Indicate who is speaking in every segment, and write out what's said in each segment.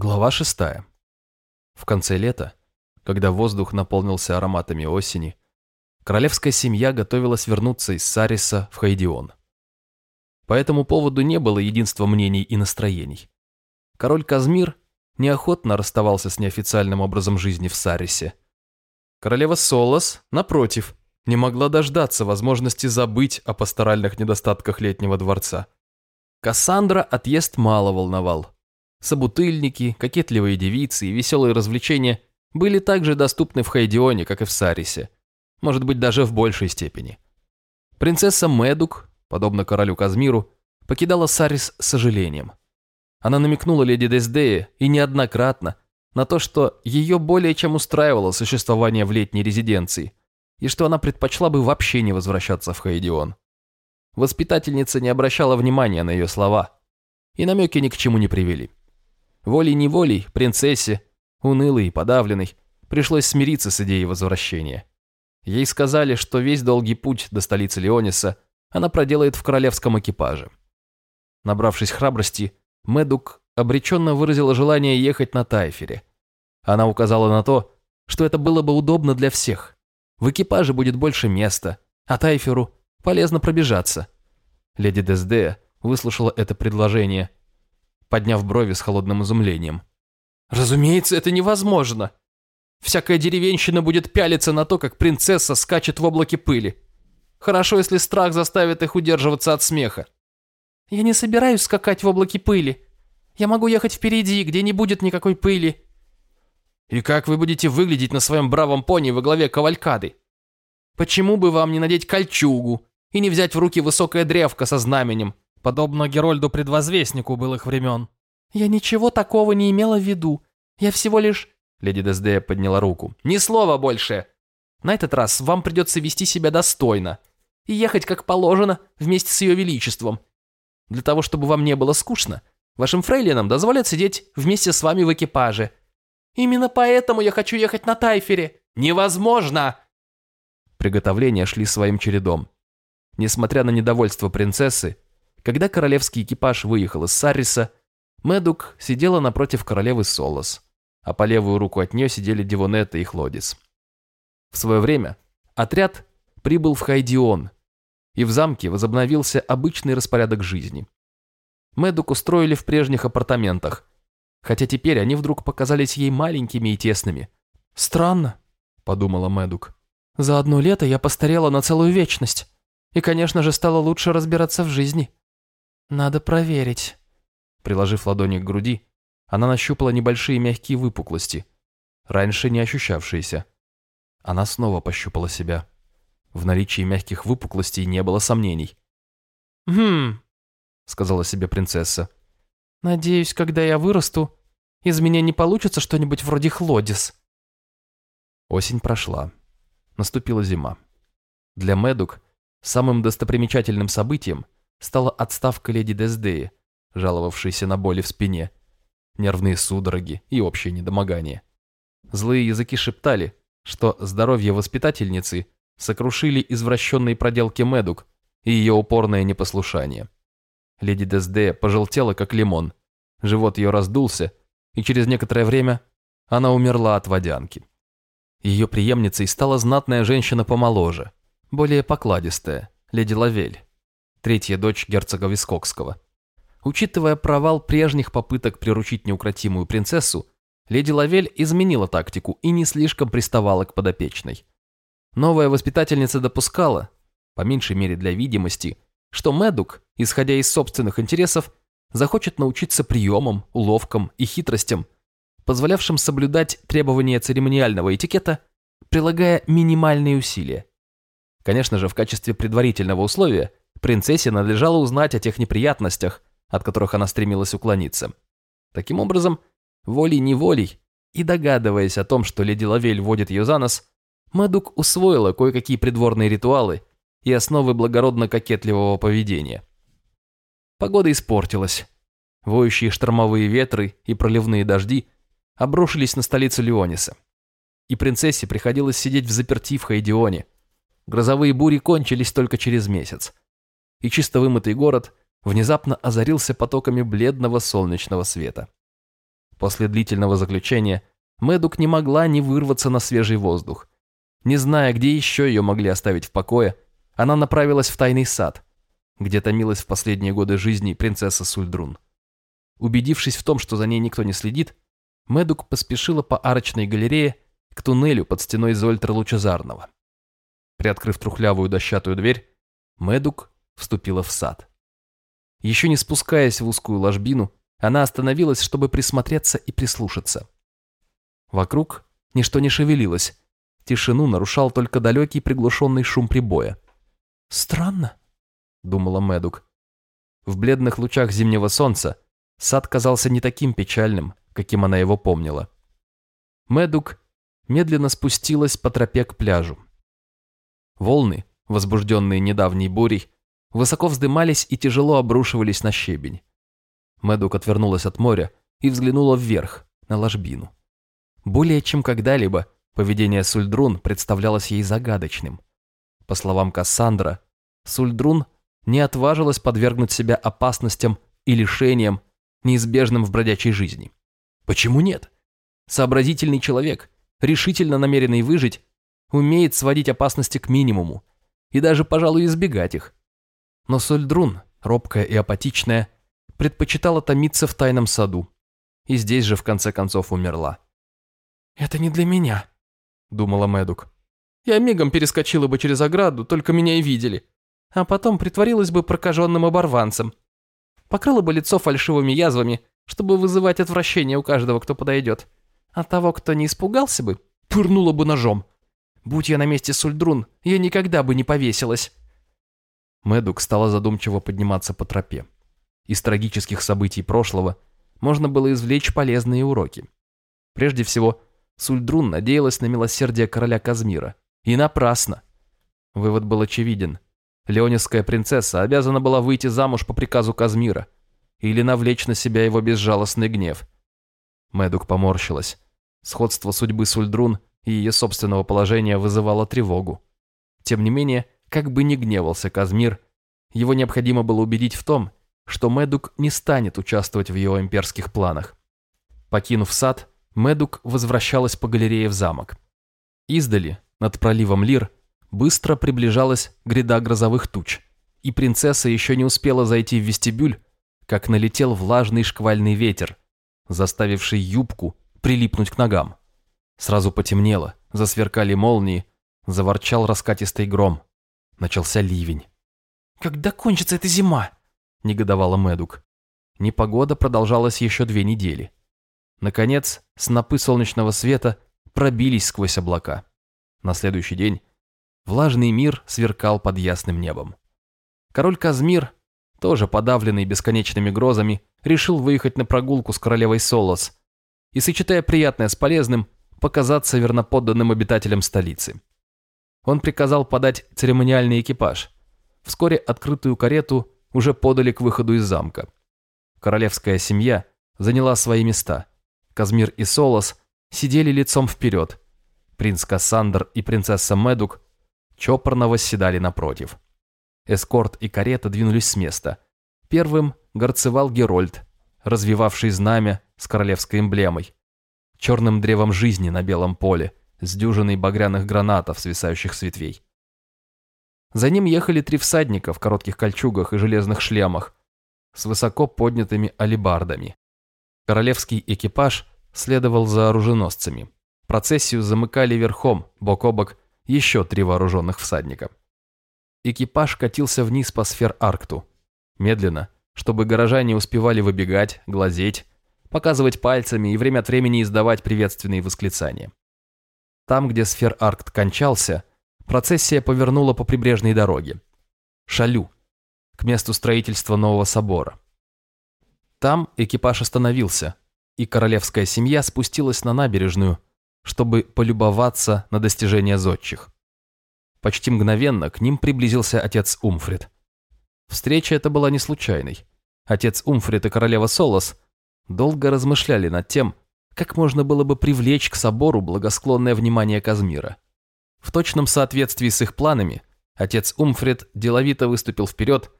Speaker 1: Глава шестая. В конце лета, когда воздух наполнился ароматами осени, королевская семья готовилась вернуться из Сариса в Хайдион. По этому поводу не было единства мнений и настроений. Король Казмир неохотно расставался с неофициальным образом жизни в Сарисе. Королева Солос, напротив, не могла дождаться возможности забыть о пасторальных недостатках летнего дворца. Кассандра отъезд мало волновал. Собутыльники, кокетливые девицы и веселые развлечения были также доступны в Хайдионе, как и в Сарисе. Может быть, даже в большей степени. Принцесса Медук, подобно королю Казмиру, покидала Сарис с сожалением. Она намекнула леди Дездее и неоднократно на то, что ее более чем устраивало существование в летней резиденции, и что она предпочла бы вообще не возвращаться в Хайдион. Воспитательница не обращала внимания на ее слова, и намеки ни к чему не привели. Волей-неволей принцессе, унылой и подавленной, пришлось смириться с идеей возвращения. Ей сказали, что весь долгий путь до столицы Леониса она проделает в королевском экипаже. Набравшись храбрости, Медук обреченно выразила желание ехать на Тайфере. Она указала на то, что это было бы удобно для всех. В экипаже будет больше места, а Тайферу полезно пробежаться. Леди Дездея выслушала это предложение подняв брови с холодным изумлением. «Разумеется, это невозможно. Всякая деревенщина будет пялиться на то, как принцесса скачет в облаке пыли. Хорошо, если страх заставит их удерживаться от смеха». «Я не собираюсь скакать в облаке пыли. Я могу ехать впереди, где не будет никакой пыли». «И как вы будете выглядеть на своем бравом пони во главе кавалькады? Почему бы вам не надеть кольчугу и не взять в руки высокое древко со знаменем, подобно Герольду-предвозвестнику былых времен. «Я ничего такого не имела в виду. Я всего лишь...» Леди Дездея подняла руку. «Ни слова больше! На этот раз вам придется вести себя достойно и ехать как положено вместе с ее величеством. Для того, чтобы вам не было скучно, вашим фрейлинам дозволят сидеть вместе с вами в экипаже. Именно поэтому я хочу ехать на Тайфере. Невозможно!» Приготовления шли своим чередом. Несмотря на недовольство принцессы, когда королевский экипаж выехал из Сарриса, Медук сидела напротив королевы Солос, а по левую руку от нее сидели Дивонетта и Хлодис. В свое время отряд прибыл в Хайдион, и в замке возобновился обычный распорядок жизни. Медук устроили в прежних апартаментах, хотя теперь они вдруг показались ей маленькими и тесными. «Странно», — подумала Медук. «За одно лето я постарела на целую вечность, и, конечно же, стала лучше разбираться в жизни». «Надо проверить». Приложив ладони к груди, она нащупала небольшие мягкие выпуклости, раньше не ощущавшиеся. Она снова пощупала себя. В наличии мягких выпуклостей не было сомнений. «Хм», — сказала себе принцесса. «Надеюсь, когда я вырасту, из меня не получится что-нибудь вроде Хлодис». Осень прошла. Наступила зима. Для Медук самым достопримечательным событием — стала отставка леди Дездеи, жаловавшейся на боли в спине, нервные судороги и общее недомогание. Злые языки шептали, что здоровье воспитательницы сокрушили извращенные проделки Медук и ее упорное непослушание. Леди Дездея пожелтела, как лимон, живот ее раздулся, и через некоторое время она умерла от водянки. Ее преемницей стала знатная женщина помоложе, более покладистая, леди Лавель третья дочь герцога Вискокского. Учитывая провал прежних попыток приручить неукротимую принцессу, леди Лавель изменила тактику и не слишком приставала к подопечной. Новая воспитательница допускала, по меньшей мере для видимости, что Медук, исходя из собственных интересов, захочет научиться приемам, уловкам и хитростям, позволявшим соблюдать требования церемониального этикета, прилагая минимальные усилия. Конечно же, в качестве предварительного условия принцессе надлежало узнать о тех неприятностях, от которых она стремилась уклониться. Таким образом, волей-неволей и догадываясь о том, что леди Лавель водит ее за нос, Мадук усвоила кое-какие придворные ритуалы и основы благородно-кокетливого поведения. Погода испортилась. Воющие штормовые ветры и проливные дожди обрушились на столицу Леониса. И принцессе приходилось сидеть в заперти в Хайдионе. Грозовые бури кончились только через месяц и чисто вымытый город внезапно озарился потоками бледного солнечного света. После длительного заключения Мэдук не могла не вырваться на свежий воздух. Не зная, где еще ее могли оставить в покое, она направилась в тайный сад, где томилась в последние годы жизни принцесса Сульдрун. Убедившись в том, что за ней никто не следит, Мэдук поспешила по арочной галерее к туннелю под стеной Зольтера Лучезарного. Приоткрыв трухлявую дощатую дверь, Мэдук вступила в сад. Еще не спускаясь в узкую ложбину, она остановилась, чтобы присмотреться и прислушаться. Вокруг ничто не шевелилось, тишину нарушал только далекий приглушенный шум прибоя. «Странно», — думала Мэдук. В бледных лучах зимнего солнца сад казался не таким печальным, каким она его помнила. Мэдук медленно спустилась по тропе к пляжу. Волны, возбужденные недавней бурей, высоко вздымались и тяжело обрушивались на щебень. Мэдук отвернулась от моря и взглянула вверх, на ложбину. Более чем когда-либо поведение Сульдрун представлялось ей загадочным. По словам Кассандра, Сульдрун не отважилась подвергнуть себя опасностям и лишениям, неизбежным в бродячей жизни. Почему нет? Сообразительный человек, решительно намеренный выжить, умеет сводить опасности к минимуму и даже, пожалуй, избегать их. Но Сульдрун, робкая и апатичная, предпочитала томиться в тайном саду и здесь же в конце концов умерла. «Это не для меня», — думала Мэдук. «Я мигом перескочила бы через ограду, только меня и видели, а потом притворилась бы прокаженным оборванцем, покрыла бы лицо фальшивыми язвами, чтобы вызывать отвращение у каждого, кто подойдет, а того, кто не испугался бы, пырнула бы ножом. Будь я на месте Сульдрун, я никогда бы не повесилась». Мэдук стала задумчиво подниматься по тропе. Из трагических событий прошлого можно было извлечь полезные уроки. Прежде всего, Сульдрун надеялась на милосердие короля Казмира. И напрасно. Вывод был очевиден. Леонисская принцесса обязана была выйти замуж по приказу Казмира или навлечь на себя его безжалостный гнев. Мэдук поморщилась. Сходство судьбы Сульдрун и ее собственного положения вызывало тревогу. Тем не менее, как бы ни гневался Казмир, его необходимо было убедить в том, что Мэдук не станет участвовать в его имперских планах. Покинув сад, Мэдук возвращалась по галерее в замок. Издали, над проливом Лир, быстро приближалась гряда грозовых туч, и принцесса еще не успела зайти в вестибюль, как налетел влажный шквальный ветер, заставивший юбку прилипнуть к ногам. Сразу потемнело, засверкали молнии, заворчал раскатистый гром. Начался ливень. «Когда кончится эта зима?» – негодовала Мэдук. Непогода продолжалась еще две недели. Наконец, снопы солнечного света пробились сквозь облака. На следующий день влажный мир сверкал под ясным небом. Король Казмир, тоже подавленный бесконечными грозами, решил выехать на прогулку с королевой Солос и, сочетая приятное с полезным, показаться верноподданным обитателям столицы. Он приказал подать церемониальный экипаж. Вскоре открытую карету уже подали к выходу из замка. Королевская семья заняла свои места. Казмир и Солос сидели лицом вперед. Принц Кассандр и принцесса Медук чопорно восседали напротив. Эскорт и карета двинулись с места. Первым горцевал Герольд, развивавший знамя с королевской эмблемой, черным древом жизни на белом поле, с дюжиной багряных гранатов, свисающих с ветвей. За ним ехали три всадника в коротких кольчугах и железных шлемах с высоко поднятыми алебардами. Королевский экипаж следовал за оруженосцами. Процессию замыкали верхом, бок о бок, еще три вооруженных всадника. Экипаж катился вниз по сфер-аркту. Медленно, чтобы горожане успевали выбегать, глазеть, показывать пальцами и время от времени издавать приветственные восклицания. Там, где сфер-аркт кончался, процессия повернула по прибрежной дороге. Шалю, к месту строительства нового собора. Там экипаж остановился, и королевская семья спустилась на набережную, чтобы полюбоваться на достижения зодчих. Почти мгновенно к ним приблизился отец Умфрид. Встреча эта была не случайной. Отец Умфрид и королева Солос долго размышляли над тем, как можно было бы привлечь к собору благосклонное внимание Казмира. В точном соответствии с их планами, отец Умфред деловито выступил вперед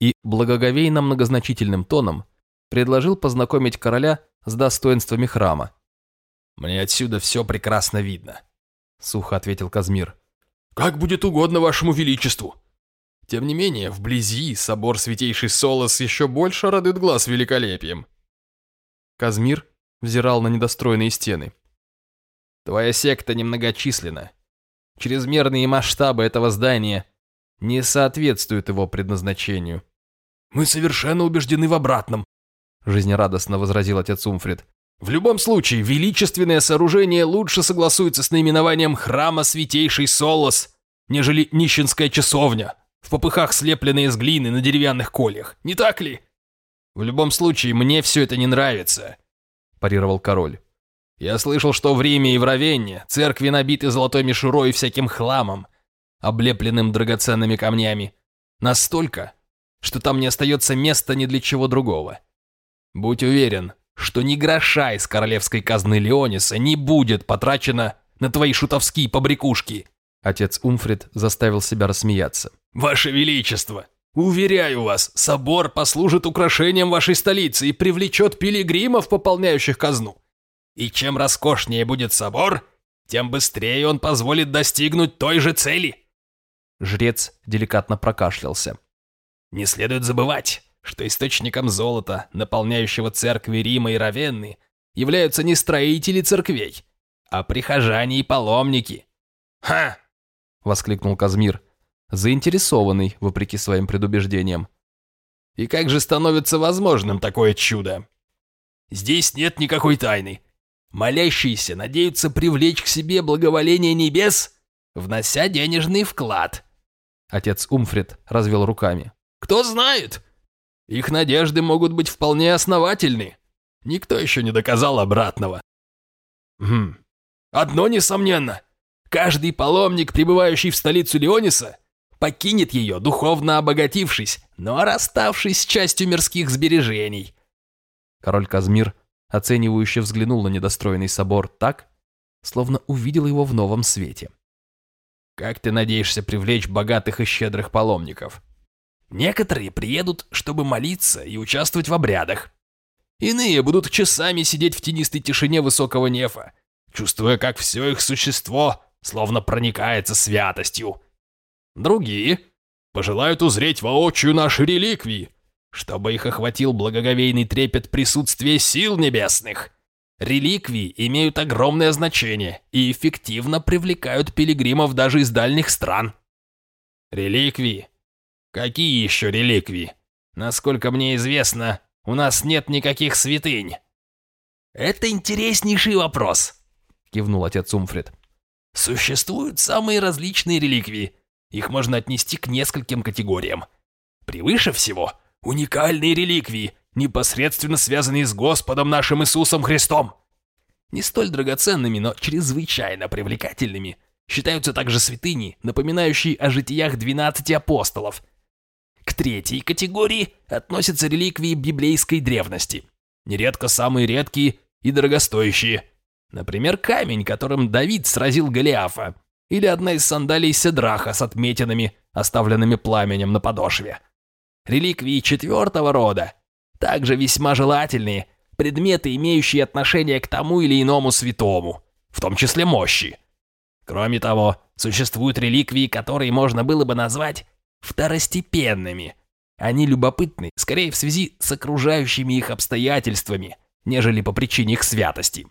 Speaker 1: и благоговейно многозначительным тоном предложил познакомить короля с достоинствами храма.
Speaker 2: «Мне отсюда все прекрасно видно», —
Speaker 1: сухо ответил Казмир.
Speaker 2: «Как будет угодно вашему величеству. Тем не менее, вблизи собор Святейший Солос еще больше радует глаз великолепием».
Speaker 1: Казмир взирал на недостроенные стены.
Speaker 2: «Твоя секта немногочисленна. Чрезмерные масштабы этого здания не соответствуют его предназначению». «Мы совершенно убеждены в обратном», — жизнерадостно возразил отец Умфрид. «В любом случае, величественное сооружение лучше согласуется с наименованием храма Святейший Солос, нежели нищенская часовня, в попыхах слепленные из глины на деревянных кольях. Не так ли?» «В любом случае, мне все это не нравится», – парировал король. «Я слышал, что в Риме и в Равенне церкви набиты золотой мишурой и всяким хламом, облепленным драгоценными камнями. Настолько, что там не остается места ни для чего другого. Будь уверен, что ни гроша из королевской казны Леониса не будет потрачено на твои шутовские побрякушки».
Speaker 1: Отец Умфрид заставил себя рассмеяться.
Speaker 2: «Ваше Величество, уверяю вас, собор послужит украшением вашей столицы и привлечет пилигримов, пополняющих казну. И чем роскошнее будет собор, тем быстрее он позволит достигнуть той же цели».
Speaker 1: Жрец деликатно прокашлялся.
Speaker 2: Не следует забывать, что источником золота, наполняющего церкви Рима и Равенны, являются не строители церквей, а прихожане и паломники. «Ха!»
Speaker 1: — воскликнул Казмир, заинтересованный, вопреки своим предубеждениям.
Speaker 2: «И как же становится возможным такое чудо? Здесь нет никакой тайны. Молящиеся надеются привлечь к себе благоволение небес, внося денежный вклад».
Speaker 1: Отец Умфрид развел руками.
Speaker 2: Кто знает? Их надежды могут быть вполне основательны. Никто еще не доказал обратного. Хм. Одно несомненно. Каждый паломник, прибывающий в столицу Леониса, покинет ее, духовно обогатившись, но расставшись с частью мирских сбережений.
Speaker 1: Король Казмир оценивающе взглянул на недостроенный собор так, словно увидел его в новом свете.
Speaker 2: «Как ты надеешься привлечь богатых и щедрых паломников?» Некоторые приедут, чтобы молиться и участвовать в обрядах. Иные будут часами сидеть в тенистой тишине высокого нефа, чувствуя, как все их существо словно проникается святостью. Другие пожелают узреть воочию наши реликвии, чтобы их охватил благоговейный трепет присутствия сил небесных. Реликвии имеют огромное значение и эффективно привлекают пилигримов даже из дальних стран. Реликвии «Какие еще реликвии? Насколько мне известно, у нас нет никаких святынь». «Это интереснейший вопрос», — кивнул отец Умфрид. «Существуют самые различные реликвии. Их можно отнести к нескольким категориям. Превыше всего уникальные реликвии, непосредственно связанные с Господом нашим Иисусом Христом. Не столь драгоценными, но чрезвычайно привлекательными считаются также святыни, напоминающие о житиях двенадцати апостолов, к третьей категории относятся реликвии библейской древности. Нередко самые редкие и дорогостоящие. Например, камень, которым Давид сразил Голиафа, или одна из сандалий Седраха с отметинами, оставленными пламенем на подошве. Реликвии четвертого рода также весьма желательные, предметы, имеющие отношение к тому или иному святому, в том числе мощи. Кроме того, существуют реликвии, которые можно было бы назвать второстепенными. Они любопытны, скорее в связи с окружающими их обстоятельствами, нежели по причине их святости.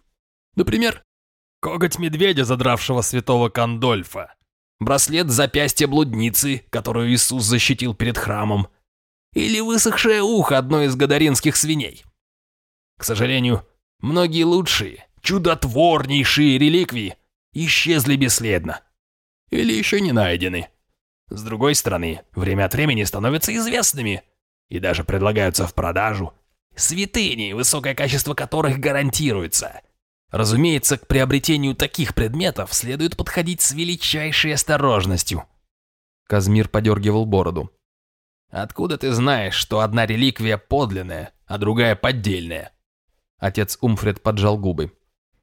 Speaker 2: Например, коготь медведя, задравшего святого Кандольфа, браслет запястья блудницы, которую Иисус защитил перед храмом, или высохшее ухо одной из гадаринских свиней. К сожалению, многие лучшие, чудотворнейшие реликвии исчезли бесследно. Или еще не найдены. С другой стороны, время от времени становятся известными и даже предлагаются в продажу. Святыни, высокое качество которых гарантируется. Разумеется, к приобретению таких предметов следует подходить с величайшей осторожностью.
Speaker 1: Казмир подергивал бороду.
Speaker 2: «Откуда ты знаешь, что одна реликвия подлинная, а другая поддельная?»
Speaker 1: Отец Умфред поджал губы.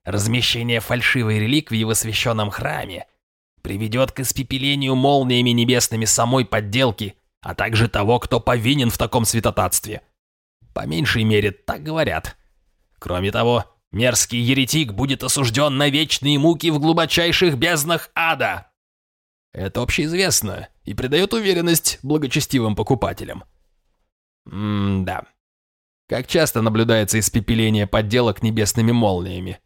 Speaker 2: «Размещение фальшивой реликвии в освященном храме приведет к испепелению молниями небесными самой подделки, а также того, кто повинен в таком святотатстве. По меньшей мере, так говорят. Кроме того, мерзкий еретик будет осужден на вечные муки в глубочайших безднах ада. Это общеизвестно и придает уверенность благочестивым покупателям. М-да. Как часто наблюдается испепеление подделок небесными молниями?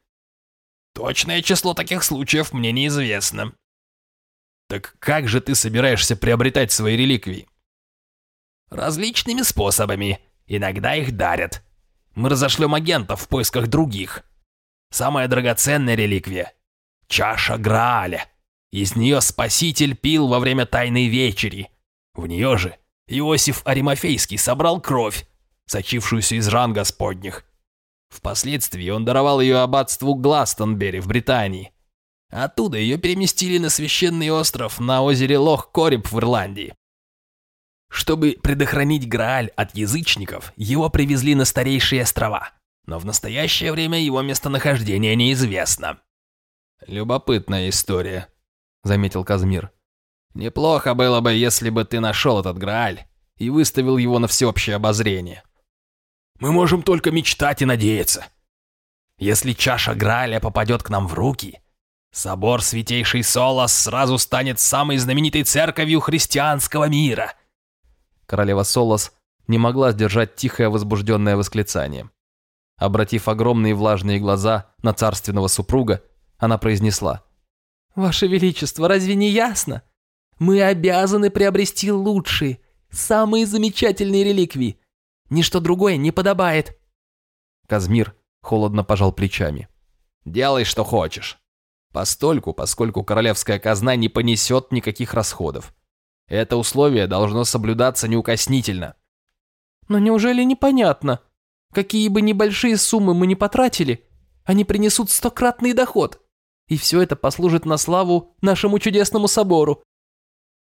Speaker 2: Точное число таких случаев мне неизвестно. Так как же ты собираешься приобретать свои реликвии? Различными способами. Иногда их дарят. Мы разошлем агентов в поисках других. Самая драгоценная реликвия – чаша Грааля. Из нее Спаситель пил во время Тайной Вечери. В нее же Иосиф Аримофейский собрал кровь, сочившуюся из ран Господних. Впоследствии он даровал ее аббатству Гластонбери в Британии. Оттуда ее переместили на священный остров на озере Лох-Кориб в Ирландии. Чтобы предохранить Грааль от язычников, его привезли на старейшие острова, но в настоящее время его местонахождение неизвестно. «Любопытная история», — заметил Казмир. «Неплохо было бы, если бы ты нашел этот Грааль и выставил его на всеобщее обозрение». «Мы можем только мечтать и надеяться. Если чаша Грааля попадет к нам в руки, собор Святейший Солос сразу станет самой знаменитой церковью христианского мира»
Speaker 1: Королева Солос не могла сдержать тихое возбужденное восклицание. Обратив огромные влажные глаза на царственного супруга, она произнесла. «Ваше Величество, разве не ясно? Мы обязаны приобрести лучшие, самые замечательные реликвии. Ничто другое не подобает». Казмир холодно пожал плечами.
Speaker 2: «Делай, что хочешь. Постольку, поскольку королевская казна не понесет никаких расходов. Это условие должно соблюдаться неукоснительно.
Speaker 1: Но неужели непонятно? Какие бы небольшие суммы мы ни потратили, они принесут стократный доход. И все это послужит на славу нашему чудесному собору.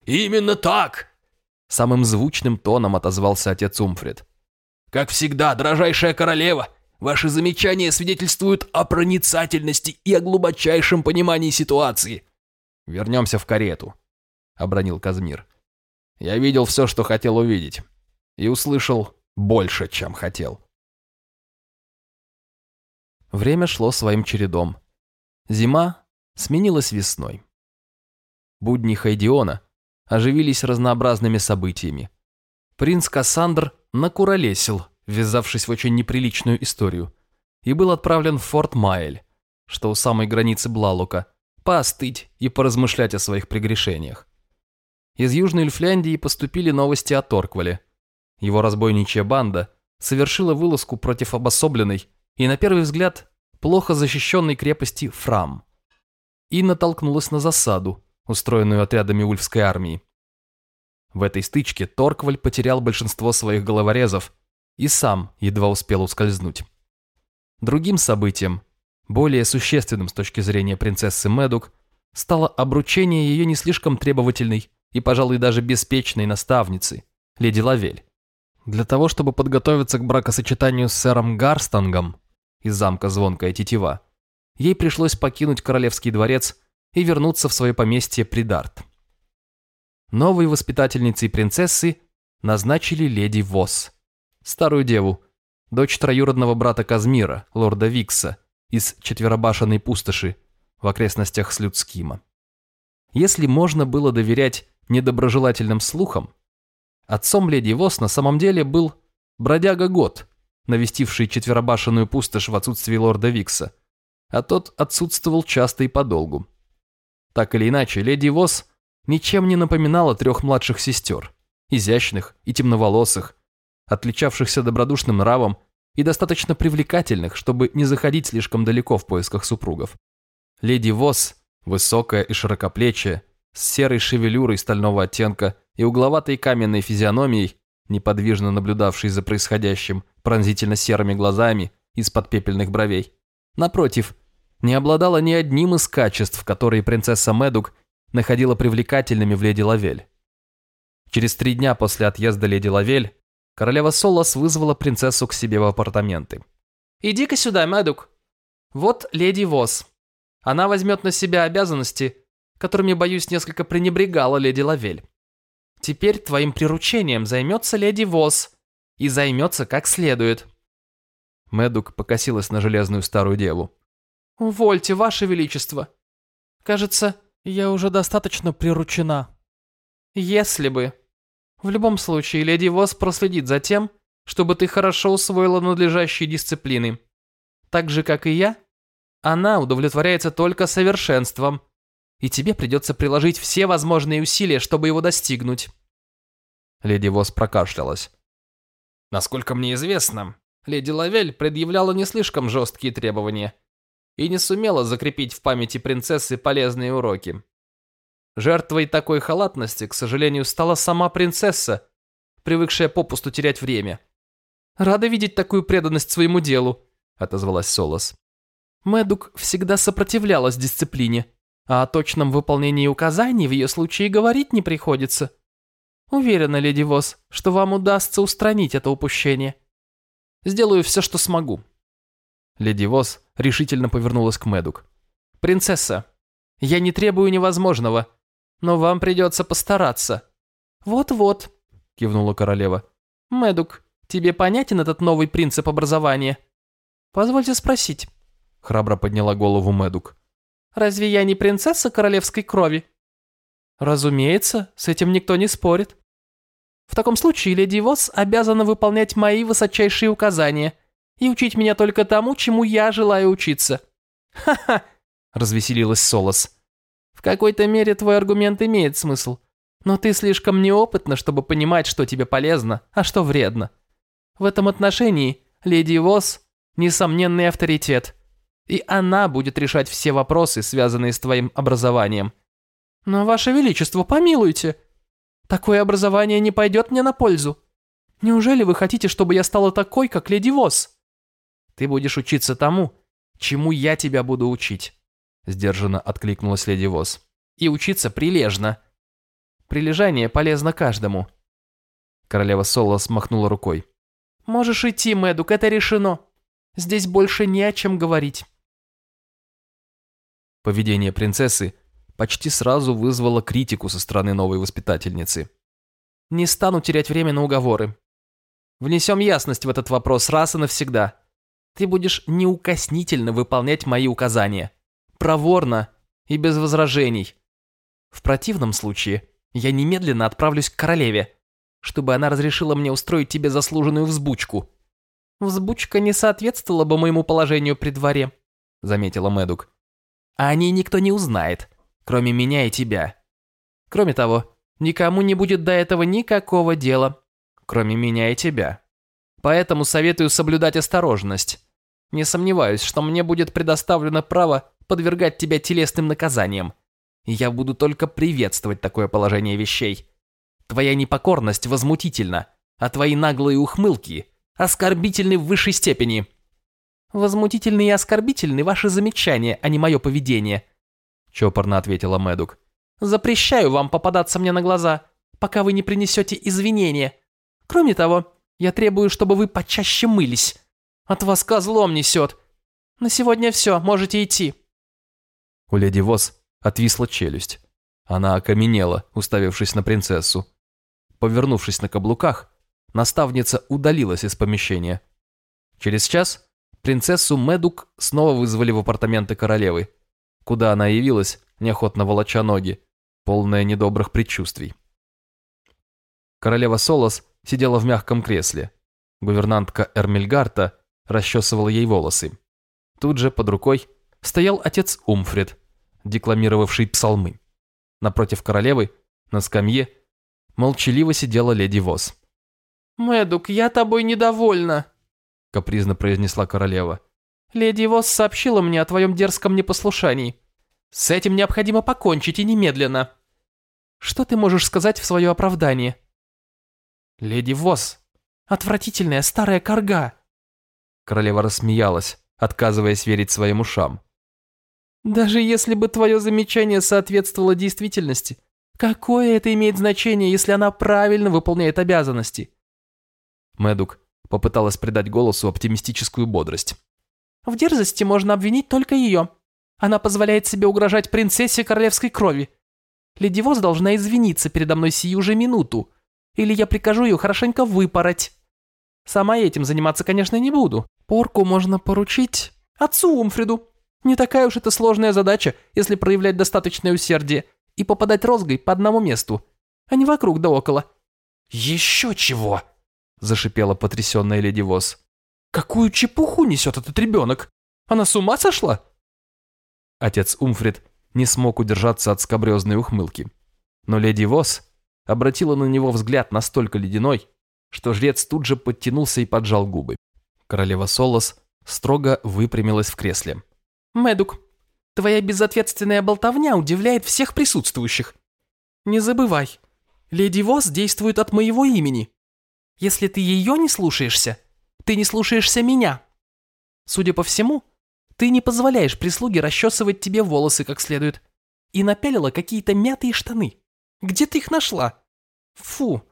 Speaker 2: Именно так!
Speaker 1: Самым звучным тоном отозвался отец Умфрид.
Speaker 2: Как всегда, дрожайшая королева, ваши замечания свидетельствуют о проницательности и о глубочайшем понимании ситуации.
Speaker 1: Вернемся в карету, обронил Казмир. Я видел все, что хотел увидеть. И услышал больше, чем хотел. Время шло своим чередом. Зима сменилась весной. Будни Хайдиона оживились разнообразными событиями. Принц Кассандр накуролесил, ввязавшись в очень неприличную историю, и был отправлен в Форт Майль, что у самой границы Блалука, поостыть и поразмышлять о своих прегрешениях. Из Южной Эльфляндии поступили новости о Торквале. Его разбойничья банда совершила вылазку против обособленной и, на первый взгляд, плохо защищенной крепости Фрам и натолкнулась на засаду, устроенную отрядами Ульфской армии. В этой стычке Торкваль потерял большинство своих головорезов и сам едва успел ускользнуть. Другим событием, более существенным с точки зрения принцессы Медук, стало обручение ее не слишком требовательной и, пожалуй, даже беспечной наставницы, леди Лавель. Для того, чтобы подготовиться к бракосочетанию с сэром Гарстангом из замка Звонкая Тетива, ей пришлось покинуть королевский дворец и вернуться в свое поместье Придарт. Новой воспитательницей принцессы назначили леди Вос, старую деву, дочь троюродного брата Казмира, лорда Викса, из четверобашенной пустоши в окрестностях Слюдскима. Если можно было доверять недоброжелательным слухам, отцом леди Вос на самом деле был бродяга Год, навестивший четверобашенную пустошь в отсутствии лорда Викса, а тот отсутствовал часто и подолгу. Так или иначе, леди Вос ничем не напоминала трех младших сестер, изящных и темноволосых, отличавшихся добродушным нравом и достаточно привлекательных, чтобы не заходить слишком далеко в поисках супругов. Леди Вос, высокая и широкоплечая, с серой шевелюрой стального оттенка и угловатой каменной физиономией, неподвижно наблюдавшей за происходящим пронзительно серыми глазами из-под пепельных бровей. Напротив, не обладала ни одним из качеств, которые принцесса Медук находила привлекательными в леди Лавель. Через три дня после отъезда леди Лавель королева Солос вызвала принцессу к себе в апартаменты. «Иди-ка сюда, Медук. Вот леди Вос. Она возьмет на себя обязанности которыми, боюсь, несколько пренебрегала леди Лавель. Теперь твоим приручением займется леди Вос, и займется как следует. Мэдук покосилась на железную старую деву.
Speaker 3: «Увольте, Ваше Величество. Кажется, я уже достаточно приручена. Если бы. В любом случае, леди Вос проследит за тем, чтобы ты хорошо усвоила надлежащие дисциплины. Так же, как и я, она удовлетворяется только совершенством, и тебе придется приложить все возможные усилия, чтобы его достигнуть».
Speaker 1: Леди Вос прокашлялась.
Speaker 2: Насколько мне известно, леди Лавель предъявляла не слишком жесткие требования и не сумела закрепить в памяти принцессы полезные уроки. Жертвой такой халатности, к сожалению, стала сама принцесса, привыкшая попусту терять время.
Speaker 3: «Рада видеть такую преданность своему делу», — отозвалась Солос. Мэдук всегда сопротивлялась дисциплине, а о точном выполнении указаний в ее случае говорить не приходится. Уверена, леди Вос, что вам удастся устранить это упущение. Сделаю все, что смогу.
Speaker 1: Леди Вос решительно повернулась к Мэдук.
Speaker 3: «Принцесса, я не требую невозможного, но вам придется постараться». «Вот-вот», — кивнула королева. «Мэдук, тебе понятен этот новый принцип образования?» «Позвольте спросить», — храбро подняла голову Мэдук. «Разве я не принцесса королевской крови?» «Разумеется, с этим никто не спорит. В таком случае леди Вос обязана выполнять мои высочайшие указания и учить меня только тому, чему я желаю учиться». «Ха-ха!» – развеселилась Солос. «В какой-то мере твой аргумент имеет смысл, но ты слишком неопытна, чтобы понимать, что тебе полезно, а что вредно. В этом отношении леди Вос – несомненный авторитет, и она будет решать все вопросы, связанные с твоим образованием». «Но, Ваше Величество, помилуйте!» Такое образование не пойдет мне на пользу. Неужели вы хотите, чтобы я стала такой, как леди Вос? Ты будешь учиться тому, чему я тебя буду учить, сдержанно откликнулась леди Вос. И учиться прилежно. Прилежание полезно каждому. Королева Соло смахнула рукой. Можешь идти, Мэдук, это решено. Здесь больше не о чем говорить. Поведение принцессы почти сразу вызвало критику со стороны новой воспитательницы. «Не стану терять время на уговоры. Внесем ясность в этот вопрос раз и навсегда. Ты будешь неукоснительно выполнять мои указания. Проворно и без возражений. В противном случае я немедленно отправлюсь к королеве, чтобы она разрешила мне устроить тебе заслуженную взбучку». «Взбучка не соответствовала бы моему положению при дворе», — заметила Мэдук. «А о ней никто не узнает кроме меня и тебя. Кроме того, никому не будет до этого никакого дела, кроме меня и тебя. Поэтому советую соблюдать осторожность. Не сомневаюсь, что мне будет предоставлено право подвергать тебя телесным наказаниям. Я буду только приветствовать такое положение вещей. Твоя непокорность возмутительна, а твои наглые ухмылки оскорбительны в высшей степени. Возмутительны и оскорбительны ваши замечания, а не мое поведение – чопорно ответила Мэдук. «Запрещаю вам попадаться мне на глаза, пока вы не принесете извинения. Кроме того, я требую, чтобы вы почаще мылись. От вас козлом несет. На сегодня все, можете идти». У леди Вос отвисла челюсть. Она окаменела, уставившись на принцессу. Повернувшись на каблуках, наставница удалилась из помещения. Через час принцессу Медук снова вызвали в апартаменты королевы куда она явилась, неохотно волоча ноги, полная недобрых предчувствий. Королева Солос сидела в мягком кресле. Гувернантка Эрмельгарта расчесывала ей волосы. Тут же под рукой стоял отец Умфрид, декламировавший псалмы. Напротив королевы, на скамье, молчаливо сидела леди Вос. «Мэдук, я тобой недовольна», — капризно произнесла королева. Леди Вос сообщила мне о твоем дерзком непослушании. С этим необходимо покончить и немедленно. Что ты можешь сказать в свое оправдание? Леди Вос, отвратительная старая корга. Королева рассмеялась, отказываясь верить своим ушам. Даже если бы твое замечание соответствовало действительности, какое это имеет значение, если она правильно выполняет обязанности? Мэдук попыталась придать голосу оптимистическую бодрость. В дерзости можно обвинить только ее. Она позволяет себе угрожать принцессе королевской крови. Леди Воз должна извиниться передо мной сию же минуту, или я прикажу ее хорошенько выпороть. Сама этим заниматься, конечно, не буду, Порку можно поручить отцу Умфриду. Не такая уж это сложная задача, если проявлять достаточное усердие и попадать розгой по одному месту, а не вокруг да около.
Speaker 2: «Еще чего!»
Speaker 3: – зашипела потрясенная леди Вос. «Какую чепуху несет этот ребенок? Она с ума сошла?» Отец Умфрид не смог удержаться от скобрезной ухмылки. Но леди Вос обратила на него взгляд настолько ледяной, что жрец тут же подтянулся и поджал губы. Королева Солос строго выпрямилась в кресле. «Мэдук, твоя безответственная болтовня удивляет всех присутствующих. Не забывай, леди Вос действует от моего имени. Если ты ее не слушаешься, ты не слушаешься меня. Судя по всему, ты не позволяешь прислуге расчесывать тебе волосы как следует. И напялила какие-то мятые штаны. Где ты их нашла? Фу,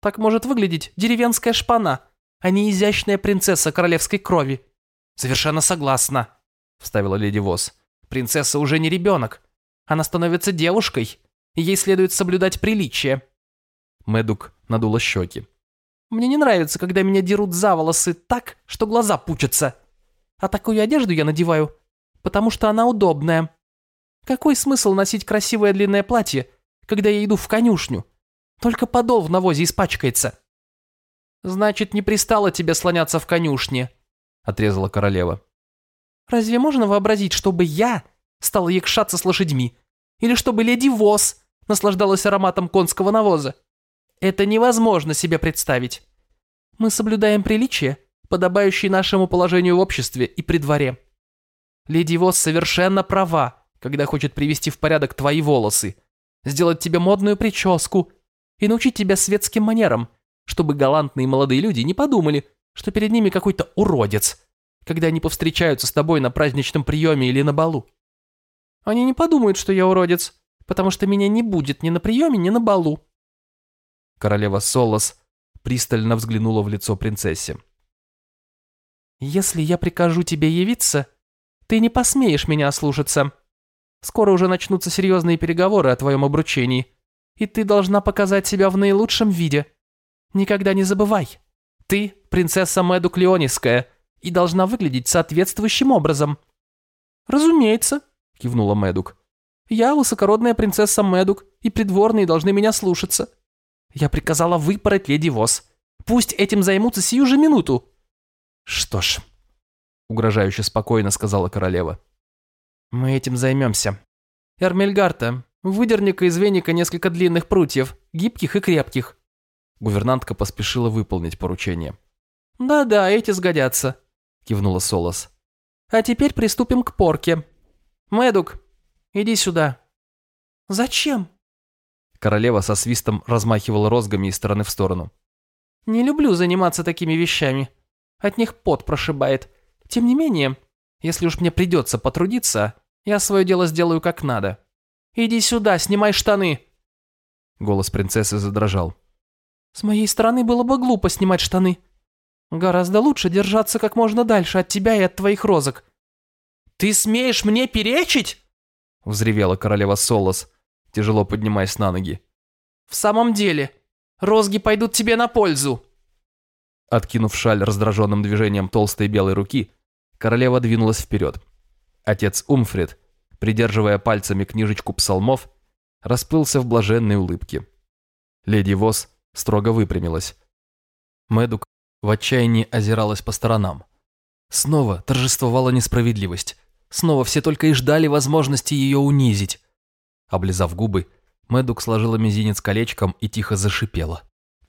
Speaker 3: так может выглядеть деревенская шпана, а не изящная принцесса королевской крови. Совершенно согласна, вставила леди Вос. Принцесса уже не ребенок. Она становится девушкой, и ей следует соблюдать приличие. Медук надула щеки. Мне не нравится, когда меня дерут за волосы так, что глаза пучатся. А такую одежду я надеваю, потому что она удобная. Какой смысл носить красивое длинное платье, когда я иду в конюшню? Только подол в навозе испачкается. Значит, не пристало тебе слоняться в конюшне, отрезала королева. Разве можно вообразить, чтобы я стала якшаться с лошадьми? Или чтобы леди Вос наслаждалась ароматом конского навоза? Это невозможно себе представить. Мы соблюдаем приличие, подобающие нашему положению в обществе и при дворе. Леди Вос совершенно права, когда хочет привести в порядок твои волосы, сделать тебе модную прическу и научить тебя светским манерам, чтобы галантные молодые люди не подумали, что перед ними какой-то уродец, когда они повстречаются с тобой на праздничном приеме или на балу. Они не подумают, что я уродец, потому что меня не будет ни на приеме, ни на балу. Королева Солос пристально взглянула в лицо принцессе. «Если я прикажу тебе явиться, ты не посмеешь меня ослушаться. Скоро уже начнутся серьезные переговоры о твоем обручении, и ты должна показать себя в наилучшем виде. Никогда не забывай, ты принцесса Мэду Клеониская и должна выглядеть соответствующим образом». «Разумеется», — кивнула Мэдук. «Я высокородная принцесса Мэдук, и придворные должны меня слушаться. Я приказала выпороть леди Вос. Пусть этим займутся сию же минуту». «Что ж», — угрожающе спокойно сказала королева. «Мы этим займемся. Эрмельгарта, выдерни-ка из веника несколько длинных прутьев, гибких и крепких». Гувернантка поспешила выполнить поручение. «Да-да, эти сгодятся», — кивнула Солос. «А теперь приступим к порке. Мэдук, иди сюда». «Зачем?» Королева со свистом размахивала розгами из стороны в сторону. «Не люблю заниматься такими вещами. От них пот прошибает. Тем не менее, если уж мне придется потрудиться, я свое дело сделаю как надо. Иди сюда, снимай штаны!» Голос принцессы задрожал. «С моей стороны было бы глупо снимать штаны. Гораздо лучше держаться как можно дальше от тебя и от твоих розок». «Ты смеешь мне перечить?» взревела королева Солос, тяжело поднимаясь на ноги. «В самом деле, розги пойдут тебе на пользу!» Откинув шаль раздраженным движением толстой белой руки, королева двинулась вперед. Отец Умфрид, придерживая пальцами книжечку псалмов, расплылся в блаженной улыбке. Леди Вос строго выпрямилась. Мэдук в отчаянии озиралась по сторонам. Снова торжествовала несправедливость. Снова все только и ждали возможности ее унизить. Облизав губы, Мэдук сложила мизинец колечком и тихо зашипела.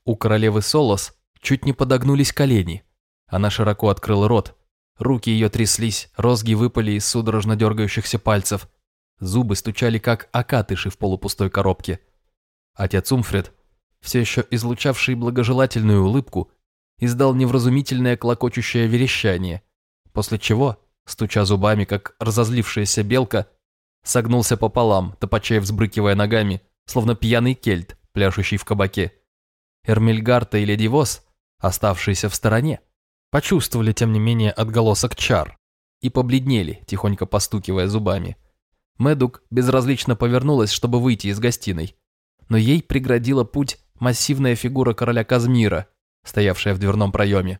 Speaker 3: У королевы Солос чуть не подогнулись колени. Она широко открыла рот. Руки ее тряслись, розги выпали из судорожно дергающихся пальцев. Зубы стучали, как окатыши в полупустой коробке. Отец Умфред, все еще излучавший благожелательную улыбку, издал невразумительное клокочущее верещание, после чего, стуча зубами, как разозлившаяся белка, согнулся пополам, топачая взбрыкивая ногами, словно пьяный кельт, пляшущий в кабаке. Эрмельгарта и Леди Вос, оставшиеся в стороне, почувствовали, тем не менее, отголосок чар и побледнели, тихонько постукивая зубами. Медук безразлично повернулась, чтобы выйти из гостиной, но ей преградила путь массивная фигура короля Казмира, стоявшая в дверном проеме.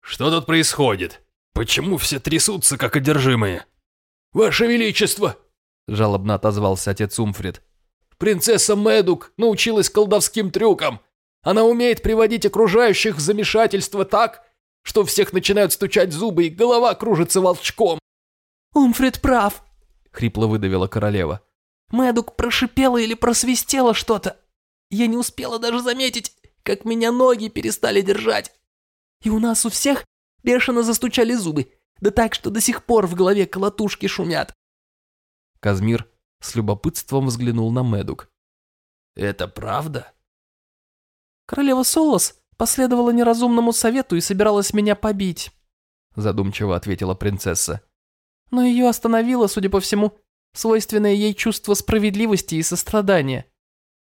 Speaker 2: «Что тут происходит?» Почему все трясутся, как одержимые? Ваше Величество!
Speaker 1: Жалобно отозвался отец Умфрид.
Speaker 2: Принцесса Медук научилась колдовским трюкам. Она умеет приводить окружающих в замешательство так, что всех начинают стучать зубы и голова кружится волчком.
Speaker 3: «Умфрид прав», — хрипло выдавила королева. «Мэдук прошипела или просвистела что-то. Я не успела даже заметить, как меня ноги перестали держать. И у нас у всех бешено застучали зубы, да так, что до сих пор в голове колотушки шумят».
Speaker 1: Казмир с любопытством взглянул на Мэдук.
Speaker 2: «Это правда?»
Speaker 3: Королева Солос последовала неразумному совету и собиралась меня побить», задумчиво ответила принцесса. «Но ее остановило, судя по всему, свойственное ей чувство справедливости и сострадания.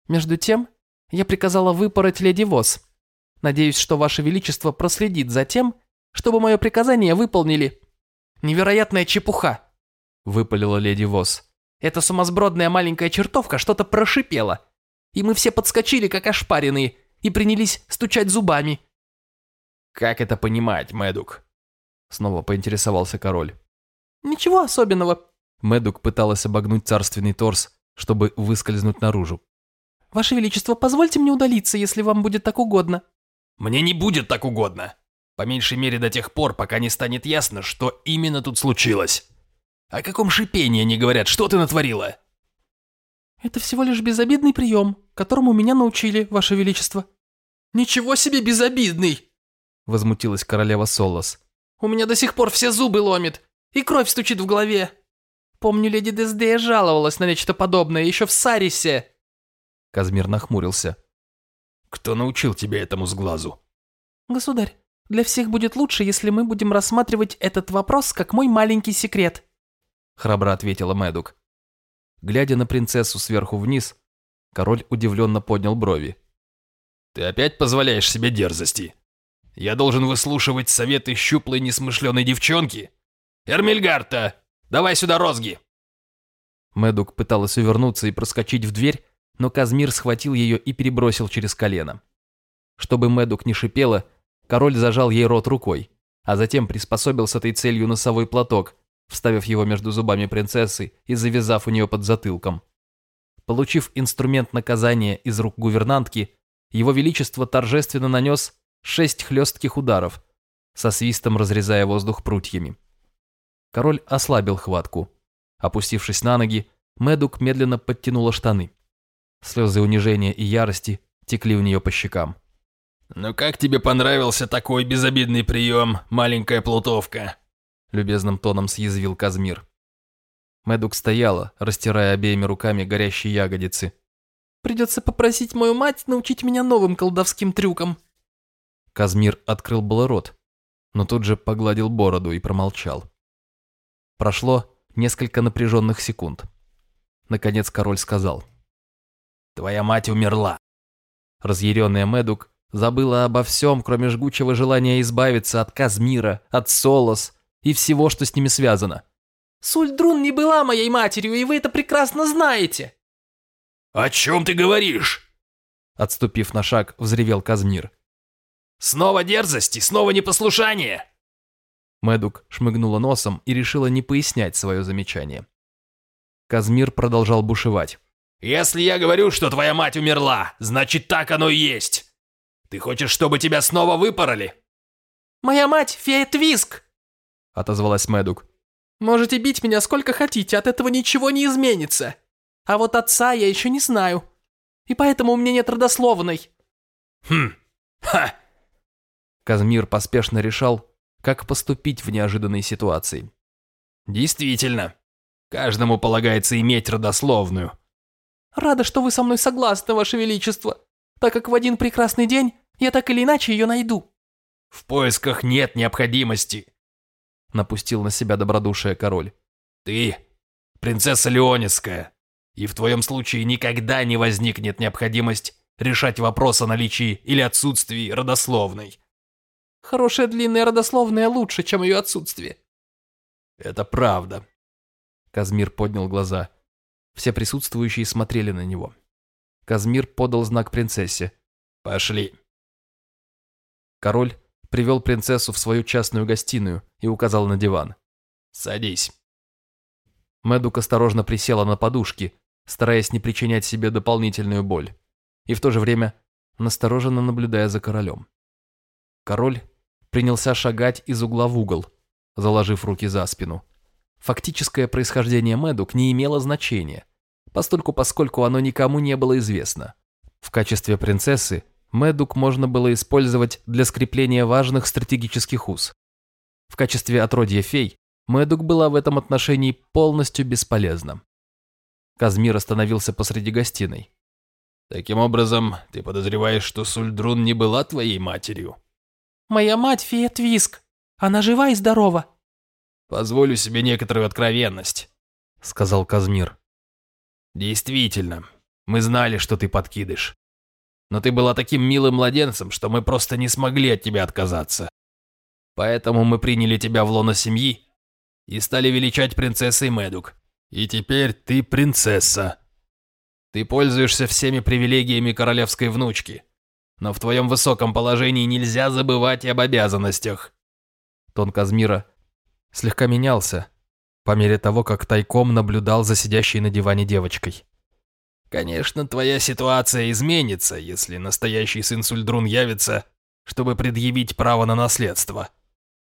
Speaker 3: Между тем, я приказала выпороть леди Вос. Надеюсь, что Ваше Величество проследит за тем, чтобы мое приказание выполнили». «Невероятная чепуха!» – выпалила леди Вос. «Эта сумасбродная маленькая чертовка что-то прошипела, и мы все подскочили, как ошпаренные, и принялись стучать зубами.
Speaker 2: «Как это понимать, Мэдук?» Снова поинтересовался король.
Speaker 3: «Ничего особенного».
Speaker 1: Мэдук пыталась обогнуть царственный торс, чтобы выскользнуть наружу.
Speaker 3: «Ваше Величество, позвольте мне удалиться, если вам будет так угодно».
Speaker 2: «Мне не будет так угодно. По меньшей мере до тех пор, пока не станет ясно, что именно тут случилось. О каком шипении они говорят? Что ты натворила?»
Speaker 3: «Это всего лишь безобидный прием, которому меня научили, Ваше Величество».
Speaker 2: «Ничего себе безобидный!»
Speaker 1: Возмутилась королева Солос.
Speaker 3: «У меня до сих пор все зубы ломит, и кровь стучит в голове. Помню, леди Дездея жаловалась на нечто подобное еще в Сарисе».
Speaker 1: Казмир нахмурился.
Speaker 2: «Кто научил тебя этому с глазу?»
Speaker 3: «Государь, для всех будет лучше, если мы будем рассматривать этот вопрос как мой маленький секрет»,
Speaker 1: храбро ответила Мэдук. Глядя на принцессу сверху вниз, король удивленно поднял брови.
Speaker 2: Ты опять позволяешь себе дерзости? Я должен выслушивать советы щуплой несмышленой девчонки? Эрмельгарта, давай сюда розги!»
Speaker 1: Мэдук пыталась увернуться и проскочить в дверь, но Казмир схватил ее и перебросил через колено. Чтобы Мэдук не шипела, король зажал ей рот рукой, а затем приспособил с этой целью носовой платок, вставив его между зубами принцессы и завязав у нее под затылком. Получив инструмент наказания из рук гувернантки, его Величество торжественно нанес шесть хлестких ударов, со свистом разрезая воздух прутьями. Король ослабил хватку. Опустившись на ноги, Медук медленно подтянула штаны. Слезы унижения и ярости текли у нее по щекам.
Speaker 2: «Ну как тебе понравился такой безобидный прием, маленькая плутовка?»
Speaker 1: Любезным тоном съязвил Казмир. Медук стояла, растирая обеими руками горящие ягодицы.
Speaker 3: Придется попросить мою мать научить меня новым колдовским трюкам».
Speaker 1: Казмир открыл было рот, но тут же погладил бороду и промолчал. Прошло несколько напряженных секунд. Наконец король сказал.
Speaker 2: «Твоя мать умерла».
Speaker 1: Разъяренная Медук забыла обо всем, кроме жгучего желания избавиться от Казмира, от Солос и всего, что с ними связано.
Speaker 3: «Сульдрун не была моей матерью, и вы это прекрасно знаете!»
Speaker 2: «О чем ты говоришь?»
Speaker 1: Отступив на шаг, взревел Казмир.
Speaker 2: «Снова дерзость и снова непослушание!»
Speaker 1: Медук шмыгнула носом и решила не пояснять свое замечание. Казмир продолжал бушевать.
Speaker 2: «Если я говорю, что твоя мать умерла, значит так оно и есть. Ты хочешь, чтобы тебя снова выпороли?»
Speaker 3: «Моя мать – фея Твиск!»
Speaker 1: – отозвалась Медук.
Speaker 3: «Можете бить меня сколько хотите, от этого ничего не изменится!» А вот отца я еще не знаю. И поэтому у меня нет родословной».
Speaker 2: «Хм, ха!»
Speaker 1: Казмир поспешно решал, как поступить в неожиданной ситуации.
Speaker 2: «Действительно, каждому полагается иметь родословную».
Speaker 3: «Рада, что вы со мной согласны, Ваше Величество, так как в один прекрасный день я так или иначе ее найду».
Speaker 2: «В поисках нет необходимости», — напустил на себя добродушие король. «Ты принцесса Леониская, и в твоем случае никогда не возникнет необходимость решать вопрос о наличии или отсутствии родословной.
Speaker 3: Хорошая длинная родословная лучше, чем ее отсутствие.
Speaker 2: Это правда.
Speaker 1: Казмир поднял глаза. Все присутствующие смотрели на него. Казмир подал знак принцессе.
Speaker 2: Пошли.
Speaker 1: Король привел принцессу в свою частную гостиную и указал на диван.
Speaker 2: «Садись».
Speaker 1: Мэдук осторожно присела на подушки, стараясь не причинять себе дополнительную боль, и в то же время настороженно наблюдая за королем. Король принялся шагать из угла в угол, заложив руки за спину. Фактическое происхождение Мэдук не имело значения, постольку поскольку оно никому не было известно. В качестве принцессы Мэдук можно было использовать для скрепления важных стратегических уз. В качестве отродья фей Мэдук была в этом отношении полностью бесполезна. Казмир остановился посреди гостиной.
Speaker 2: «Таким образом, ты подозреваешь, что Сульдрун не была твоей матерью?»
Speaker 3: «Моя мать фея Твиск. Она жива и здорова».
Speaker 2: «Позволю себе некоторую откровенность», — сказал Казмир. «Действительно, мы знали, что ты подкидыш но ты была таким милым младенцем, что мы просто не смогли от тебя отказаться. Поэтому мы приняли тебя в лоно семьи и стали величать принцессой Медук. И теперь ты принцесса. Ты пользуешься всеми привилегиями королевской внучки, но в твоем высоком положении нельзя забывать и об обязанностях.
Speaker 1: Тон Казмира слегка менялся, по мере того, как тайком наблюдал за сидящей на диване девочкой.
Speaker 2: Конечно, твоя ситуация изменится, если настоящий сын Сульдрун явится, чтобы предъявить право на наследство.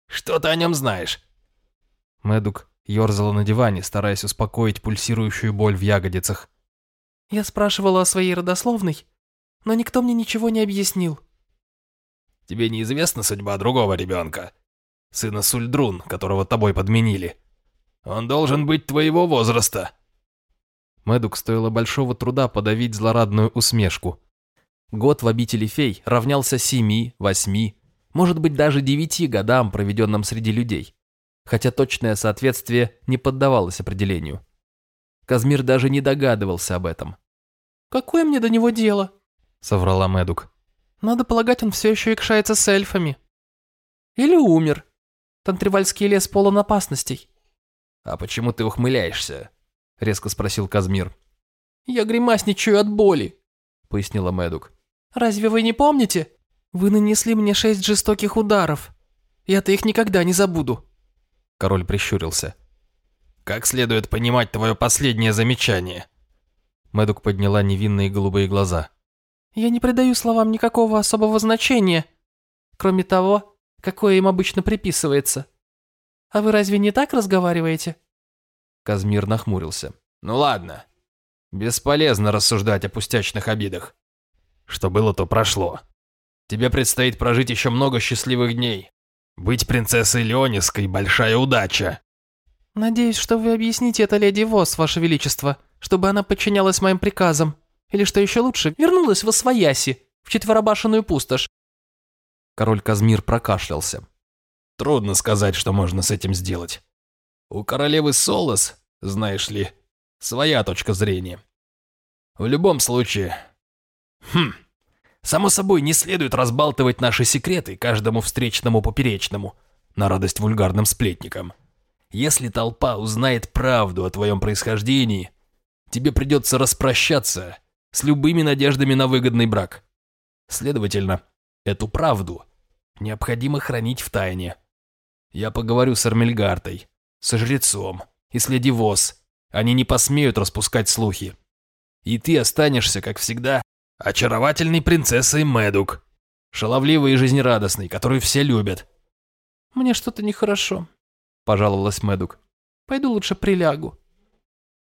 Speaker 2: Что ты о нем знаешь?»
Speaker 1: Мэдук ерзала на диване, стараясь успокоить пульсирующую боль в ягодицах.
Speaker 3: «Я спрашивала о своей родословной, но никто мне ничего не объяснил».
Speaker 2: «Тебе неизвестна судьба другого ребенка, сына Сульдрун, которого тобой подменили. Он должен быть твоего возраста».
Speaker 1: Мэдук стоило большого труда подавить злорадную усмешку. Год в обители фей равнялся семи, восьми, может быть даже девяти годам, проведенным среди людей, хотя точное соответствие не поддавалось определению. Казмир даже не догадывался об этом.
Speaker 3: «Какое мне до него дело?»
Speaker 1: — соврала Мэдук.
Speaker 3: «Надо полагать, он все еще икшается с эльфами. Или умер. Тантривальский лес полон опасностей».
Speaker 2: «А почему ты ухмыляешься?» — резко спросил Казмир.
Speaker 3: «Я гримасничаю от боли», — пояснила Мэдук. «Разве вы не помните? Вы нанесли мне шесть жестоких ударов. Я-то их никогда не забуду».
Speaker 1: Король прищурился.
Speaker 2: «Как следует понимать твое последнее замечание?»
Speaker 1: Мэдук подняла невинные голубые глаза.
Speaker 3: «Я не придаю словам никакого особого значения, кроме того, какое им обычно приписывается. А вы разве не так разговариваете?»
Speaker 1: Казмир нахмурился.
Speaker 2: «Ну ладно. Бесполезно рассуждать о пустячных обидах. Что было, то прошло. Тебе предстоит прожить еще много счастливых дней. Быть принцессой Леониской – большая удача».
Speaker 3: «Надеюсь, что вы объясните это леди Вос, ваше величество, чтобы она подчинялась моим приказам. Или, что еще лучше, вернулась в Освояси, в четверобашенную пустошь».
Speaker 1: Король Казмир прокашлялся.
Speaker 2: «Трудно сказать, что можно с этим сделать. У королевы Солос, знаешь ли, своя точка зрения. В любом случае... Хм... Само собой, не следует разбалтывать наши секреты каждому встречному поперечному, на радость вульгарным сплетникам. Если толпа узнает правду о твоем происхождении, тебе придется распрощаться с любыми надеждами на выгодный брак. Следовательно, эту правду необходимо хранить в тайне. Я поговорю с Армельгартой, со жрецом и с леди. Они не посмеют распускать слухи. И ты останешься, как всегда, очаровательной принцессой Мэдук, шаловливой и жизнерадостной, которую все любят.
Speaker 3: «Мне что-то нехорошо», – пожаловалась Мэдук. «Пойду лучше прилягу».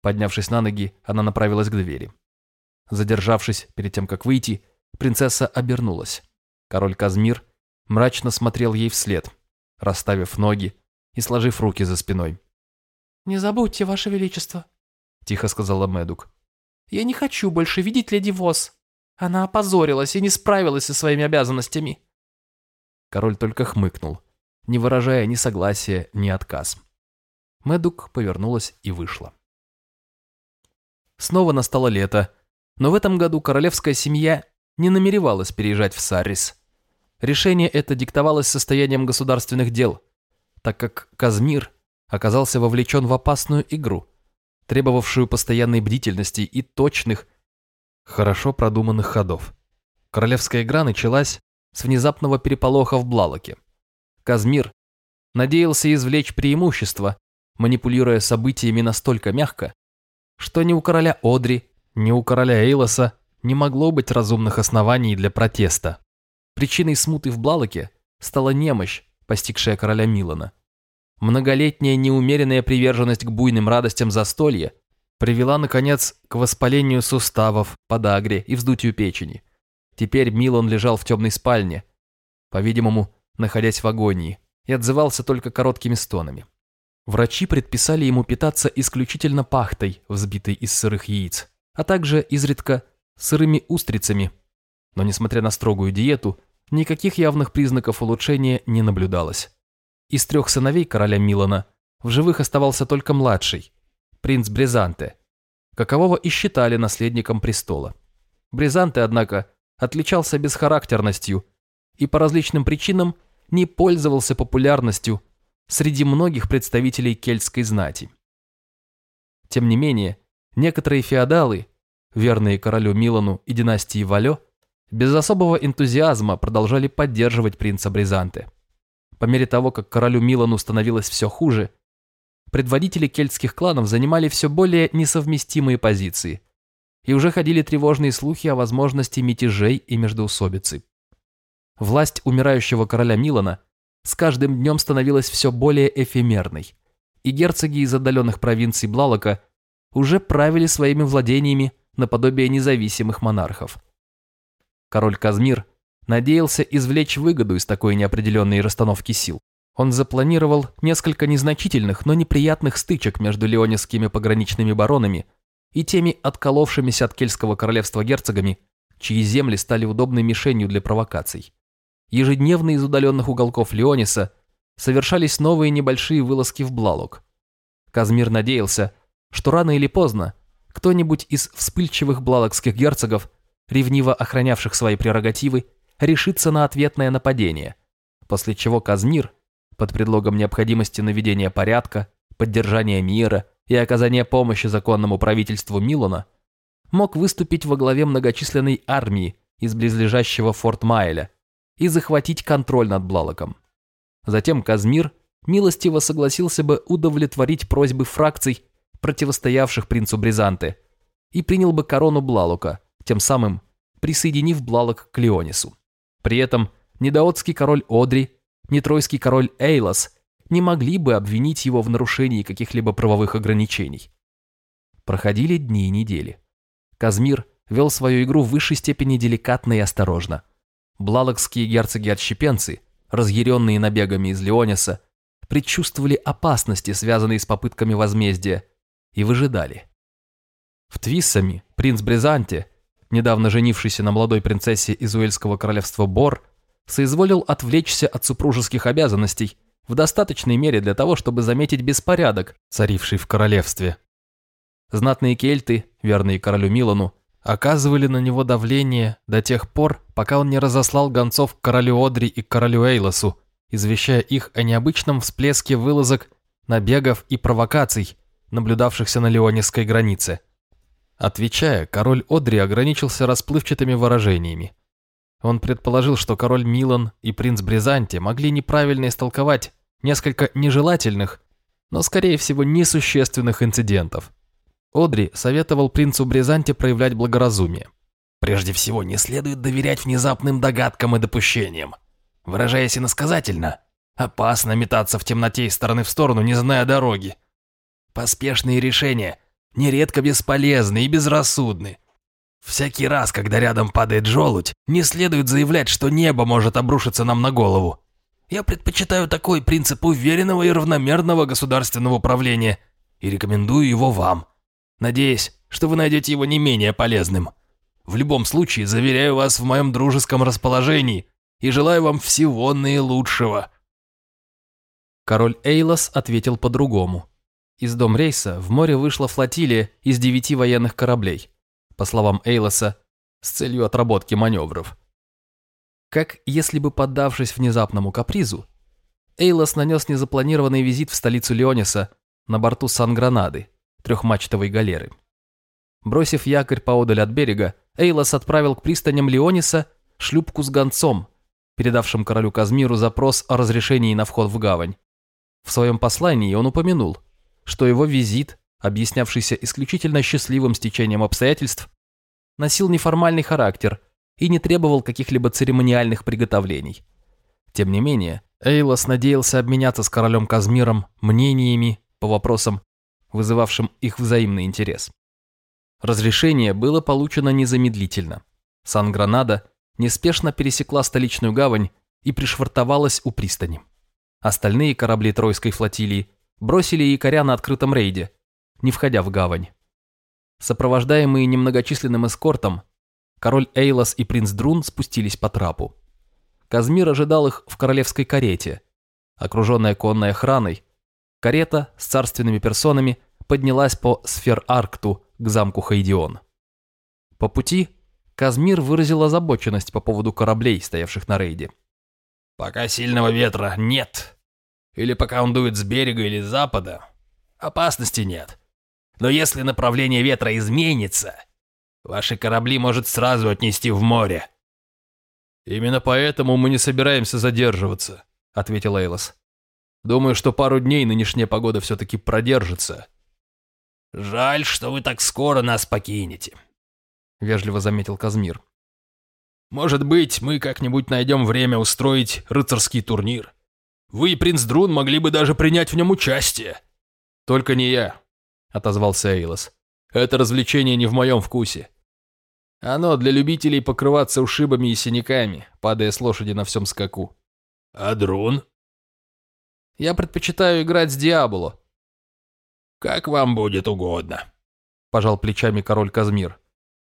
Speaker 1: Поднявшись на ноги, она направилась к двери. Задержавшись перед тем, как выйти, принцесса обернулась. Король Казмир мрачно смотрел ей вслед, расставив ноги и сложив руки за спиной.
Speaker 3: «Не забудьте, Ваше Величество», – тихо сказала Мэдук. «Я не хочу больше видеть леди Вос. Она опозорилась и не справилась со своими обязанностями».
Speaker 1: Король только хмыкнул, не выражая ни согласия, ни отказ. Мэдук повернулась и вышла. Снова настало лето, но в этом году королевская семья не намеревалась переезжать в Саррис. Решение это диктовалось состоянием государственных дел – так как Казмир оказался вовлечен в опасную игру, требовавшую постоянной бдительности и точных, хорошо продуманных ходов. Королевская игра началась,
Speaker 3: с внезапного переполоха в Блалоке. Казмир надеялся извлечь преимущество, манипулируя событиями настолько мягко, что ни у короля Одри, ни у короля Эйлоса не могло быть разумных оснований для протеста. Причиной смуты в Блалоке стала немощь, постигшая короля Милана. Многолетняя неумеренная приверженность к буйным радостям застолья привела, наконец, к воспалению суставов, подагре и вздутию печени. Теперь Милан лежал в темной спальне, по-видимому, находясь в агонии, и отзывался только короткими стонами. Врачи предписали ему питаться исключительно пахтой, взбитой из сырых яиц, а также изредка сырыми устрицами. Но, несмотря на строгую диету, никаких явных признаков улучшения не наблюдалось. Из трех сыновей короля Милана в живых оставался только младший, принц Брезанте, какового и считали наследником престола. Брезанте, однако, отличался бесхарактерностью и по различным причинам не пользовался популярностью среди многих представителей кельтской знати. Тем не менее, некоторые феодалы, верные королю Милану и династии Валё, без особого энтузиазма продолжали поддерживать принца Бризанте. По мере того, как королю Милану становилось все хуже, предводители кельтских кланов занимали все более несовместимые позиции, и уже ходили тревожные слухи о возможности мятежей и междоусобицы. Власть умирающего короля Милана с каждым днем становилась все более эфемерной, и герцоги из отдаленных провинций Блалока уже правили своими владениями наподобие независимых монархов. Король Казмир надеялся извлечь выгоду из такой неопределенной расстановки сил. Он запланировал несколько незначительных, но неприятных стычек между леонисскими пограничными баронами и теми отколовшимися от Кельтского королевства герцогами, чьи земли стали удобной мишенью для провокаций. Ежедневно из удаленных уголков Леониса совершались новые небольшие вылазки в Блалок. Казмир надеялся, что рано или поздно кто-нибудь из вспыльчивых блалокских герцогов, ревниво охранявших свои прерогативы, решится на ответное нападение, после чего Казмир, под предлогом необходимости наведения порядка, поддержания мира и оказания помощи законному правительству Милана, мог выступить во главе многочисленной армии из близлежащего Форт Майля и захватить контроль над Блалоком. Затем Казмир милостиво согласился бы удовлетворить просьбы фракций противостоявших принцу Бризанте, и принял бы корону Блалука, тем самым присоединив Блалок к Леонису. При этом недоотский король Одри, ни тройский король Эйлас не могли бы обвинить его в нарушении каких-либо правовых ограничений. Проходили дни и недели. Казмир вел свою игру в высшей степени деликатно и осторожно. Блалокские герцоги-отщепенцы, разъяренные набегами из Леониса, предчувствовали опасности, связанные с попытками возмездия, и выжидали. В Твиссами принц Бризанте, недавно женившийся на молодой принцессе из Уэльского королевства Бор, соизволил отвлечься от супружеских обязанностей в достаточной мере для того, чтобы заметить беспорядок, царивший в королевстве. Знатные кельты, верные королю Милану, оказывали на него давление до тех пор, пока он не разослал гонцов к королю Одри и к королю Эйлосу, извещая их о необычном всплеске вылазок, набегов и провокаций, наблюдавшихся на Леонисской границе. Отвечая, король Одри ограничился расплывчатыми выражениями. Он предположил, что король Милан и принц Бризанти могли неправильно истолковать несколько нежелательных, но, скорее всего, несущественных инцидентов. Одри советовал принцу Бризанти проявлять благоразумие.
Speaker 2: «Прежде всего, не следует доверять внезапным догадкам и допущениям. Выражаясь иносказательно, опасно метаться в темноте из стороны в сторону, не зная дороги. Поспешные решения нередко бесполезны и безрассудны. Всякий раз, когда рядом падает желудь, не следует заявлять, что небо может обрушиться нам на голову. Я предпочитаю такой принцип уверенного и равномерного государственного управления и рекомендую его вам, надеясь, что вы найдете его не менее полезным. В любом случае, заверяю вас в моем дружеском расположении и желаю вам всего наилучшего».
Speaker 3: Король Эйлос ответил по-другому. Из дом рейса в море вышла флотилия из девяти военных кораблей, по словам Эйлоса, с целью отработки маневров. Как если бы поддавшись внезапному капризу, Эйлос нанес незапланированный визит в столицу Леониса на борту Сан-Гранады, трехмачтовой галеры. Бросив якорь поодаль от берега, Эйлос отправил к пристаням Леониса шлюпку с гонцом,
Speaker 1: передавшим королю Казмиру запрос о разрешении на вход в гавань. В своем послании он упомянул, что его визит, объяснявшийся исключительно счастливым стечением обстоятельств, носил неформальный характер и не требовал каких-либо церемониальных приготовлений. Тем не менее, Эйлос надеялся обменяться с королем Казмиром мнениями по вопросам, вызывавшим их взаимный интерес. Разрешение было получено незамедлительно. Сан-Гранада неспешно пересекла столичную гавань и пришвартовалась у пристани. Остальные корабли Тройской флотилии бросили якоря на открытом рейде, не входя в гавань. Сопровождаемые немногочисленным эскортом, король Эйлос и принц Друн спустились по трапу. Казмир ожидал их в королевской карете. Окруженная конной охраной, карета с царственными персонами поднялась по сфер-аркту к замку Хайдион. По пути Казмир выразил озабоченность по поводу кораблей, стоявших на рейде.
Speaker 2: «Пока сильного ветра нет, или пока он дует с берега или с запада, опасности нет. Но если направление ветра изменится, ваши корабли может сразу отнести в море».
Speaker 1: «Именно поэтому мы не собираемся задерживаться», — ответил Эйлос. «Думаю, что пару дней нынешняя погода все-таки продержится».
Speaker 2: «Жаль, что вы так скоро нас покинете», — вежливо заметил Казмир. «Может быть, мы как-нибудь найдем время устроить рыцарский турнир. Вы и принц Друн могли бы даже принять в нем участие».
Speaker 1: «Только не я», — отозвался Эйлос. «Это развлечение не в моем вкусе. Оно для любителей покрываться ушибами и синяками, падая с лошади на всем скаку».
Speaker 2: «А Друн?»
Speaker 1: «Я предпочитаю играть с Диаболо».
Speaker 2: «Как вам будет угодно», —
Speaker 1: пожал плечами король Казмир.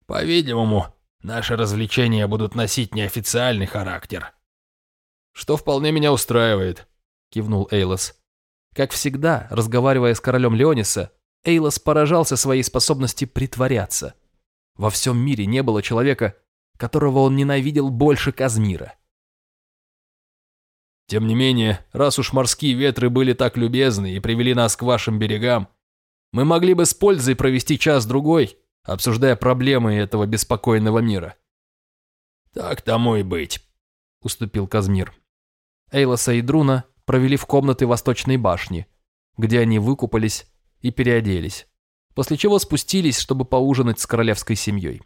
Speaker 2: «По-видимому, наши развлечения будут носить неофициальный характер».
Speaker 1: «Что вполне меня устраивает», — кивнул Эйлос. Как всегда, разговаривая с королем Леониса, Эйлос поражался своей способности притворяться. Во всем мире не было человека, которого он ненавидел больше Казмира. Тем не менее, раз уж морские ветры были так любезны и привели нас к вашим берегам, мы могли бы с пользой провести час-другой, обсуждая проблемы этого беспокойного мира.
Speaker 2: «Так тому и быть», — уступил Казмир.
Speaker 1: Эйлоса и Друна провели в комнаты Восточной башни, где они выкупались и переоделись, после чего спустились, чтобы поужинать с королевской семьей.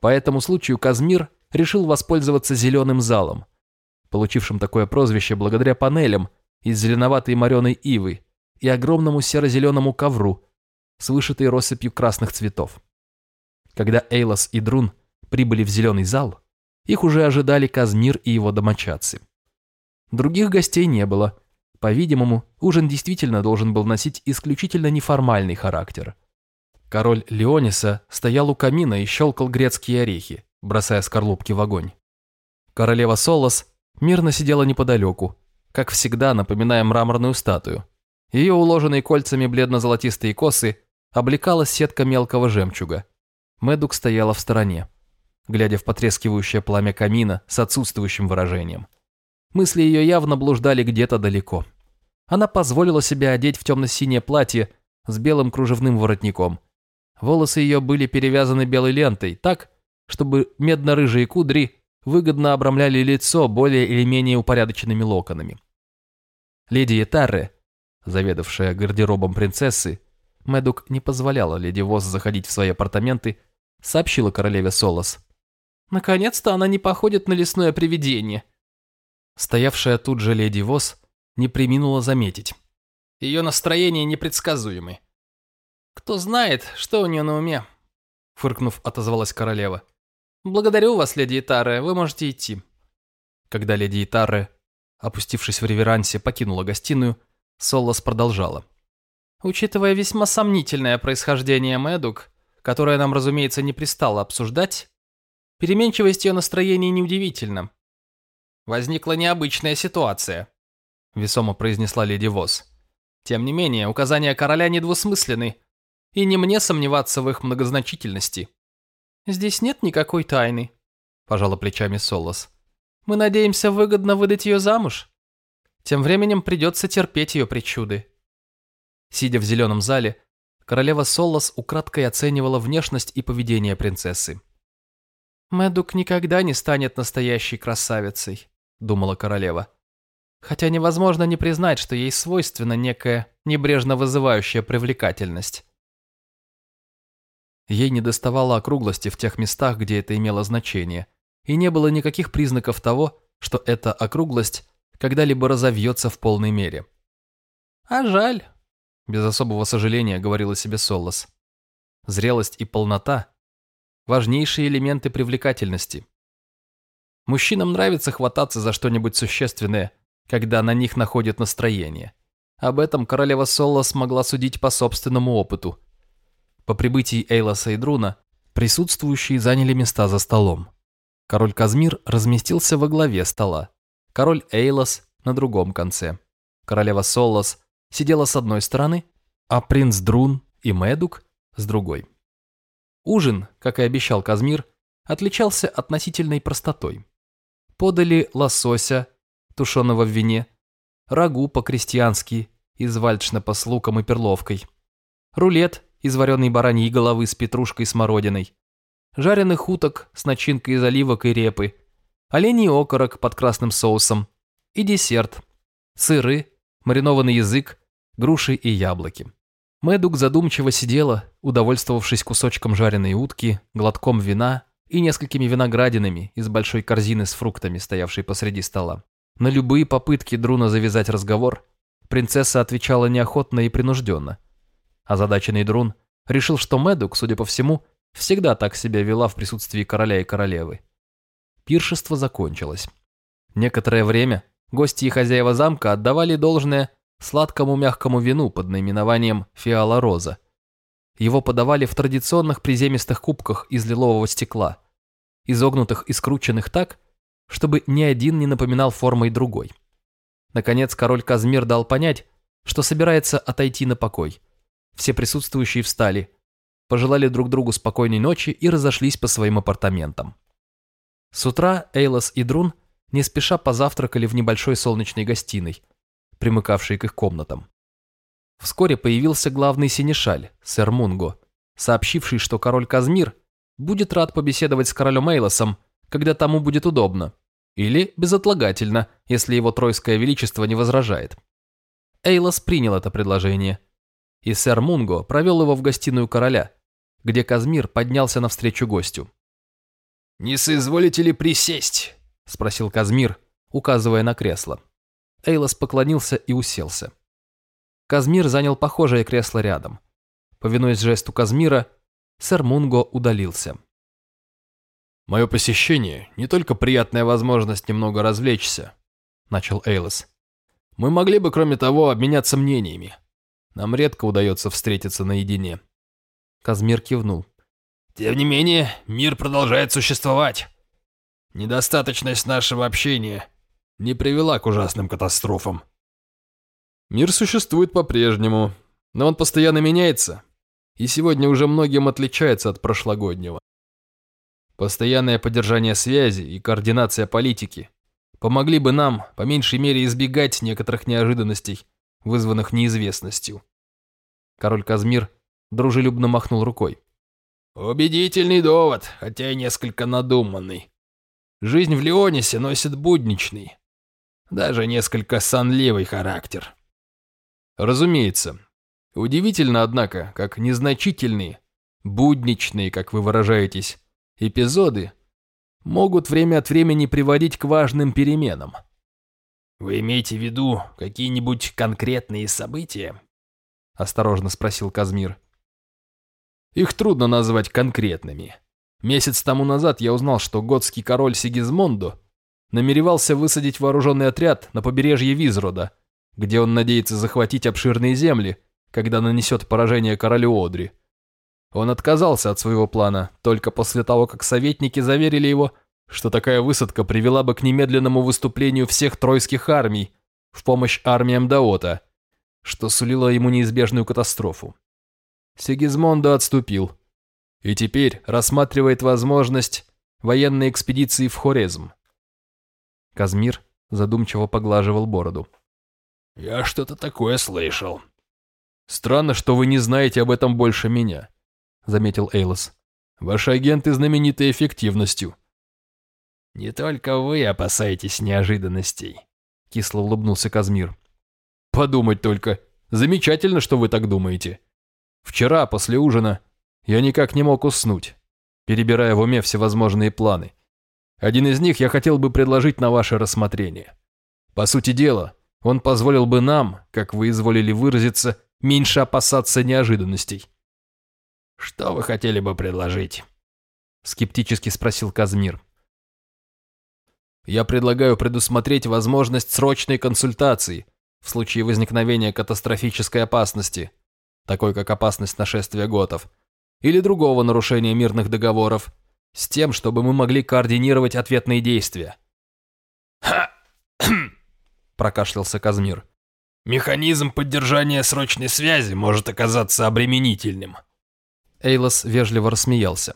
Speaker 1: По этому случаю Казмир решил воспользоваться зеленым залом, получившим такое прозвище благодаря панелям из зеленоватой мореной ивы и огромному серо-зеленому ковру с вышитой россыпью красных цветов. Когда Эйлос и Друн прибыли в зеленый зал, их уже ожидали Казмир и его домочадцы. Других гостей не было, по-видимому, ужин действительно должен был носить исключительно неформальный характер. Король Леониса стоял у камина и щелкал грецкие орехи, бросая скорлупки в огонь. Королева Солос мирно сидела неподалеку, как всегда напоминая мраморную статую. Ее уложенные кольцами бледно-золотистые косы облекала сетка мелкого жемчуга. Медук стояла в стороне, глядя в потрескивающее пламя камина с отсутствующим выражением. Мысли ее явно блуждали где-то далеко. Она позволила себе одеть в темно-синее платье с белым кружевным воротником. Волосы ее были перевязаны белой лентой так, чтобы медно-рыжие кудри выгодно обрамляли лицо более или менее упорядоченными локонами. Леди Этарре, заведовавшая гардеробом принцессы, Медук не позволяла леди Вос заходить в свои апартаменты, сообщила королеве Солос. «Наконец-то она не походит на лесное привидение», Стоявшая тут же леди Вос не приминула заметить. Ее настроение непредсказуемы. «Кто знает, что у нее на уме?» Фыркнув, отозвалась королева. «Благодарю вас, леди Итаре, вы можете идти». Когда леди Итаре, опустившись в реверансе, покинула гостиную, Солос продолжала. «Учитывая весьма сомнительное происхождение Мэдук, которое нам, разумеется, не пристало обсуждать, переменчивость ее настроения неудивительна. Возникла необычная ситуация», — весомо произнесла леди Вос. «Тем не менее, указания короля недвусмысленны, и не мне сомневаться в их многозначительности». «Здесь нет никакой тайны», — пожала плечами Солос. «Мы надеемся выгодно выдать ее замуж. Тем временем придется терпеть ее причуды». Сидя в зеленом зале, королева Солос украдкой оценивала внешность и поведение принцессы. «Мэдук никогда не станет настоящей красавицей»,
Speaker 3: думала королева. Хотя невозможно не признать, что ей свойственна некая небрежно вызывающая привлекательность. Ей не доставало округлости в тех местах, где это имело значение, и не было никаких признаков того, что эта округлость когда-либо разовьется в полной мере. «А жаль», – без особого сожаления говорила себе Солос. «Зрелость и полнота – важнейшие элементы привлекательности. Мужчинам нравится хвататься за что-нибудь существенное, когда на них находит настроение. Об этом королева Солла смогла судить по собственному опыту. По прибытии Эйлоса и Друна присутствующие заняли места за столом. Король Казмир разместился во главе стола, король Эйлос на другом конце. Королева Соллас сидела с одной стороны, а принц Друн и Медук с другой. Ужин, как и обещал Казмир, отличался относительной простотой. Подали лосося, тушеного в вине, рагу по-крестьянски из вальчнепа с луком и перловкой, рулет из вареной бараньей головы с петрушкой и смородиной, жареных уток с начинкой из оливок и репы, оленей окорок под красным соусом и десерт, сыры, маринованный язык, груши и яблоки. Мэдук задумчиво сидела, удовольствовавшись кусочком жареной утки, глотком вина и несколькими виноградинами из большой корзины с фруктами, стоявшей посреди стола. На любые попытки Друна завязать разговор принцесса отвечала неохотно и принужденно. Озадаченный Друн решил, что Мэдук, судя по всему, всегда так себя вела в присутствии короля и королевы. Пиршество закончилось. Некоторое время гости и хозяева замка отдавали должное сладкому мягкому вину под наименованием «Фиала Роза». Его подавали в традиционных приземистых кубках из лилового стекла, изогнутых и скрученных так, чтобы ни один не напоминал формой другой. Наконец король Казмир дал понять, что собирается отойти на покой. Все присутствующие встали, пожелали друг другу спокойной ночи и разошлись по своим апартаментам. С утра Эйлос и Друн не спеша позавтракали в небольшой солнечной гостиной, примыкавшей к их комнатам. Вскоре появился главный синешаль, сэр Мунго, сообщивший, что король Казмир будет рад побеседовать с королем Эйлосом когда тому будет удобно, или безотлагательно, если его тройское величество не возражает. Эйлос принял это предложение, и сэр Мунго провел его в гостиную короля, где Казмир поднялся навстречу гостю.
Speaker 2: «Не соизволите ли присесть?» – спросил Казмир, указывая на кресло.
Speaker 3: Эйлос поклонился и уселся. Казмир занял похожее кресло рядом. Повинуясь жесту Казмира, сэр Мунго удалился.
Speaker 1: «Мое посещение не только приятная возможность немного развлечься», – начал Эйлос. «Мы могли бы, кроме того, обменяться мнениями. Нам редко удается встретиться наедине».
Speaker 3: Казмир кивнул.
Speaker 2: «Тем не менее, мир продолжает существовать. Недостаточность нашего общения не привела к ужасным катастрофам».
Speaker 1: «Мир существует по-прежнему, но он постоянно меняется, и сегодня уже многим отличается от прошлогоднего. Постоянное поддержание связи и координация политики помогли бы нам, по меньшей мере, избегать некоторых неожиданностей, вызванных неизвестностью.
Speaker 3: Король Казмир дружелюбно махнул рукой.
Speaker 2: «Убедительный довод, хотя и несколько надуманный. Жизнь в Леонисе носит будничный, даже несколько сонливый характер».
Speaker 1: «Разумеется. Удивительно, однако, как незначительные, будничные, как вы выражаетесь, эпизоды могут время от времени приводить к важным переменам.
Speaker 2: «Вы имеете в виду какие-нибудь конкретные события?»
Speaker 1: – осторожно спросил Казмир. «Их трудно назвать конкретными. Месяц тому назад я узнал, что готский король Сигизмондо намеревался высадить вооруженный отряд на побережье Визрода, где он надеется захватить обширные земли, когда нанесет поражение королю Одри. Он отказался от своего плана только после того, как советники заверили его, что такая высадка привела бы к немедленному выступлению всех тройских армий в помощь армиям Даота, что сулило ему неизбежную катастрофу. Сигизмондо отступил и теперь рассматривает возможность военной экспедиции в Хорезм.
Speaker 3: Казмир задумчиво поглаживал бороду.
Speaker 2: «Я что-то такое слышал».
Speaker 1: «Странно, что вы не знаете об этом больше меня заметил Эйлос. «Ваши агенты знамениты эффективностью».
Speaker 2: «Не только вы опасаетесь неожиданностей», — кисло улыбнулся Казмир.
Speaker 1: «Подумать только. Замечательно, что вы так думаете. Вчера, после ужина, я никак не мог уснуть, перебирая в уме всевозможные планы. Один из них я хотел бы предложить на ваше рассмотрение. По сути дела, он позволил бы нам, как вы изволили выразиться, меньше опасаться неожиданностей.
Speaker 2: «Что вы хотели бы предложить?»
Speaker 1: – скептически спросил Казмир. «Я предлагаю предусмотреть возможность срочной консультации в случае возникновения катастрофической опасности, такой как опасность нашествия готов, или другого нарушения мирных договоров, с тем, чтобы мы могли координировать ответные действия».
Speaker 2: Прокашлялся Казмир. «Механизм поддержания срочной связи может оказаться обременительным».
Speaker 1: Эйлос вежливо рассмеялся.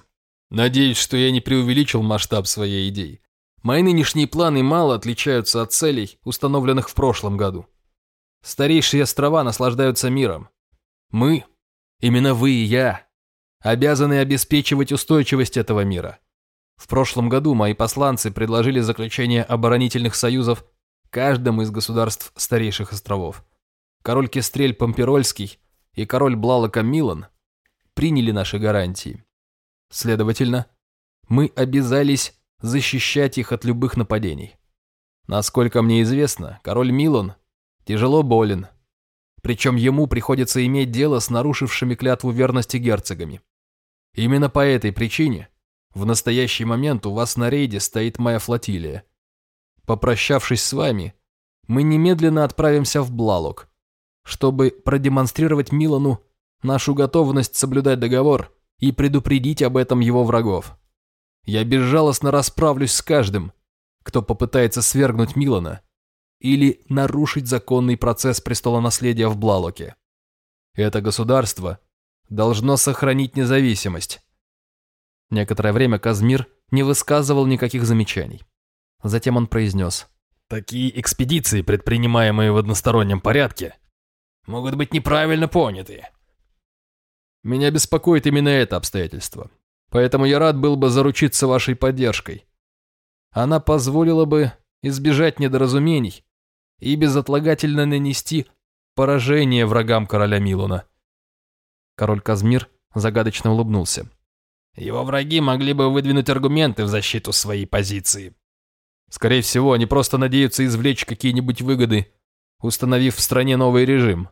Speaker 1: «Надеюсь, что я не преувеличил масштаб своей идеи. Мои нынешние планы мало отличаются от целей, установленных в прошлом году. Старейшие острова наслаждаются миром. Мы, именно вы и я, обязаны обеспечивать устойчивость этого мира. В прошлом году мои посланцы предложили заключение оборонительных союзов каждому из государств старейших островов. Король Кестрель Помперольский и король Блалака Милан приняли наши гарантии. Следовательно, мы обязались защищать их от любых нападений. Насколько мне известно, король Милан тяжело болен, причем ему приходится иметь дело с нарушившими клятву верности герцогами. Именно по этой причине в настоящий момент у вас на рейде стоит моя флотилия. Попрощавшись с вами, мы немедленно отправимся в Блалок, чтобы продемонстрировать Милану нашу готовность соблюдать договор и предупредить об этом его врагов. Я безжалостно расправлюсь с каждым, кто попытается свергнуть Милана или нарушить законный процесс престолонаследия в Блалоке. Это государство должно сохранить независимость. Некоторое время Казмир не высказывал никаких замечаний. Затем он произнес.
Speaker 2: «Такие экспедиции, предпринимаемые в одностороннем порядке, могут быть неправильно поняты.
Speaker 1: Меня беспокоит именно это обстоятельство. Поэтому я рад был бы заручиться вашей поддержкой. Она позволила бы избежать недоразумений и безотлагательно нанести поражение врагам короля Милуна. Король Казмир загадочно улыбнулся.
Speaker 2: Его враги могли бы выдвинуть аргументы в защиту своей позиции.
Speaker 1: Скорее всего, они просто надеются извлечь какие-нибудь выгоды, установив в стране новый режим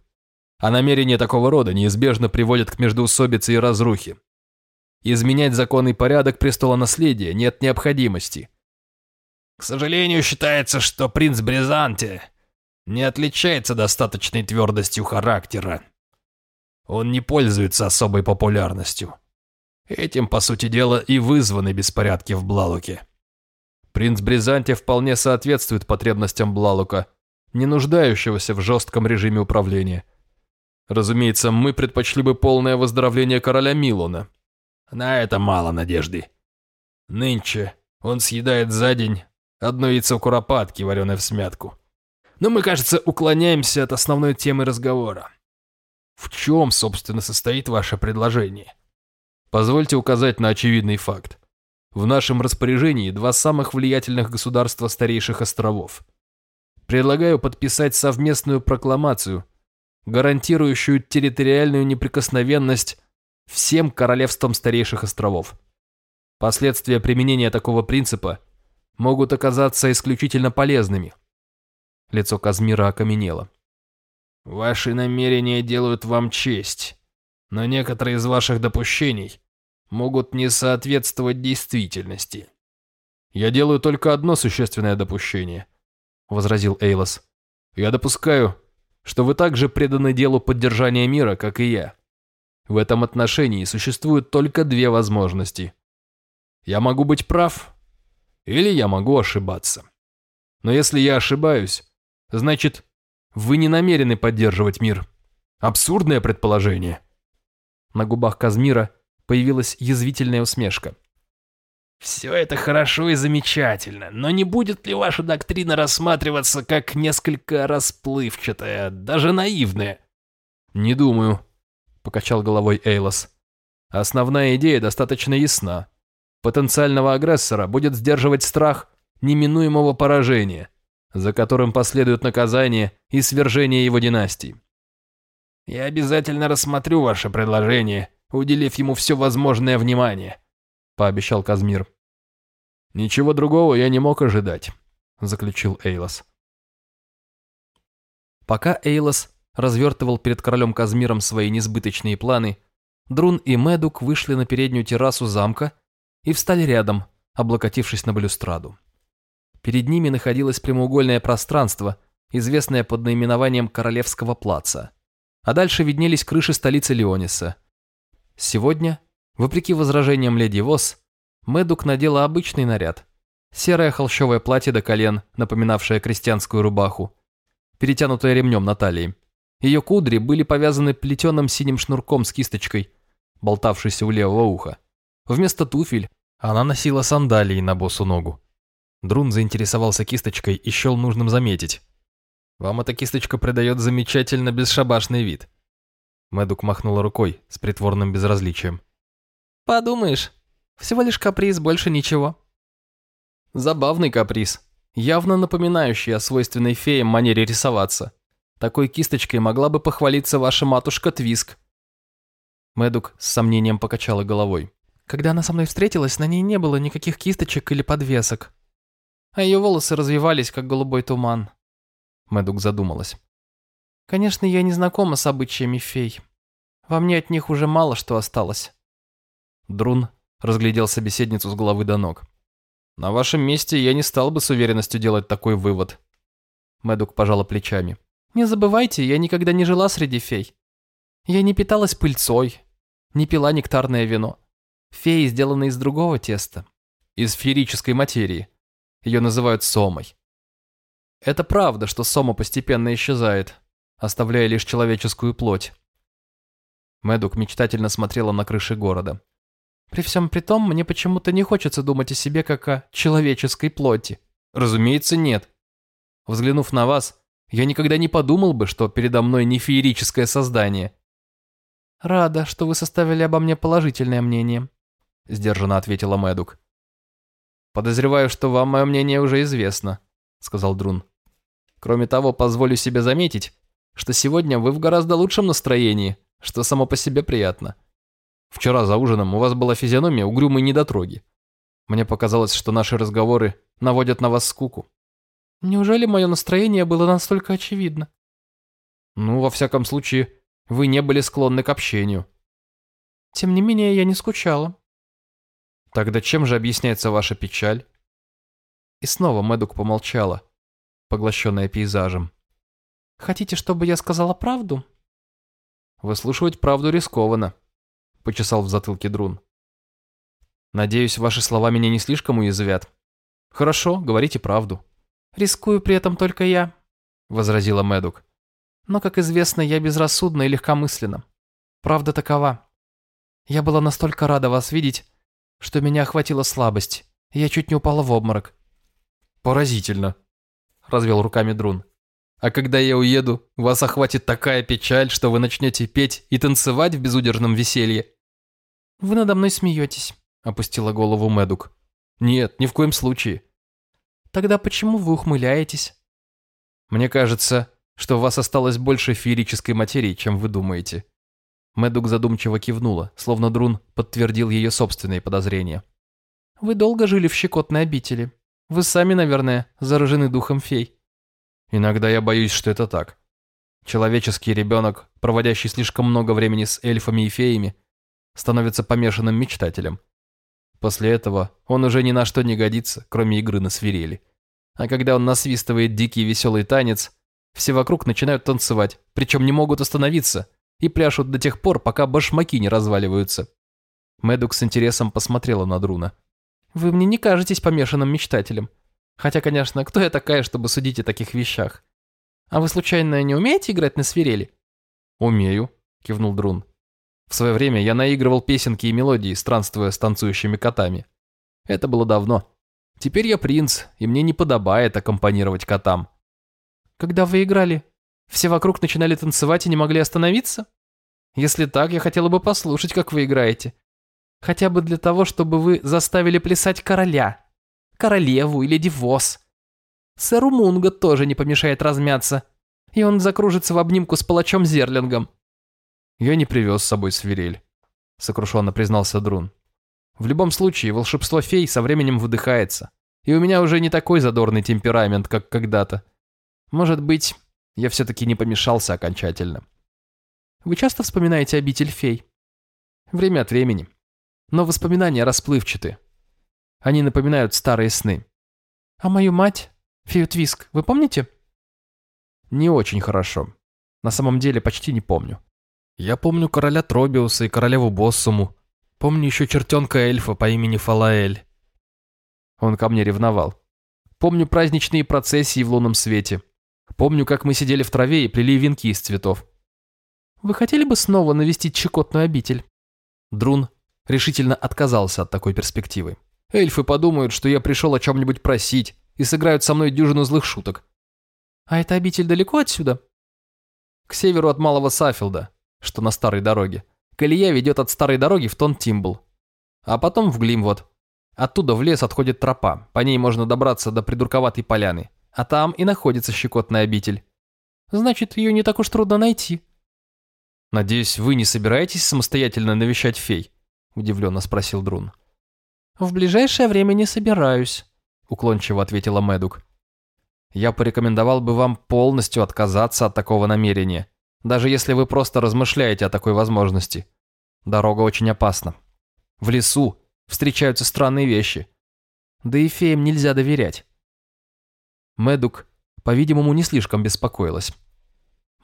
Speaker 1: а намерения такого рода неизбежно приводят к междоусобице и разрухе. Изменять законный порядок престола наследия нет необходимости.
Speaker 2: К сожалению, считается, что принц Бризанте не отличается достаточной твердостью характера. Он не пользуется особой популярностью. Этим, по сути дела, и вызваны беспорядки в Блалуке.
Speaker 1: Принц Бризанте вполне соответствует потребностям Блалука, не нуждающегося в жестком режиме управления. Разумеется, мы предпочли бы полное выздоровление короля Милона.
Speaker 2: На это мало надежды. Нынче он съедает за день одно яйцо куропатки, вареное в смятку. Но мы, кажется, уклоняемся от основной темы разговора. В чем, собственно, состоит ваше предложение?
Speaker 1: Позвольте указать на очевидный факт. В нашем распоряжении два самых влиятельных государства старейших островов. Предлагаю подписать совместную прокламацию гарантирующую территориальную неприкосновенность всем королевствам старейших островов. Последствия применения такого принципа могут оказаться исключительно полезными. Лицо Казмира окаменело.
Speaker 2: Ваши намерения делают вам честь, но некоторые из ваших допущений могут не соответствовать действительности.
Speaker 1: Я делаю только одно существенное допущение, возразил Эйлос. Я допускаю, что вы также преданы делу поддержания мира, как и я. В этом отношении существуют только две возможности. Я могу быть прав, или я могу ошибаться. Но если я ошибаюсь, значит, вы не намерены поддерживать мир. Абсурдное предположение. На губах Казмира появилась язвительная усмешка.
Speaker 2: Все это хорошо и замечательно, но не будет ли ваша доктрина рассматриваться как несколько расплывчатая, даже наивная?
Speaker 1: Не думаю, покачал головой Эйлос. Основная идея достаточно ясна. Потенциального агрессора будет сдерживать страх неминуемого поражения, за которым последует наказание и свержение его династии.
Speaker 2: Я обязательно рассмотрю ваше предложение, уделив ему все возможное внимание», — пообещал Казмир.
Speaker 1: «Ничего другого я не мог ожидать», — заключил Эйлос. Пока Эйлос развертывал перед королем Казмиром свои несбыточные планы, Друн и Медук вышли на переднюю террасу замка и встали рядом, облокотившись на балюстраду. Перед ними находилось прямоугольное пространство, известное под наименованием Королевского плаца а дальше виднелись крыши столицы Леониса. Сегодня, вопреки возражениям леди Вос, Мэдук надела обычный наряд. Серое холщовое платье до колен, напоминавшее крестьянскую рубаху, перетянутое ремнем на талии. Ее кудри были повязаны плетеным синим шнурком с кисточкой, болтавшейся у левого уха. Вместо туфель она носила сандалии на босу ногу. Друн заинтересовался кисточкой и счел нужным заметить. Вам эта кисточка придает замечательно бесшабашный вид. Мэдук махнула рукой с притворным безразличием.
Speaker 3: Подумаешь, всего лишь каприз, больше ничего.
Speaker 1: Забавный каприз, явно напоминающий о свойственной феям манере рисоваться. Такой кисточкой могла бы похвалиться ваша матушка Твиск. Мэдук с сомнением покачала головой.
Speaker 3: Когда она со мной встретилась, на ней не было никаких кисточек или подвесок. А ее волосы развивались, как голубой туман.
Speaker 1: Мэдук задумалась.
Speaker 3: «Конечно, я не знакома с обычаями фей. Во мне от них уже мало что осталось».
Speaker 1: Друн разглядел собеседницу с головы до ног. «На вашем месте я не стал бы с уверенностью делать такой вывод». Мэдук пожала плечами.
Speaker 3: «Не забывайте, я никогда не жила среди фей. Я не питалась пыльцой, не пила нектарное вино. Феи сделаны из другого теста.
Speaker 1: Из феерической материи. Ее называют сомой. Это правда, что Сома постепенно исчезает, оставляя лишь человеческую плоть. Мэдук мечтательно смотрела на крыши города.
Speaker 3: При всем при том, мне почему-то не хочется думать о себе как о человеческой плоти.
Speaker 1: Разумеется, нет. Взглянув на вас, я никогда не подумал бы, что передо мной не феерическое создание.
Speaker 3: Рада, что вы составили обо мне положительное мнение, сдержанно ответила Мэдук.
Speaker 1: Подозреваю, что вам мое мнение уже известно, сказал Друн. Кроме того, позволю себе заметить, что сегодня вы в гораздо лучшем настроении, что само по себе приятно. Вчера за ужином у вас была физиономия угрюмой недотроги. Мне показалось, что наши разговоры наводят на вас скуку.
Speaker 3: Неужели мое настроение было настолько очевидно?
Speaker 1: Ну, во всяком случае, вы не были склонны к общению.
Speaker 3: Тем не менее, я не скучала.
Speaker 1: Тогда чем же объясняется ваша печаль? И снова Мэдук помолчала, поглощенная пейзажем.
Speaker 3: «Хотите, чтобы я сказала правду?»
Speaker 1: «Выслушивать правду рискованно», — почесал в затылке Друн. «Надеюсь, ваши слова меня не слишком уязвят. Хорошо, говорите правду».
Speaker 3: «Рискую при этом только я», —
Speaker 1: возразила Мэдук.
Speaker 3: «Но, как известно, я безрассудна и легкомысленна. Правда такова. Я была настолько рада вас видеть, что меня охватила слабость, и я чуть не упала в обморок».
Speaker 1: «Поразительно», развел руками Друн. А когда я уеду, вас охватит такая печаль, что вы начнете петь и танцевать в безудержном веселье.
Speaker 3: Вы надо мной смеетесь, опустила голову Медук.
Speaker 1: Нет, ни в коем случае.
Speaker 3: Тогда почему вы ухмыляетесь?
Speaker 1: Мне кажется, что у вас осталось больше феерической материи, чем вы думаете. Медук задумчиво кивнула, словно Друн подтвердил ее собственные подозрения.
Speaker 3: Вы долго жили в щекотной обители. Вы сами, наверное, заражены духом фей.
Speaker 1: Иногда я боюсь, что это так. Человеческий ребенок, проводящий слишком много времени с эльфами и феями, становится помешанным мечтателем. После этого он уже ни на что не годится, кроме игры на свирели. А когда он насвистывает дикий веселый танец, все вокруг начинают танцевать, причем не могут остановиться, и пляшут до тех пор, пока башмаки не разваливаются. Мэдук с интересом посмотрела на Друна.
Speaker 3: Вы мне не кажетесь помешанным мечтателем. Хотя, конечно, кто я такая, чтобы судить о таких вещах? А вы случайно не умеете играть на свирели?
Speaker 1: Умею, кивнул Друн. В свое время я наигрывал песенки и мелодии, странствуя с танцующими котами. Это было давно. Теперь я принц, и мне не подобает аккомпанировать котам.
Speaker 3: Когда вы играли, все вокруг начинали танцевать и не могли остановиться? Если так, я хотела бы послушать, как вы играете. Хотя бы для того, чтобы вы заставили плясать короля. Королеву и леди Вос. Сэру Мунго тоже не помешает размяться, и он закружится в обнимку с палачом Зерлингом.
Speaker 1: Я не привез с собой свирель, сокрушенно признался Друн. В любом случае, волшебство фей со временем выдыхается, и у меня уже не такой задорный темперамент, как когда-то. Может быть, я все-таки не помешался окончательно.
Speaker 3: Вы часто вспоминаете обитель фей?
Speaker 1: Время от времени. Но воспоминания расплывчаты. Они напоминают старые сны.
Speaker 3: А мою мать, фею Твиск, вы помните?
Speaker 1: Не очень хорошо. На самом деле почти не помню. Я помню короля Тробиуса и королеву Боссуму. Помню еще чертенка эльфа по имени Фалаэль. Он ко мне ревновал. Помню праздничные процессии в лунном свете. Помню, как мы сидели в траве и плели венки из цветов.
Speaker 3: Вы хотели бы снова навестить щекотную обитель?
Speaker 1: Друн решительно отказался от такой перспективы. Эльфы подумают, что я пришел о чем-нибудь просить и сыграют со мной дюжину злых шуток.
Speaker 3: А эта обитель далеко отсюда?
Speaker 1: К северу от Малого Сафилда, что на старой дороге. Колея ведет от старой дороги в Тон-Тимбл. А потом в Глимвод. Оттуда в лес отходит тропа, по ней можно добраться до придурковатой поляны. А там и находится щекотная обитель.
Speaker 3: Значит, ее не так уж трудно найти.
Speaker 1: Надеюсь, вы не собираетесь самостоятельно навещать фей? Удивленно спросил Друн.
Speaker 3: В ближайшее время не собираюсь,
Speaker 1: уклончиво ответила Мэдук. Я порекомендовал бы вам полностью отказаться от такого намерения, даже если вы просто размышляете о такой возможности. Дорога очень опасна. В лесу встречаются странные вещи. Да и феям нельзя доверять. Мэдук, по-видимому, не слишком беспокоилась.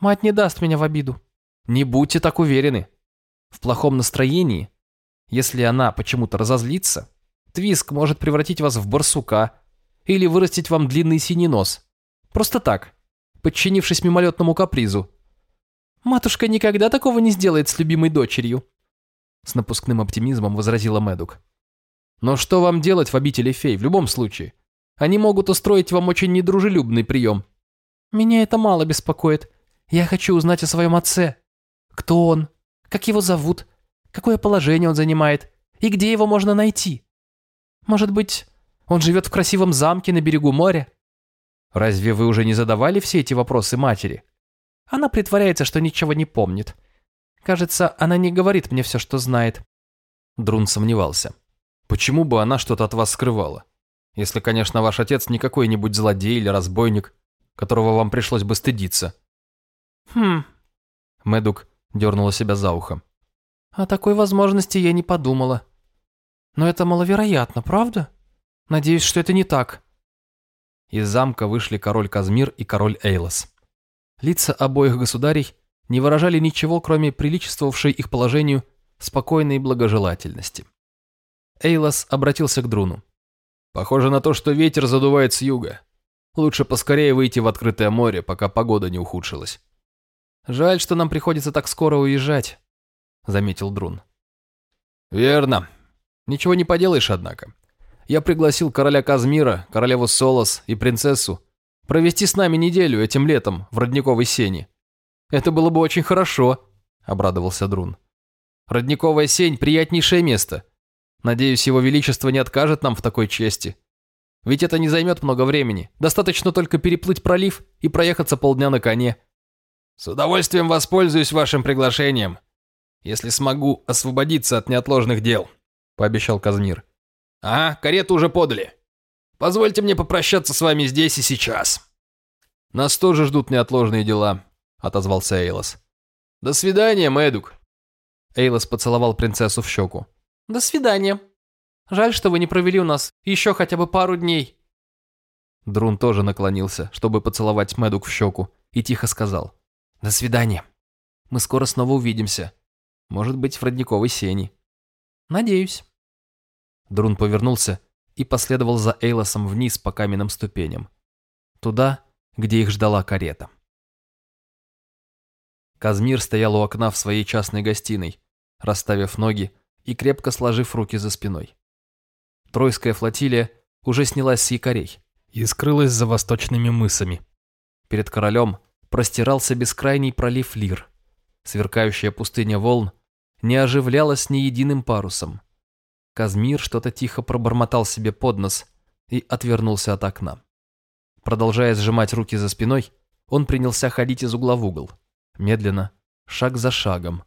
Speaker 3: «Мать не даст меня в обиду».
Speaker 1: «Не будьте так уверены. В плохом настроении, если она почему-то разозлится, Твиск может превратить вас в барсука или вырастить вам длинный синий нос. Просто так, подчинившись мимолетному капризу.
Speaker 3: «Матушка никогда такого не сделает с любимой дочерью»,
Speaker 1: с напускным оптимизмом возразила Мэдук. «Но что вам делать в обители фей в любом случае? Они могут устроить вам очень недружелюбный прием».
Speaker 3: «Меня это мало беспокоит. Я хочу узнать о своем отце. Кто он? Как его зовут? Какое положение он занимает? И где его можно найти? Может быть, он живет в красивом замке на берегу моря?»
Speaker 1: «Разве вы уже не задавали все эти вопросы матери?»
Speaker 3: Она притворяется, что ничего не помнит. Кажется, она не говорит мне все, что знает.
Speaker 1: Друн сомневался. Почему бы она что-то от вас скрывала? Если, конечно, ваш отец не какой-нибудь злодей или разбойник, которого вам пришлось бы стыдиться.
Speaker 3: Хм.
Speaker 1: Мэдук дернула себя за ухо.
Speaker 3: О такой возможности я не подумала. Но это маловероятно, правда? Надеюсь, что это не так.
Speaker 1: Из замка вышли король Казмир и король Эйлос. Лица обоих государей не выражали ничего, кроме приличествовавшей их положению спокойной благожелательности. Эйлос обратился к Друну. «Похоже на то, что ветер задувает с юга. Лучше поскорее выйти в открытое море, пока погода не ухудшилась». «Жаль, что нам приходится так скоро уезжать», — заметил Друн. «Верно. Ничего не поделаешь, однако. Я пригласил короля Казмира, королеву Солос и принцессу провести с нами неделю этим летом в родниковой сене. Это было бы очень хорошо, обрадовался Друн. Родниковая сень – приятнейшее место. Надеюсь, его величество не откажет нам в такой чести. Ведь это не займет много времени. Достаточно только переплыть пролив и проехаться полдня на коне. С удовольствием воспользуюсь вашим приглашением, если смогу освободиться от неотложных дел, пообещал Казмир. А, карету уже подали. Позвольте мне попрощаться с вами здесь и сейчас. Нас тоже ждут неотложные дела, отозвался Эйлос. До свидания, Мэдук. Эйлос поцеловал принцессу в щеку.
Speaker 3: До свидания. Жаль, что вы не провели у нас еще хотя бы пару дней.
Speaker 1: Друн тоже наклонился, чтобы поцеловать Мэдук в щеку, и тихо сказал. «До свидания. Мы скоро снова увидимся. Может быть, в родниковой сени».
Speaker 3: «Надеюсь».
Speaker 1: Друн повернулся и последовал за Эйлосом вниз по каменным ступеням. Туда, где их ждала карета. Казмир стоял у окна в своей частной гостиной, расставив ноги и крепко сложив руки за спиной. Тройская флотилия уже снялась с якорей и скрылась за восточными мысами. Перед королем простирался бескрайний пролив Лир. Сверкающая пустыня волн не оживлялась ни единым парусом. Казмир что-то тихо пробормотал себе под нос, и отвернулся от окна. Продолжая сжимать руки за спиной, он принялся ходить из угла в угол, медленно, шаг за шагом,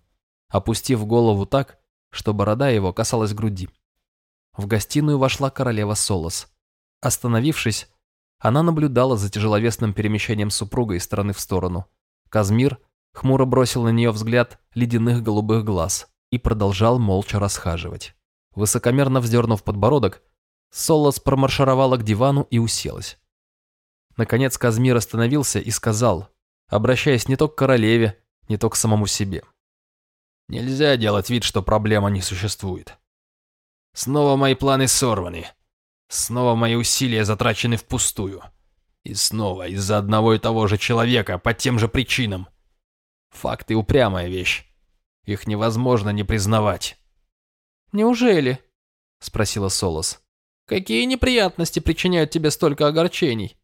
Speaker 1: опустив голову так, что борода его касалась груди. В гостиную вошла королева Солос. Остановившись, она наблюдала за тяжеловесным перемещением супруга из стороны в сторону. Казмир хмуро бросил на нее взгляд ледяных голубых глаз и продолжал молча расхаживать. Высокомерно вздернув подбородок, Солос промаршировала к дивану и уселась. Наконец Казмир остановился и сказал, обращаясь не то к королеве, не то к самому себе.
Speaker 2: «Нельзя делать вид, что проблема не существует. Снова мои планы сорваны. Снова мои усилия затрачены впустую. И снова из-за одного и того же человека, по тем же причинам. Факты – упрямая вещь. Их невозможно не признавать.
Speaker 3: «Неужели?» – спросила Солос. «Какие неприятности причиняют тебе столько огорчений?»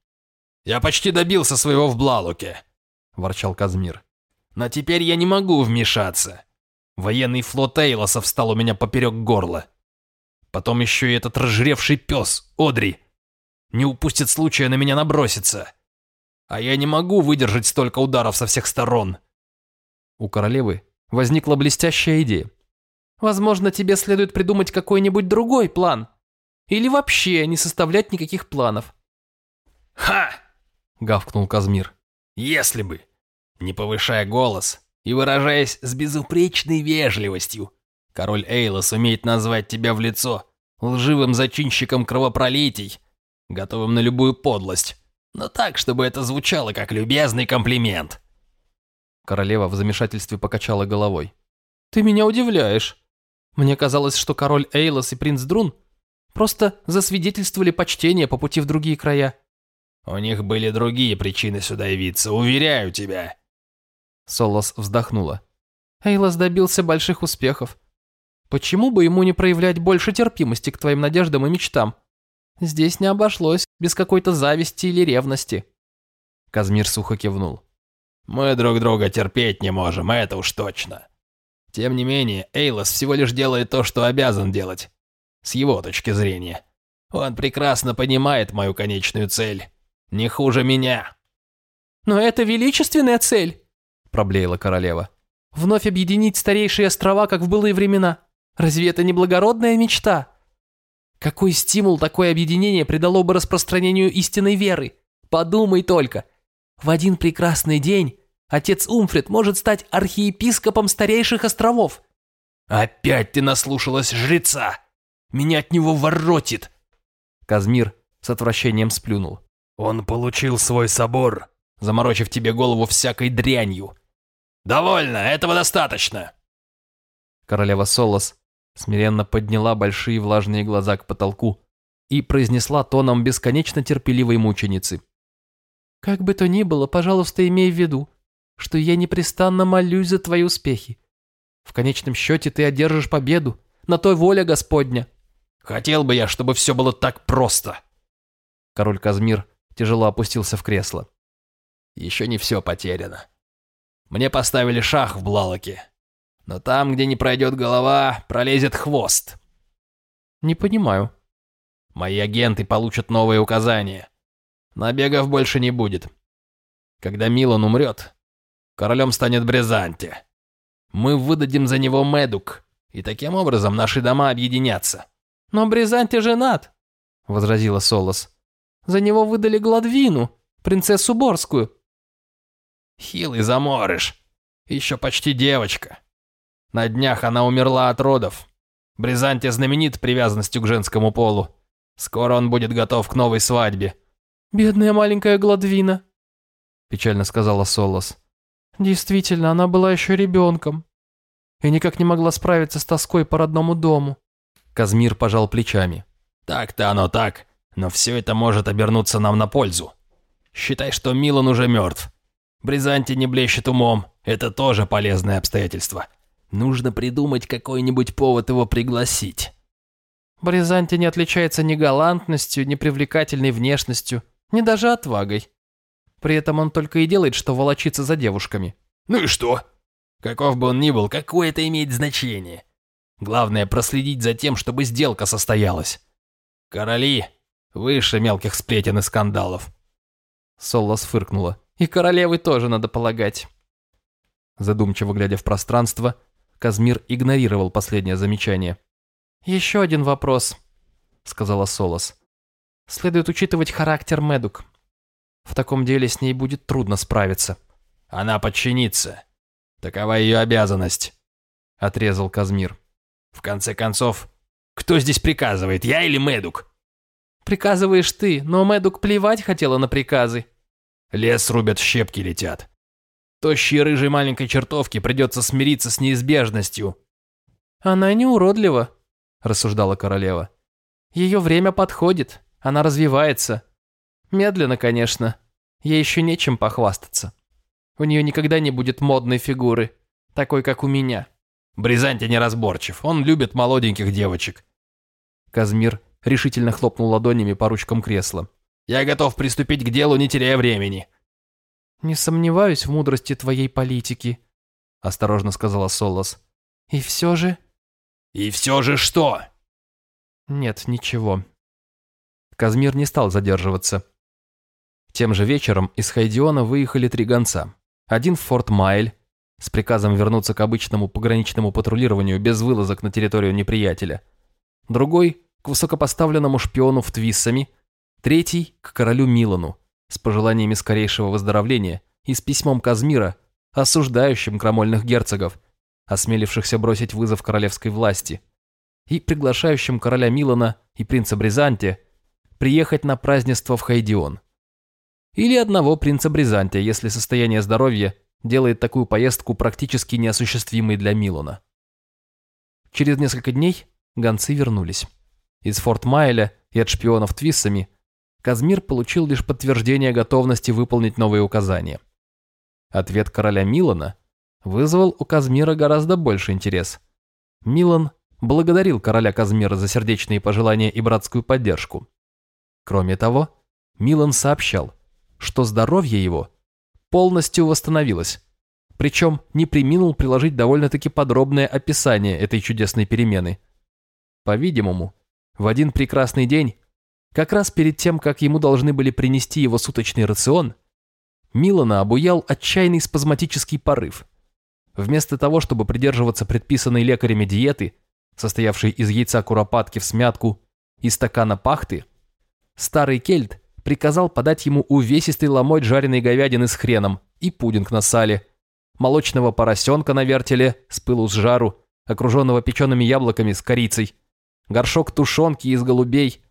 Speaker 2: «Я почти добился своего в Блалуке», – ворчал Казмир. «Но теперь я не могу вмешаться. Военный флот Эйлоса встал у меня поперек горла. Потом еще и этот разжревший пес, Одри. Не упустит случая на меня наброситься. А я не могу выдержать столько ударов со всех сторон».
Speaker 1: У королевы возникла блестящая идея.
Speaker 3: Возможно, тебе следует придумать какой-нибудь другой план. Или вообще не составлять никаких планов.
Speaker 2: «Ха!» — гавкнул Казмир. «Если бы, не повышая голос и выражаясь с безупречной вежливостью, король Эйлос умеет назвать тебя в лицо лживым зачинщиком кровопролитий, готовым на любую подлость, но так, чтобы это звучало как любезный комплимент».
Speaker 1: Королева в замешательстве покачала головой.
Speaker 3: «Ты меня удивляешь. Мне казалось, что король Эйлос и принц Друн просто засвидетельствовали почтение по пути в другие края.
Speaker 2: У них были другие причины сюда явиться, уверяю тебя.
Speaker 1: Солос вздохнула.
Speaker 3: Эйлос добился больших успехов. Почему бы ему не проявлять больше терпимости к твоим надеждам и мечтам? Здесь не обошлось без какой-то зависти или ревности.
Speaker 1: Казмир сухо кивнул.
Speaker 2: Мы друг друга терпеть не можем, это уж точно. Тем не менее, Эйлос всего лишь делает то, что обязан делать. С его точки зрения. Он прекрасно понимает мою конечную цель. Не хуже меня.
Speaker 3: «Но это величественная цель», – проблеяла королева. «Вновь объединить старейшие острова, как в былые времена. Разве это не благородная мечта? Какой стимул такое объединение придало бы распространению истинной веры? Подумай только. В один прекрасный день Отец Умфрид может стать архиепископом старейших островов.
Speaker 2: Опять ты наслушалась жреца. Меня от него воротит.
Speaker 1: Казмир с отвращением сплюнул.
Speaker 2: Он получил свой собор, заморочив тебе голову всякой дрянью. Довольно, этого достаточно.
Speaker 1: Королева Солос смиренно подняла большие влажные глаза к потолку и произнесла тоном бесконечно терпеливой мученицы.
Speaker 3: «Как бы то ни было, пожалуйста, имей в виду, что я непрестанно молюсь за твои успехи. В конечном счете ты одержишь победу, на той воля Господня.
Speaker 2: Хотел бы я, чтобы все было так просто.
Speaker 1: Король Казмир тяжело опустился в кресло.
Speaker 2: Еще не все потеряно. Мне поставили шах в Блалоке. Но там, где не пройдет голова, пролезет хвост.
Speaker 3: Не понимаю.
Speaker 2: Мои агенты получат новые указания. Набегов больше не будет. Когда Милан умрет, Королем станет Брезанте. Мы выдадим за него Медук, и таким образом наши дома объединятся».
Speaker 3: «Но Брезанте женат», — возразила Солос. «За него выдали Гладвину, принцессу Борскую».
Speaker 2: «Хилый заморыш. Еще почти девочка. На днях она умерла от родов. Брезанте знаменит привязанностью к женскому полу. Скоро он будет готов к новой свадьбе».
Speaker 3: «Бедная маленькая Гладвина», —
Speaker 1: печально сказала Солос.
Speaker 3: Действительно, она была еще ребенком и никак не могла справиться с тоской по родному дому.
Speaker 1: Казмир пожал плечами.
Speaker 2: Так-то оно так, но все это может обернуться нам на пользу. Считай, что Милан уже мертв. Бризанти не блещет умом, это тоже полезное обстоятельство. Нужно придумать какой-нибудь повод его пригласить.
Speaker 3: Бризанти не отличается ни галантностью, ни привлекательной внешностью, ни даже отвагой. При этом он только и делает, что волочится за девушками.
Speaker 2: Ну и что? Каков бы он ни был, какое это имеет значение? Главное проследить за тем, чтобы сделка состоялась. Короли Выше мелких сплетен и скандалов.
Speaker 3: Соллас фыркнула. И королевой тоже надо полагать. Задумчиво глядя в пространство, Казмир игнорировал последнее замечание. «Еще один вопрос», — сказала Солос. «Следует учитывать характер Медук. В таком деле с ней будет трудно справиться».
Speaker 2: «Она подчинится. Такова ее обязанность», — отрезал Казмир. «В конце концов, кто здесь приказывает, я или Медук?»
Speaker 3: «Приказываешь ты, но Медук плевать хотела на приказы».
Speaker 2: «Лес рубят, щепки летят. Тощей рыжей маленькой чертовке придется смириться с неизбежностью».
Speaker 3: «Она не уродлива», — рассуждала королева. «Ее время подходит, она развивается. Медленно, конечно. Ей еще нечем похвастаться. У нее никогда не будет модной фигуры, такой, как у меня».
Speaker 2: Бризанти неразборчив, он любит молоденьких девочек.
Speaker 3: Казмир решительно хлопнул ладонями по ручкам кресла.
Speaker 2: «Я готов приступить к делу, не теряя времени».
Speaker 3: «Не сомневаюсь в мудрости твоей политики», — осторожно сказала Солос. «И все же...»
Speaker 2: «И все же что?»
Speaker 3: «Нет, ничего». Казмир не стал задерживаться. Тем же вечером из Хайдиона выехали три гонца. Один в Форт Майль с приказом вернуться к обычному пограничному патрулированию без вылазок на территорию неприятеля. Другой – к высокопоставленному шпиону в Твиссами. Третий – к королю Милану с пожеланиями скорейшего выздоровления и с письмом Казмира, осуждающим крамольных герцогов, осмелившихся бросить вызов королевской власти, и приглашающим короля Милана и принца Бризанте приехать на празднество в Хайдион. Или одного принца Бризанте, если состояние здоровья делает такую поездку практически неосуществимой для Милана. Через несколько дней гонцы вернулись. Из Форт Майля и от шпионов Твиссами Казмир получил лишь подтверждение готовности выполнить новые указания. Ответ короля Милана вызвал у Казмира гораздо больше интерес. Милан благодарил короля Казмира за сердечные пожелания и братскую поддержку. Кроме того, Милан сообщал, что здоровье его полностью восстановилось, причем не приминул приложить довольно-таки подробное описание этой чудесной перемены. По-видимому, в один прекрасный день как раз перед тем, как ему должны были принести его суточный рацион, Милана обуял отчаянный спазматический порыв. Вместо того, чтобы придерживаться предписанной лекарями диеты, состоявшей из яйца куропатки в смятку и стакана пахты, старый кельт приказал подать ему увесистый ломоть жареной говядины с хреном и пудинг на сале, молочного поросенка на вертеле с пылу с жару, окруженного печеными яблоками с корицей, горшок тушенки из голубей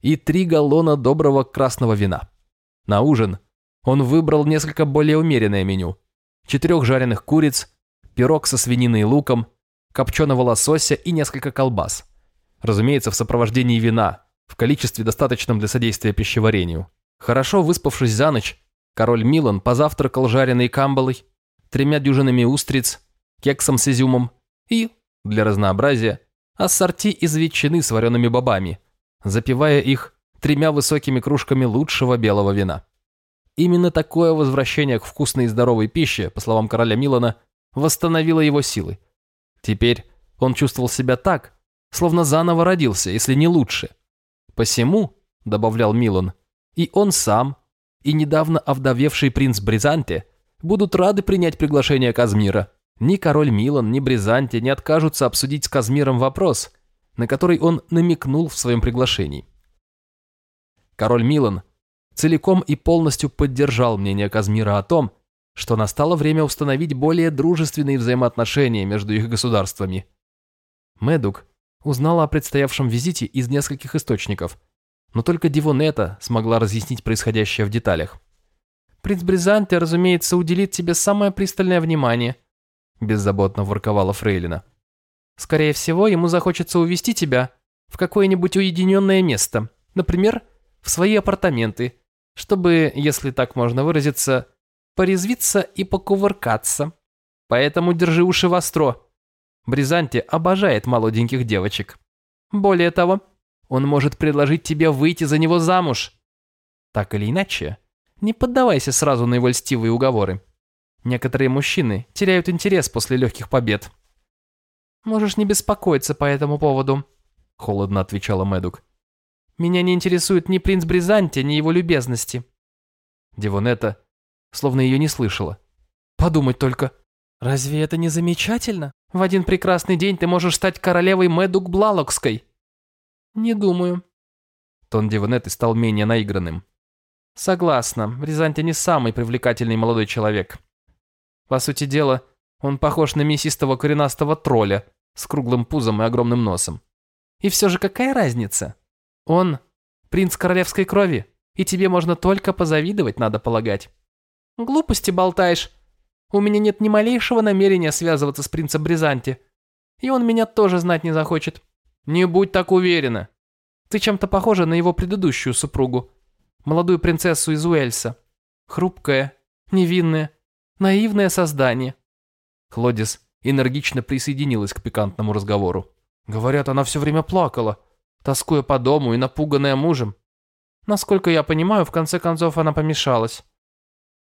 Speaker 3: и три галлона доброго красного вина. На ужин он выбрал несколько более умеренное меню. Четырех жареных куриц, пирог со свининой и луком, копченого лосося и несколько колбас. Разумеется, в сопровождении вина, в количестве достаточном для содействия пищеварению. Хорошо выспавшись за ночь, король Милан позавтракал жареной камбалой, тремя дюжинами устриц, кексом с изюмом и, для разнообразия, ассорти из ветчины с вареными бобами, запивая их тремя высокими кружками лучшего белого вина. Именно такое возвращение к вкусной и здоровой пище, по словам короля Милана, восстановило его силы. Теперь он чувствовал себя так, словно заново родился, если не лучше. Посему, добавлял Милан, и он сам, и недавно овдовевший принц Бризанте будут рады принять приглашение Казмира. Ни король Милан, ни Бризанте не откажутся обсудить с Казмиром вопрос – на который он намекнул в своем приглашении. Король Милан целиком и полностью поддержал мнение Казмира о том, что настало время установить более дружественные взаимоотношения между их государствами. Медук узнала о предстоявшем визите из нескольких источников, но только Дивонета смогла разъяснить происходящее в деталях. «Принц Бризанте, разумеется, уделит тебе самое пристальное внимание», беззаботно ворковала Фрейлина. Скорее всего, ему захочется увести тебя в какое-нибудь уединенное место, например, в свои апартаменты, чтобы, если так можно выразиться, порезвиться и покувыркаться. Поэтому держи уши востро. Бризанти обожает молоденьких девочек. Более того, он может предложить тебе выйти за него замуж. Так или иначе, не поддавайся сразу на его льстивые уговоры. Некоторые мужчины теряют интерес после легких побед. «Можешь не беспокоиться по этому поводу», — холодно отвечала Мэдук. Меня не интересует ни принц Бризанти, ни его любезности».
Speaker 1: Дивонета словно ее не слышала.
Speaker 3: «Подумать только, разве это не замечательно? В один прекрасный день ты можешь стать королевой Мэдук Блалокской». «Не думаю».
Speaker 1: Тон Дивонеты стал менее наигранным.
Speaker 3: «Согласна, Бризанти не самый привлекательный молодой человек. По сути дела, он похож на мясистого коренастого тролля с круглым пузом и огромным носом. И все же какая разница? Он принц королевской крови, и тебе можно только позавидовать, надо полагать. Глупости болтаешь. У меня нет ни малейшего намерения связываться с принцем Бризанти. И он меня тоже знать не захочет. Не будь так уверена. Ты чем-то похожа на его предыдущую супругу, молодую принцессу из Уэльса. Хрупкая, невинная, наивное создание.
Speaker 1: Хлодис энергично присоединилась к пикантному разговору.
Speaker 3: Говорят, она все время плакала, тоскуя по дому и напуганная мужем. Насколько я понимаю, в конце концов она помешалась.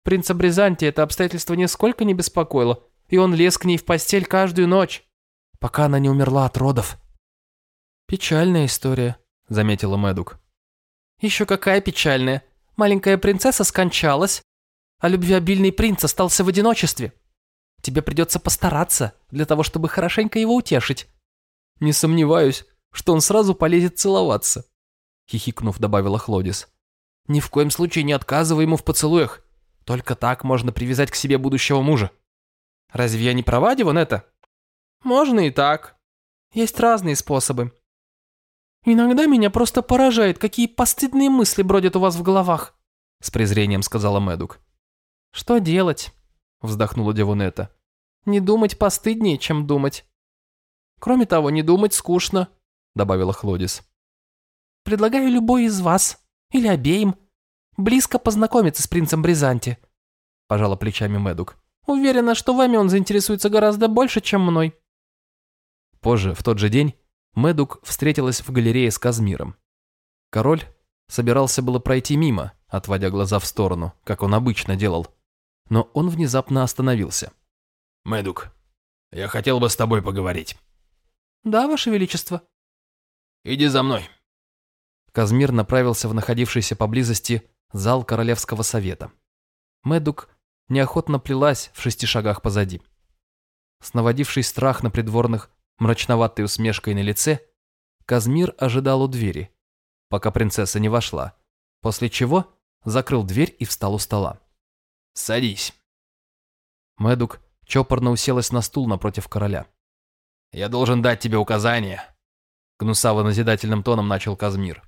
Speaker 3: Принца Бризанти это обстоятельство нисколько не беспокоило, и он лез к ней в постель каждую ночь, пока она не умерла от родов. «Печальная история», — заметила Мэдук. «Еще какая печальная. Маленькая принцесса скончалась, а любвеобильный принц остался в одиночестве. Тебе придется постараться для того, чтобы хорошенько его утешить».
Speaker 1: «Не сомневаюсь, что он сразу полезет целоваться», — хихикнув, добавила Хлодис.
Speaker 3: «Ни в коем случае не отказывай ему в поцелуях. Только так можно привязать к себе будущего мужа. Разве я не права, это? Можно и так. Есть разные способы. Иногда меня просто поражает, какие постыдные мысли бродят у вас в головах, с презрением сказала Мэдук. Что делать? вздохнула Девонета. Не думать постыднее, чем думать. Кроме того, не думать скучно, добавила Хлодис. Предлагаю любой из вас, или обеим, близко познакомиться с принцем Бризанти», – пожала плечами Мэдук. «Уверена, что вами он заинтересуется гораздо больше, чем мной».
Speaker 1: Позже, в тот же день, Мэдук встретилась в галерее с Казмиром. Король собирался было пройти мимо, отводя глаза в сторону, как он обычно делал, но он внезапно остановился.
Speaker 2: «Мэдук, я хотел бы с тобой поговорить».
Speaker 3: «Да, Ваше Величество».
Speaker 2: «Иди за мной».
Speaker 1: Казмир направился в находившийся поблизости зал Королевского совета. Мэдук неохотно плелась в шести шагах позади. С наводивший страх на придворных мрачноватой усмешкой на лице, Казмир ожидал у двери, пока принцесса не вошла, после чего закрыл дверь и встал у стола.
Speaker 2: «Садись».
Speaker 1: Мэдук чопорно уселась на стул напротив короля.
Speaker 2: «Я должен дать тебе указания», — гнусаво-назидательным тоном начал Казмир.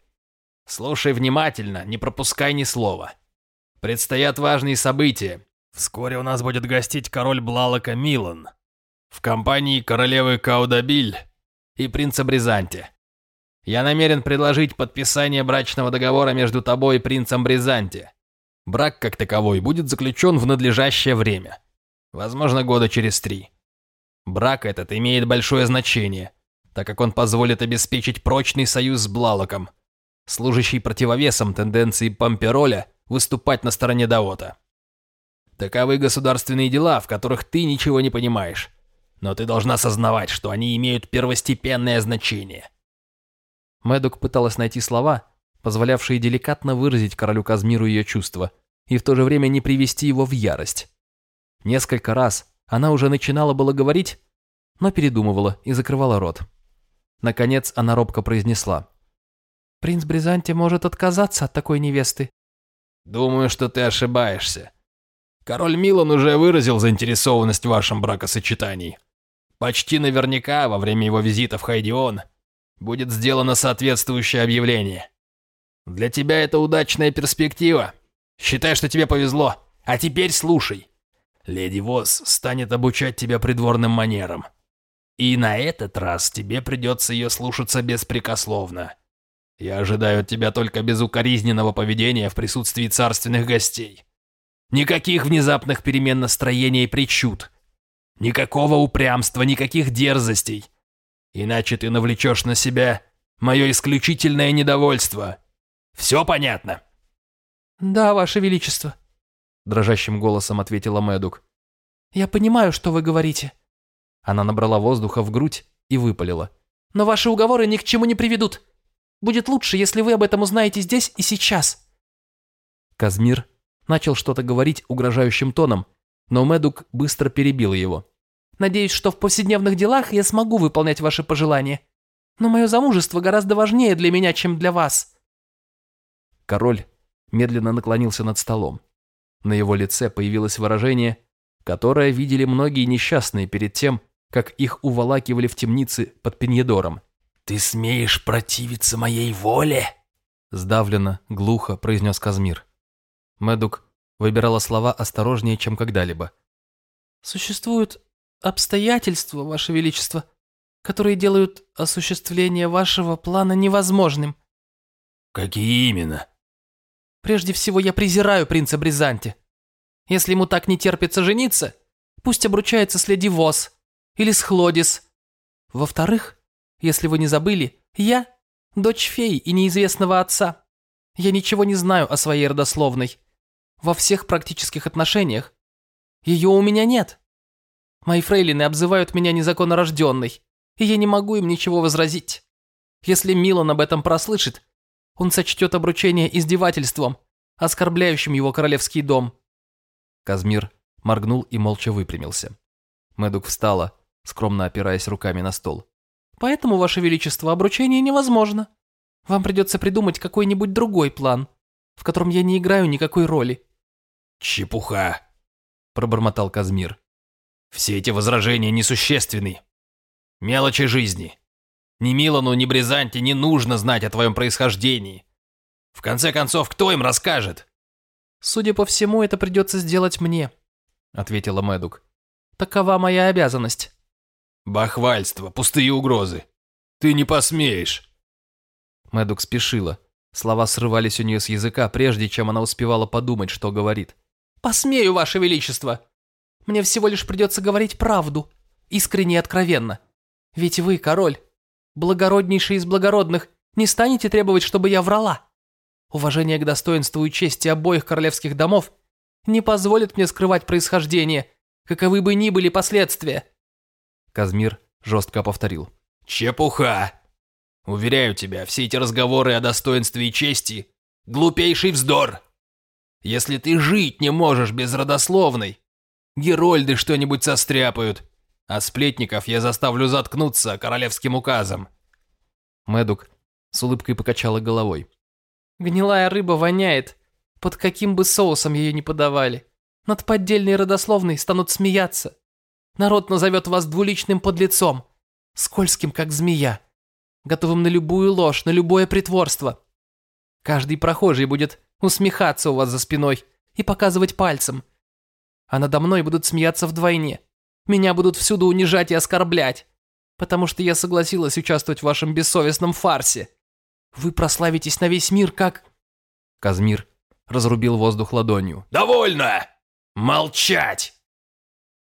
Speaker 2: Слушай внимательно, не пропускай ни слова. Предстоят важные события. Вскоре у нас будет гостить король Блалака Милан в компании королевы Каудабиль и принца Бризанти. Я намерен предложить подписание брачного договора между тобой и принцем Бризанти. Брак как таковой будет заключен в надлежащее время. Возможно, года через три. Брак этот имеет большое значение, так как он позволит обеспечить прочный союз с Блалаком – служащий противовесом тенденции Пампероля выступать на стороне Даота. Таковы государственные дела, в которых ты ничего не понимаешь, но ты должна сознавать, что они имеют первостепенное значение.
Speaker 1: Мэддок пыталась найти слова, позволявшие деликатно выразить королю Казмиру ее чувства, и в то же время не привести его в ярость. Несколько раз она уже начинала было говорить, но передумывала и закрывала рот. Наконец она робко произнесла. Принц Бризанти может отказаться от такой невесты.
Speaker 2: Думаю, что ты ошибаешься. Король Милан уже выразил заинтересованность в вашем бракосочетании. Почти наверняка во время его визита в Хайдион будет сделано соответствующее объявление. Для тебя это удачная перспектива. Считай, что тебе повезло. А теперь слушай. Леди Вос станет обучать тебя придворным манерам. И на этот раз тебе придется ее слушаться беспрекословно. Я ожидаю от тебя только безукоризненного поведения в присутствии царственных гостей. Никаких внезапных перемен настроения и причуд. Никакого упрямства, никаких дерзостей. Иначе ты навлечешь на себя мое исключительное недовольство. Все понятно?»
Speaker 3: «Да, Ваше Величество», — дрожащим голосом ответила Мэдук. «Я понимаю, что вы говорите».
Speaker 1: Она набрала воздуха в грудь и выпалила.
Speaker 3: «Но ваши уговоры ни к чему не приведут. Будет лучше, если вы об этом узнаете здесь и сейчас». Казмир начал что-то говорить угрожающим тоном, но Медук быстро перебил его. «Надеюсь, что в повседневных делах я смогу выполнять ваши пожелания. Но мое замужество гораздо важнее для меня, чем для вас». Король медленно наклонился над столом. На его лице появилось выражение, которое видели многие несчастные перед тем, как их уволакивали в темнице под Пеньедором.
Speaker 2: «Ты смеешь противиться моей воле?»
Speaker 1: Сдавленно, глухо произнес Казмир. Медук выбирала слова осторожнее, чем когда-либо.
Speaker 3: «Существуют обстоятельства, Ваше Величество, которые делают осуществление вашего плана невозможным».
Speaker 2: «Какие именно?»
Speaker 3: «Прежде всего, я презираю принца Бризанти. Если ему так не терпится жениться, пусть обручается с леди Вос или с Хлодис. Во-вторых, если вы не забыли, я – дочь феи и неизвестного отца. Я ничего не знаю о своей родословной. Во всех практических отношениях. Ее у меня нет. Мои фрейлины обзывают меня незаконно рожденной, и я не могу им ничего возразить. Если Милан об этом прослышит, он сочтет обручение издевательством, оскорбляющим его королевский дом.
Speaker 1: Казмир моргнул и молча выпрямился. Медук встала, скромно опираясь руками на стол.
Speaker 3: «Поэтому, Ваше Величество, обручение невозможно. Вам придется придумать какой-нибудь другой план, в котором я не играю никакой роли».
Speaker 2: «Чепуха», – пробормотал Казмир. «Все эти возражения несущественны. Мелочи жизни. Ни Милану, ни Бризанте не нужно знать о твоем происхождении. В конце концов, кто им расскажет?»
Speaker 3: «Судя по всему, это придется сделать мне», — ответила Мэдук. «Такова моя обязанность».
Speaker 2: «Бахвальство, пустые угрозы. Ты не посмеешь».
Speaker 1: Мэдук спешила. Слова срывались у нее с языка, прежде чем она успевала подумать, что говорит.
Speaker 3: «Посмею, Ваше Величество. Мне всего лишь придется говорить правду, искренне и откровенно. Ведь вы, король, благороднейший из благородных, не станете требовать, чтобы я врала. Уважение к достоинству и чести обоих королевских домов не позволит мне скрывать происхождение, каковы бы ни были последствия.
Speaker 1: Казмир жестко повторил.
Speaker 2: Чепуха! Уверяю тебя, все эти разговоры о достоинстве и чести – глупейший вздор. Если ты жить не можешь без родословной, герольды что-нибудь состряпают, а сплетников я заставлю заткнуться королевским указом.
Speaker 1: Мэдук с улыбкой покачала головой.
Speaker 3: Гнилая рыба воняет, под каким бы соусом ее ни подавали. Над поддельной родословной станут смеяться. Народ назовет вас двуличным подлецом, скользким, как змея, готовым на любую ложь, на любое притворство. Каждый прохожий будет усмехаться у вас за спиной и показывать пальцем. А надо мной будут смеяться вдвойне. Меня будут всюду унижать и оскорблять, потому что я согласилась участвовать в вашем бессовестном фарсе. Вы прославитесь на весь мир как...»
Speaker 1: Казмир разрубил воздух ладонью.
Speaker 2: «Довольно! Молчать!»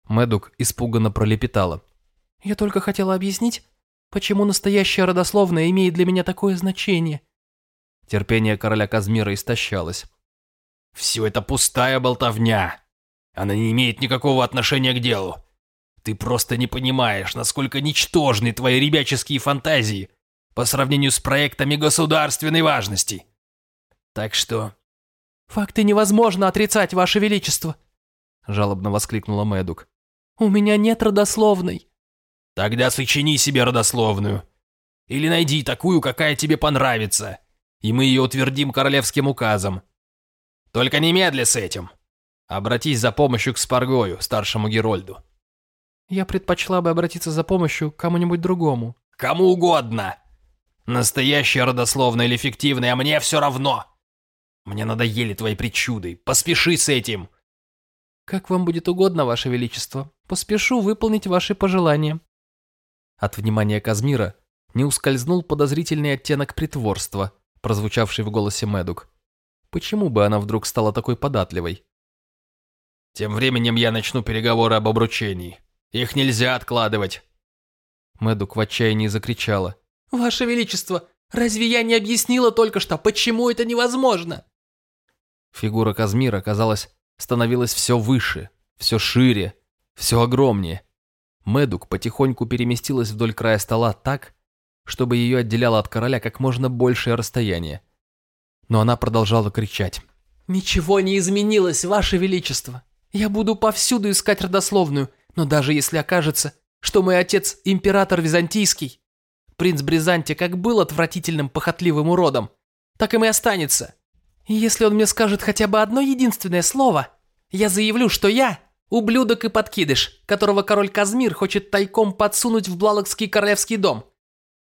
Speaker 1: Медук испуганно пролепетала.
Speaker 3: «Я только хотела объяснить, почему настоящая родословная имеет для меня такое значение».
Speaker 1: Терпение короля Казмира истощалось.
Speaker 2: «Все это пустая болтовня. Она не имеет никакого отношения к делу. Ты просто не понимаешь, насколько ничтожны твои ребяческие фантазии по сравнению с проектами государственной важности. Так что...
Speaker 3: «Факты невозможно отрицать, Ваше Величество!»
Speaker 1: Жалобно воскликнула Мэдук.
Speaker 3: «У меня нет родословной».
Speaker 2: «Тогда сочини себе родословную. Или найди такую, какая тебе понравится, и мы ее утвердим королевским указом. Только немедля с этим. Обратись за помощью к Спаргою, старшему Герольду».
Speaker 3: «Я предпочла бы обратиться за помощью к кому-нибудь другому».
Speaker 2: «Кому угодно!» Настоящая родословная или фиктивная, а мне все равно. Мне надоели твои причуды. Поспеши с этим.
Speaker 3: Как вам будет угодно, Ваше Величество. Поспешу выполнить ваши пожелания.
Speaker 1: От внимания Казмира не ускользнул подозрительный оттенок притворства, прозвучавший в голосе Медук. Почему бы она вдруг стала такой податливой?
Speaker 2: Тем временем я начну переговоры об обручении. Их нельзя откладывать.
Speaker 1: Медук в отчаянии закричала.
Speaker 3: «Ваше Величество, разве я не объяснила только что, почему это невозможно?»
Speaker 1: Фигура Казмира, казалось, становилась все выше, все шире, все огромнее. Медук потихоньку переместилась вдоль края стола так, чтобы ее отделяло от короля как можно большее расстояние. Но она продолжала кричать.
Speaker 3: «Ничего не изменилось, Ваше Величество. Я буду повсюду искать родословную, но даже если окажется, что мой отец император византийский, принц Бризанти как был отвратительным похотливым уродом, так им и останется. Если он мне скажет хотя бы одно единственное слово, я заявлю, что я ублюдок и подкидыш, которого король Казмир хочет тайком подсунуть в Блалокский королевский дом.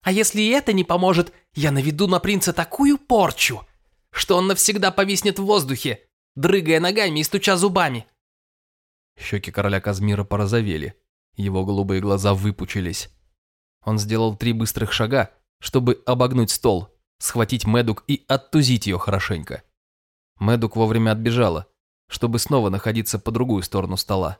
Speaker 3: А если и это не поможет, я наведу на принца такую порчу, что он навсегда повиснет в воздухе, дрыгая ногами и стуча зубами.
Speaker 1: Щеки короля Казмира порозовели, его голубые глаза выпучились. Он сделал три быстрых шага, чтобы обогнуть стол, схватить Медук и оттузить ее хорошенько. Медук вовремя отбежала, чтобы снова находиться по другую сторону стола.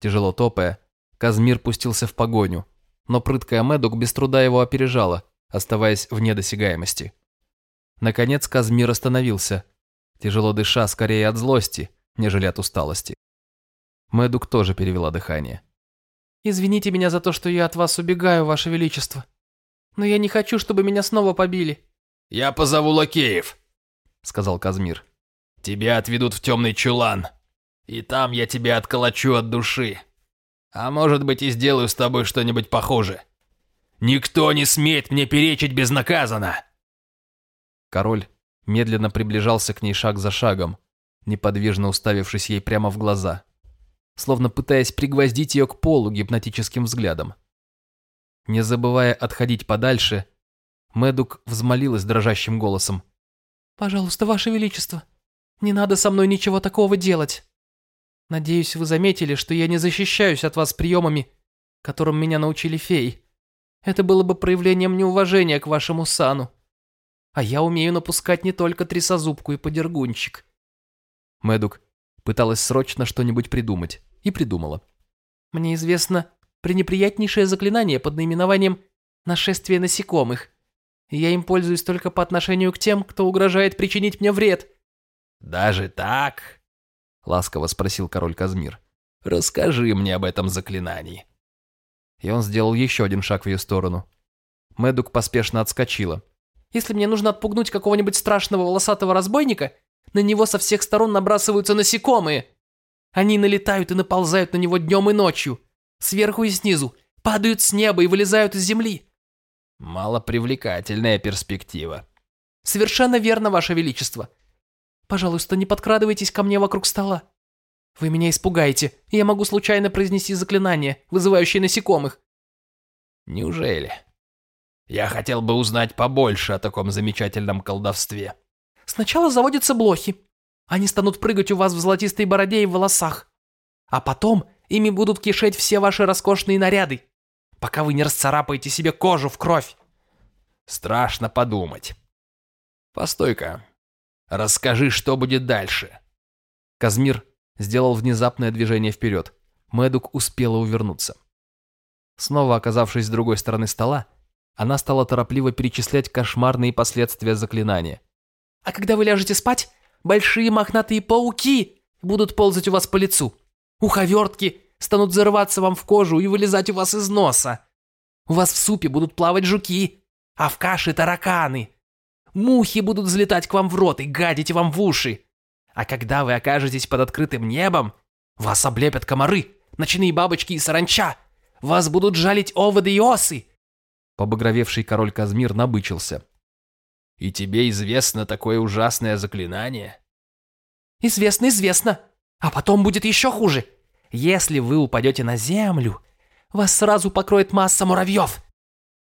Speaker 1: Тяжело топая, Казмир пустился в погоню, но прыткая Медук без труда его опережала, оставаясь вне досягаемости. Наконец Казмир остановился, тяжело дыша скорее от злости, нежели от усталости. Мэдук тоже перевела дыхание.
Speaker 3: «Извините меня за то, что я от вас убегаю, Ваше Величество. Но я не хочу, чтобы меня снова побили».
Speaker 2: «Я позову лакеев», — сказал Казмир. «Тебя отведут в темный чулан, и там я тебя отколочу от души. А может быть и сделаю с тобой что-нибудь похуже. Никто не смеет мне перечить безнаказанно!»
Speaker 1: Король медленно приближался к ней шаг за шагом, неподвижно уставившись ей прямо в глаза словно пытаясь пригвоздить ее к полу гипнотическим взглядом. Не забывая отходить подальше, Мэдук взмолилась дрожащим голосом.
Speaker 3: «Пожалуйста, Ваше Величество, не надо со мной ничего такого делать. Надеюсь, вы заметили, что я не защищаюсь от вас приемами, которым меня научили феи. Это было бы проявлением неуважения к вашему сану. А я умею напускать не только трясозубку и подергунчик».
Speaker 1: Мэдук пыталась срочно что-нибудь придумать и придумала.
Speaker 3: «Мне известно пренеприятнейшее заклинание под наименованием «Нашествие насекомых». я им пользуюсь только по отношению к тем, кто угрожает причинить мне вред».
Speaker 2: «Даже так?» — ласково спросил король Казмир. «Расскажи мне об этом заклинании».
Speaker 1: И он сделал еще один шаг в ее сторону. Мэдук поспешно отскочила.
Speaker 3: «Если мне нужно отпугнуть какого-нибудь страшного волосатого разбойника, на него со всех сторон набрасываются насекомые. Они налетают и наползают на него днем и ночью, сверху и снизу, падают с неба и вылезают из земли.
Speaker 2: Малопривлекательная перспектива.
Speaker 3: Совершенно верно, Ваше Величество. Пожалуйста, не подкрадывайтесь ко мне вокруг стола. Вы меня испугаете, и я могу случайно произнести заклинание, вызывающее насекомых.
Speaker 2: Неужели? Я хотел бы узнать побольше о таком замечательном колдовстве.
Speaker 3: Сначала заводятся блохи, они станут прыгать у вас в золотистой бороде и в волосах. А потом ими будут кишеть все ваши роскошные наряды, пока вы не расцарапаете себе кожу в кровь.
Speaker 2: Страшно подумать. Постой-ка. Расскажи, что будет дальше.
Speaker 1: Казмир сделал внезапное движение вперед. Мэдук успела увернуться. Снова оказавшись с другой стороны стола, она стала торопливо перечислять кошмарные последствия заклинания.
Speaker 3: «А когда вы ляжете спать, Большие мохнатые пауки будут ползать у вас по лицу. Уховертки станут зарываться вам в кожу и вылезать у вас из носа. У вас в супе будут плавать жуки, а в каше тараканы. Мухи будут взлетать к вам в рот и гадить вам в уши. А когда вы окажетесь под открытым небом, вас облепят комары, ночные бабочки и саранча. Вас будут жалить оводы и осы.
Speaker 1: Побагровевший король Казмир набычился.
Speaker 2: И тебе известно такое ужасное заклинание?
Speaker 3: Известно, известно. А потом будет еще хуже. Если вы упадете на землю, вас сразу покроет масса муравьев.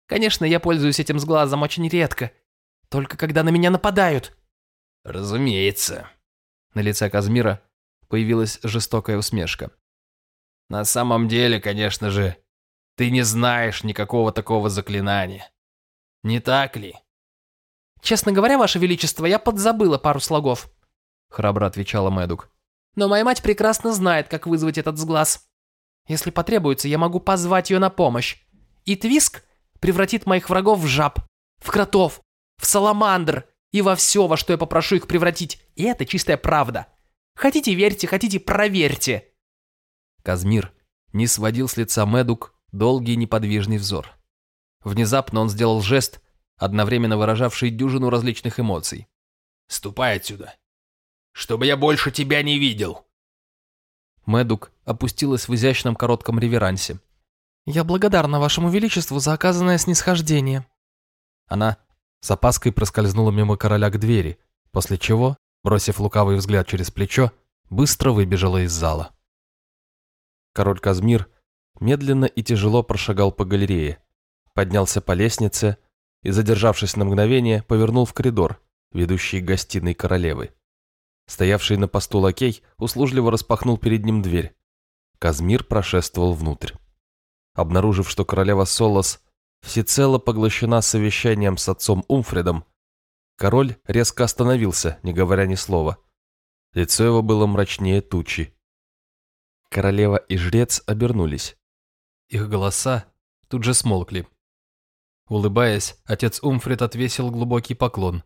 Speaker 3: Конечно, я пользуюсь этим с очень редко. Только когда на меня нападают.
Speaker 2: Разумеется.
Speaker 1: На лице Казмира появилась жестокая усмешка.
Speaker 2: На самом деле, конечно же, ты не знаешь никакого такого заклинания. Не так ли?
Speaker 3: «Честно говоря, Ваше Величество, я подзабыла пару слогов», —
Speaker 1: храбро отвечала Мэдук.
Speaker 3: «Но моя мать прекрасно знает, как вызвать этот сглаз. Если потребуется, я могу позвать ее на помощь. И Твиск превратит моих врагов в жаб, в кротов, в саламандр и во все, во что я попрошу их превратить. И это чистая правда. Хотите верьте, хотите проверьте».
Speaker 1: Казмир не сводил с лица Мэдук долгий неподвижный взор. Внезапно он сделал жест, одновременно выражавший дюжину различных эмоций.
Speaker 2: «Ступай отсюда, чтобы я больше тебя не видел!»
Speaker 1: Мэдук опустилась в изящном коротком реверансе.
Speaker 3: «Я благодарна вашему величеству за оказанное снисхождение».
Speaker 1: Она с опаской проскользнула мимо короля к двери, после чего, бросив лукавый взгляд через плечо, быстро выбежала из зала. Король Казмир медленно и тяжело прошагал по галерее, поднялся по лестнице и, задержавшись на мгновение, повернул в коридор, ведущий к гостиной королевы. Стоявший на посту лакей услужливо распахнул перед ним дверь. Казмир прошествовал внутрь. Обнаружив, что королева Солос всецело поглощена совещанием с отцом Умфредом, король резко остановился, не говоря ни слова. Лицо его было мрачнее тучи. Королева и жрец обернулись. Их голоса тут же смолкли. Улыбаясь, отец Умфред отвесил глубокий поклон.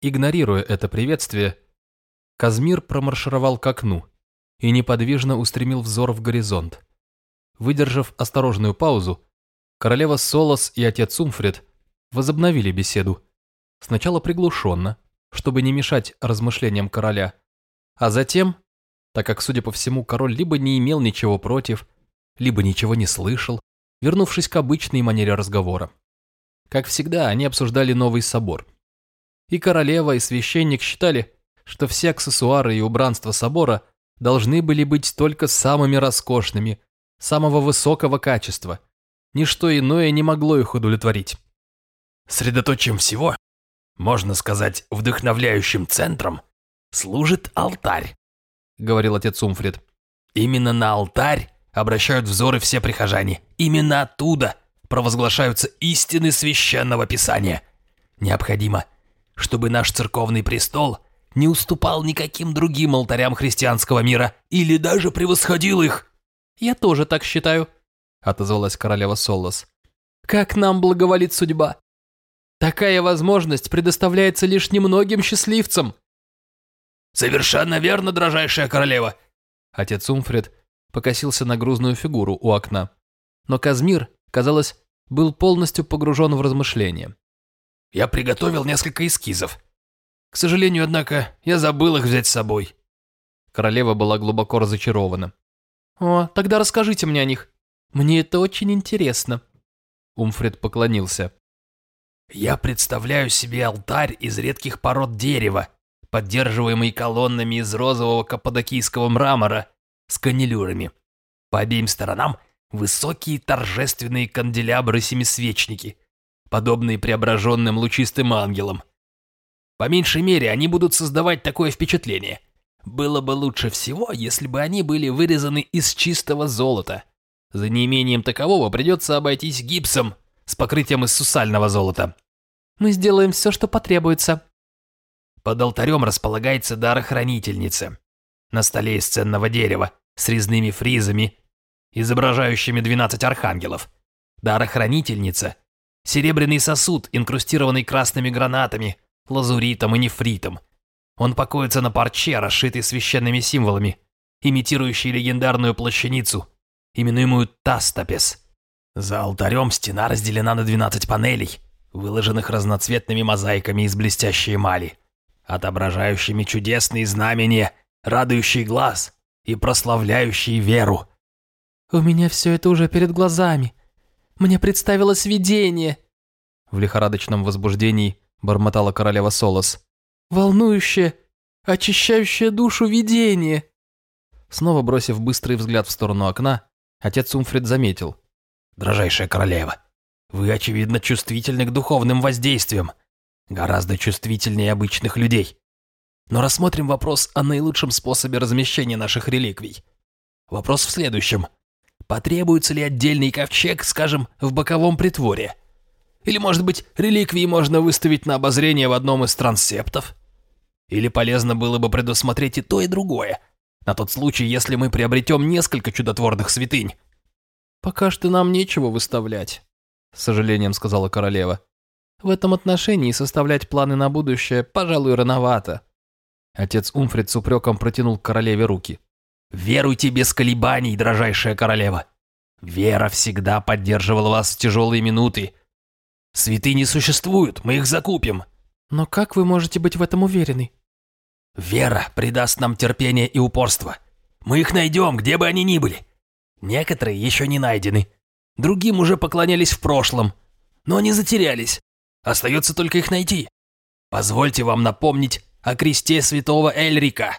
Speaker 1: Игнорируя это приветствие, Казмир промаршировал к окну и неподвижно устремил взор в горизонт. Выдержав осторожную паузу, королева Солос и отец Умфред возобновили беседу. Сначала приглушенно, чтобы не мешать размышлениям короля, а затем, так как, судя по всему, король либо не имел ничего против, либо ничего не слышал, вернувшись к обычной манере разговора. Как всегда, они обсуждали новый собор. И королева, и священник считали, что все аксессуары и убранство собора должны были быть только самыми роскошными, самого высокого качества. Ничто иное не могло их удовлетворить.
Speaker 2: Средоточием всего, можно сказать, вдохновляющим центром, служит алтарь, говорил отец Умфрид. Именно на алтарь обращают взоры все прихожане. Именно оттуда провозглашаются истины священного писания. Необходимо, чтобы наш церковный престол не уступал никаким другим алтарям христианского мира или даже превосходил их.
Speaker 3: «Я тоже так считаю», — отозвалась королева Солос. «Как нам благоволит судьба! Такая возможность предоставляется лишь немногим счастливцам».
Speaker 2: «Совершенно верно, дрожайшая королева!»
Speaker 1: Отец Умфред покосился на грузную фигуру у окна. Но Казмир, казалось, был полностью погружен в размышления.
Speaker 2: «Я приготовил несколько эскизов. К сожалению, однако, я забыл их взять с собой».
Speaker 1: Королева была глубоко разочарована.
Speaker 3: «О, тогда расскажите мне о них. Мне это очень интересно».
Speaker 1: Умфред поклонился.
Speaker 2: «Я представляю себе алтарь из редких пород дерева, поддерживаемый колоннами из розового каппадокийского мрамора с канилюрами. По обеим сторонам высокие торжественные канделябры-семисвечники, подобные преображенным лучистым ангелам. По меньшей мере, они будут создавать такое впечатление. Было бы лучше всего, если бы они были вырезаны из чистого золота. За неимением такового придется обойтись гипсом с покрытием из сусального золота.
Speaker 3: Мы сделаем все, что потребуется.
Speaker 2: Под алтарем располагается дарохранительница. На столе из ценного дерева, с резными фризами, изображающими 12 архангелов. Дарохранительница – серебряный сосуд, инкрустированный красными гранатами, лазуритом и нефритом, он покоится на парче, расшитый священными символами, имитирующий легендарную плащаницу, именуемую Тастапес. За алтарем стена разделена на 12 панелей, выложенных разноцветными мозаиками из блестящей эмали, отображающими чудесные знамения, радующий глаз и прославляющий веру.
Speaker 3: «У меня все это уже перед глазами. Мне представилось видение!»
Speaker 1: В лихорадочном возбуждении бормотала королева Солос
Speaker 3: волнующее, очищающее душу видение.
Speaker 1: Снова бросив быстрый взгляд в сторону окна, отец Умфрид заметил.
Speaker 2: «Дрожайшая королева, вы, очевидно, чувствительны к духовным воздействиям. Гораздо чувствительнее обычных людей. Но рассмотрим вопрос о наилучшем способе размещения наших реликвий. Вопрос в следующем. Потребуется ли отдельный ковчег, скажем, в боковом притворе? Или, может быть, реликвии можно выставить на обозрение в одном из трансептов? Или полезно было бы предусмотреть и то, и другое, на тот случай, если мы приобретем несколько чудотворных святынь?
Speaker 3: «Пока что нам нечего выставлять», — с сожалением сказала королева. «В этом отношении составлять планы на будущее, пожалуй, рановато».
Speaker 1: Отец Умфрид с упреком протянул к королеве руки.
Speaker 2: «Веруйте без колебаний, дрожайшая королева. Вера всегда поддерживала вас в тяжелые минуты. Святые не существуют, мы их закупим.
Speaker 3: Но как вы можете быть в этом уверены?
Speaker 2: Вера придаст нам терпение и упорство. Мы их найдем, где бы они ни были. Некоторые еще не найдены. Другим уже поклонялись в прошлом, но они затерялись. Остается только их найти. Позвольте вам напомнить о кресте святого Эльрика,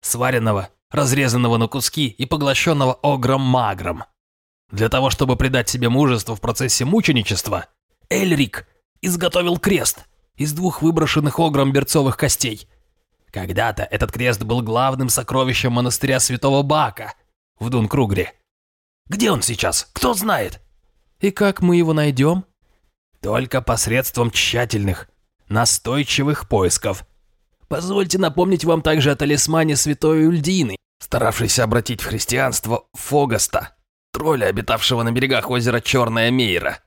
Speaker 2: сваренного, разрезанного на куски и поглощенного огром-магром. Для того, чтобы придать себе мужество в процессе мученичества, Эльрик изготовил крест из двух выброшенных огром берцовых костей. Когда-то этот крест был главным сокровищем монастыря святого Бака в Дункругре. Где он сейчас? Кто знает?
Speaker 3: И как мы его найдем?
Speaker 2: Только посредством тщательных, настойчивых поисков. Позвольте напомнить вам также о талисмане святой Ульдины, старавшейся обратить в христианство Фогаста, тролля, обитавшего на берегах озера Черная Мейра.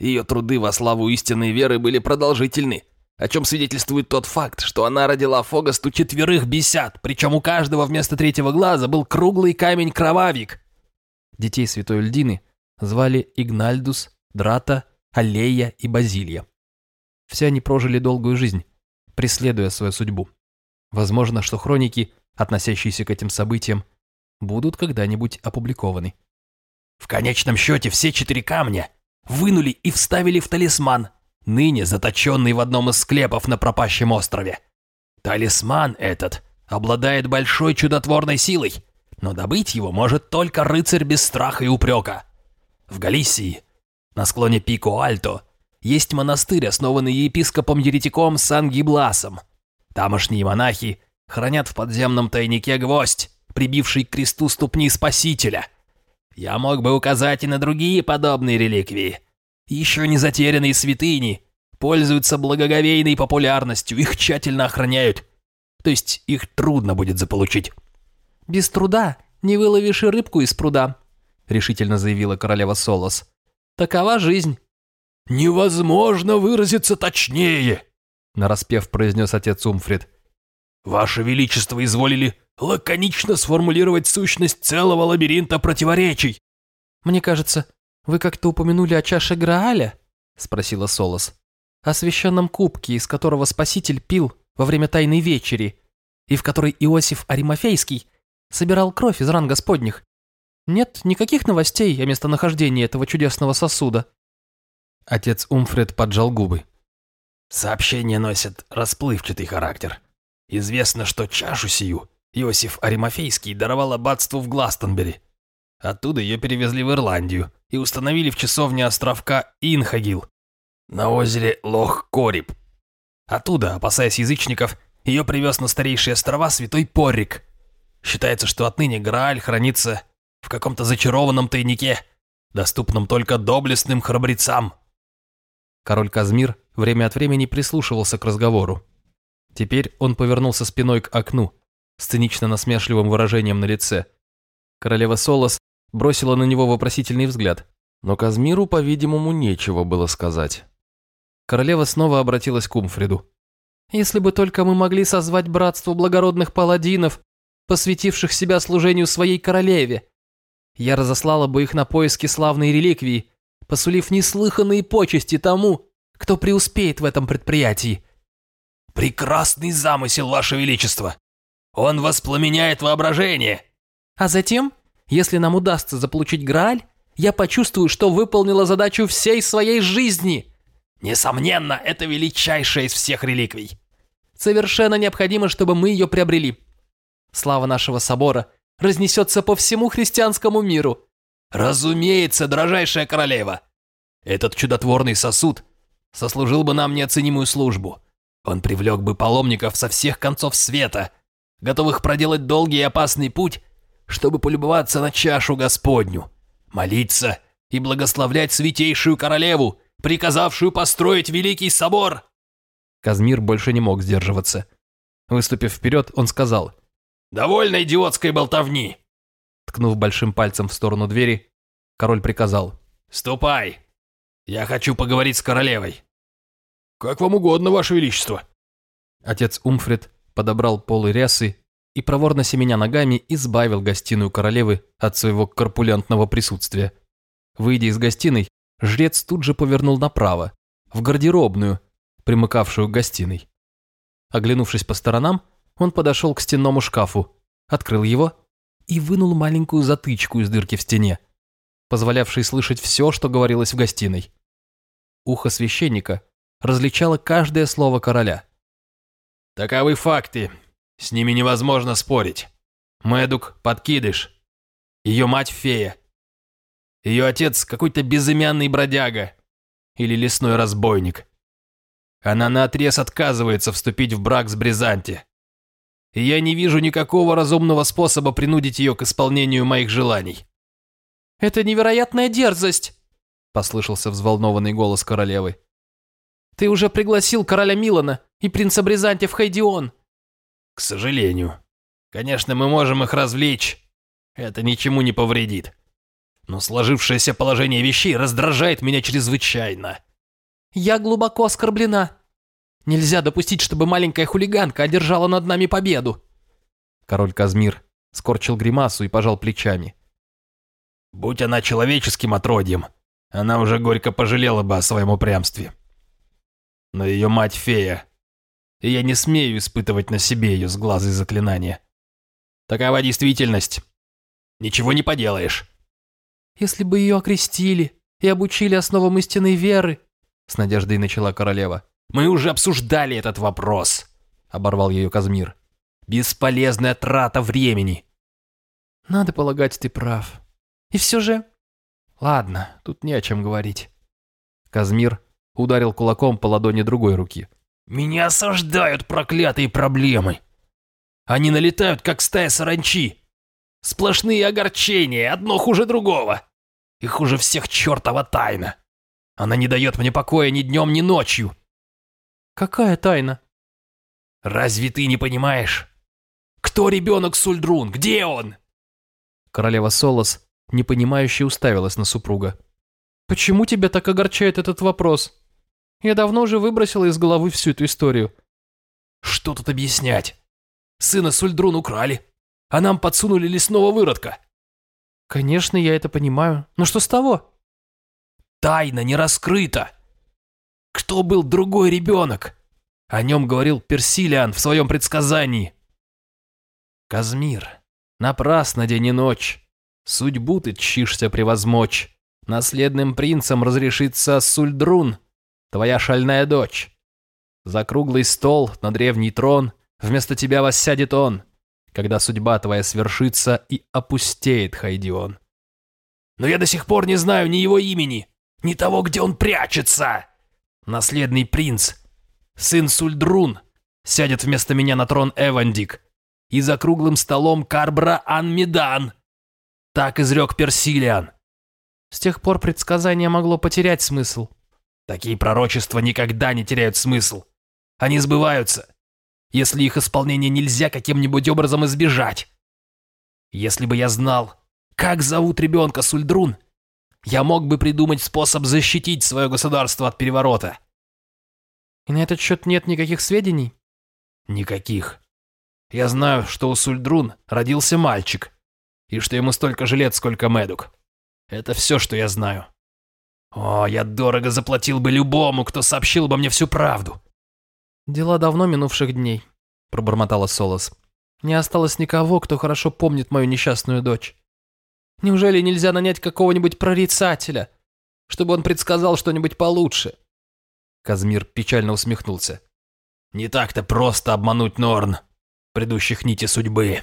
Speaker 2: Ее труды во славу истинной веры были продолжительны, о чем свидетельствует тот факт, что она родила Фогасту четверых бесят, причем у каждого вместо третьего глаза был круглый камень-кровавик.
Speaker 3: Детей святой Ульдины звали Игнальдус, Драта, Аллея и Базилия. Все они прожили долгую жизнь, преследуя свою судьбу. Возможно, что хроники, относящиеся к этим событиям, будут когда-нибудь опубликованы.
Speaker 2: В конечном счете все четыре камня вынули и вставили в талисман, ныне заточенный в одном из склепов на пропащем острове. Талисман этот обладает большой чудотворной силой, но добыть его может только рыцарь без страха и упрека. В Галисии, на склоне Пико-Альто, есть монастырь, основанный епископом-еретиком Сан-Гибласом. Тамошние монахи хранят в подземном тайнике гвоздь, прибивший к кресту ступни Спасителя. Я мог бы указать и на другие подобные реликвии. Еще не затерянные святыни пользуются благоговейной популярностью, их тщательно охраняют. То есть их трудно будет заполучить.
Speaker 3: «Без труда не выловишь и рыбку из пруда», — решительно заявила королева Солос. «Такова жизнь».
Speaker 2: «Невозможно выразиться точнее», —
Speaker 3: нараспев произнес отец Умфрид.
Speaker 2: «Ваше Величество изволили лаконично сформулировать сущность целого лабиринта противоречий».
Speaker 3: «Мне кажется, вы как-то упомянули о чаше Грааля?» — спросила Солос. «О священном кубке, из которого Спаситель пил во время Тайной Вечери, и в которой Иосиф Аримофейский собирал кровь из ран Господних. Нет никаких новостей о местонахождении этого чудесного сосуда».
Speaker 1: Отец Умфред поджал губы.
Speaker 2: Сообщения носят расплывчатый характер. Известно, что чашу сию Иосиф Аримофейский даровал аббатству в Гластонбери. Оттуда ее перевезли в Ирландию и установили в часовне островка Инхагил на озере Лох-Кориб. Оттуда, опасаясь язычников, ее привез на старейшие острова святой Поррик. Считается, что отныне Грааль хранится в каком-то зачарованном тайнике, доступном только доблестным храбрецам.
Speaker 1: Король Казмир время от времени прислушивался к разговору. Теперь он повернулся спиной к окну, с цинично-насмешливым выражением на лице. Королева Солос бросила на него вопросительный взгляд, но Казмиру, по-видимому, нечего было сказать. Королева снова обратилась к Умфриду.
Speaker 3: «Если бы только мы могли созвать братство благородных паладинов, посвятивших себя служению своей королеве, я разослала бы их на поиски славной реликвии, посулив неслыханные почести тому, кто преуспеет в этом предприятии».
Speaker 2: «Прекрасный замысел, Ваше Величество! Он воспламеняет воображение!»
Speaker 3: «А затем, если нам удастся заполучить Грааль, я почувствую, что выполнила задачу всей своей жизни!»
Speaker 2: «Несомненно, это величайшая из всех реликвий!»
Speaker 3: «Совершенно необходимо, чтобы мы ее приобрели. Слава нашего собора разнесется по всему христианскому миру!»
Speaker 2: «Разумеется, дрожайшая королева! Этот чудотворный сосуд сослужил бы нам неоценимую службу. Он привлек бы паломников со всех концов света, готовых проделать долгий и опасный путь, чтобы полюбоваться на чашу Господню, молиться и благословлять святейшую королеву, приказавшую построить великий собор».
Speaker 1: Казмир больше не мог сдерживаться. Выступив вперед, он сказал.
Speaker 2: «Довольно идиотской болтовни.
Speaker 1: Ткнув большим пальцем в сторону двери, король приказал.
Speaker 2: «Ступай! Я хочу поговорить с королевой!»
Speaker 4: «Как вам угодно, ваше величество!»
Speaker 1: Отец Умфрид подобрал полы рясы и, проворно семеня ногами, избавил гостиную королевы от своего корпулентного присутствия. Выйдя из гостиной, жрец тут же повернул направо, в гардеробную, примыкавшую к гостиной. Оглянувшись по сторонам, он подошел к стенному шкафу, открыл его и вынул маленькую затычку из дырки в стене, позволявшей слышать все, что говорилось в гостиной. Ухо священника различало каждое слово короля.
Speaker 2: «Таковы факты. С ними невозможно спорить. Мэдук – подкидыш. Ее мать – фея. Ее отец – какой-то безымянный бродяга или лесной разбойник. Она наотрез отказывается вступить в брак с Бризанти. И я не вижу никакого разумного способа принудить ее к исполнению моих желаний.
Speaker 3: «Это невероятная дерзость!» – послышался взволнованный голос королевы. «Ты уже пригласил короля Милана и принца Бризанти в Хайдион!»
Speaker 2: «К сожалению. Конечно, мы можем их развлечь. Это ничему не повредит. Но сложившееся положение вещей раздражает меня чрезвычайно.
Speaker 3: Я глубоко оскорблена. Нельзя допустить, чтобы маленькая хулиганка одержала над нами победу.
Speaker 1: Король Казмир скорчил гримасу и пожал плечами.
Speaker 2: Будь она человеческим отродьем, она уже горько пожалела бы о своем упрямстве. Но ее мать фея, и я не смею испытывать на себе ее сглазы и заклинания. Такова действительность. Ничего не поделаешь.
Speaker 3: Если бы ее окрестили и обучили основам истинной веры, с надеждой начала королева.
Speaker 2: «Мы уже обсуждали этот вопрос», — оборвал ее Казмир. «Бесполезная трата времени».
Speaker 3: «Надо полагать, ты прав. И все же...» «Ладно, тут не о чем говорить».
Speaker 1: Казмир ударил кулаком по ладони другой руки.
Speaker 2: «Меня осаждают проклятые проблемы. Они налетают, как стая саранчи. Сплошные огорчения, одно хуже другого. И хуже всех чертова тайна. Она не дает мне покоя ни днем, ни ночью.
Speaker 3: Какая тайна?
Speaker 2: Разве ты не понимаешь? Кто ребенок Сульдрун? Где он?
Speaker 1: Королева Солос, непонимающе уставилась на супруга.
Speaker 3: Почему тебя так огорчает этот вопрос? Я давно уже выбросила из головы всю эту историю.
Speaker 2: Что тут объяснять? Сына Сульдрун украли, а нам подсунули лесного выродка.
Speaker 3: Конечно, я это понимаю. Но что с того?
Speaker 2: Тайна не раскрыта. Кто был другой ребенок? О нем говорил Персилиан в своем предсказании.
Speaker 1: Казмир, напрасно день и ночь. Судьбу ты тщишься превозмочь. Наследным принцем разрешится Сульдрун, твоя шальная дочь. За круглый стол на древний трон вместо тебя воссядет он, когда судьба твоя свершится и опустеет Хайдион.
Speaker 2: Но я до сих пор не знаю ни его имени, не того, где он прячется. Наследный принц, сын Сульдрун, сядет вместо меня на трон Эвандик, и за круглым столом Карбра Анмидан. Так изрек Персилиан.
Speaker 3: С тех пор предсказание могло потерять смысл.
Speaker 2: Такие пророчества никогда не теряют смысл. Они сбываются, если их исполнение нельзя каким-нибудь образом избежать. Если бы я знал, как зовут ребенка Сульдрун, я мог бы придумать способ защитить свое государство от переворота.
Speaker 3: И на этот счет нет никаких сведений?
Speaker 2: Никаких. Я знаю, что у Сульдрун родился мальчик, и что ему столько же лет, сколько Медук. Это все, что я знаю. О, я дорого заплатил бы любому, кто сообщил бы мне всю правду.
Speaker 3: Дела давно минувших дней, пробормотала Солос. Не осталось никого, кто хорошо помнит мою несчастную дочь. Неужели нельзя нанять какого-нибудь прорицателя, чтобы он предсказал что-нибудь получше?»
Speaker 1: Казмир печально усмехнулся.
Speaker 2: «Не так-то просто обмануть Норн, предыдущих нити судьбы».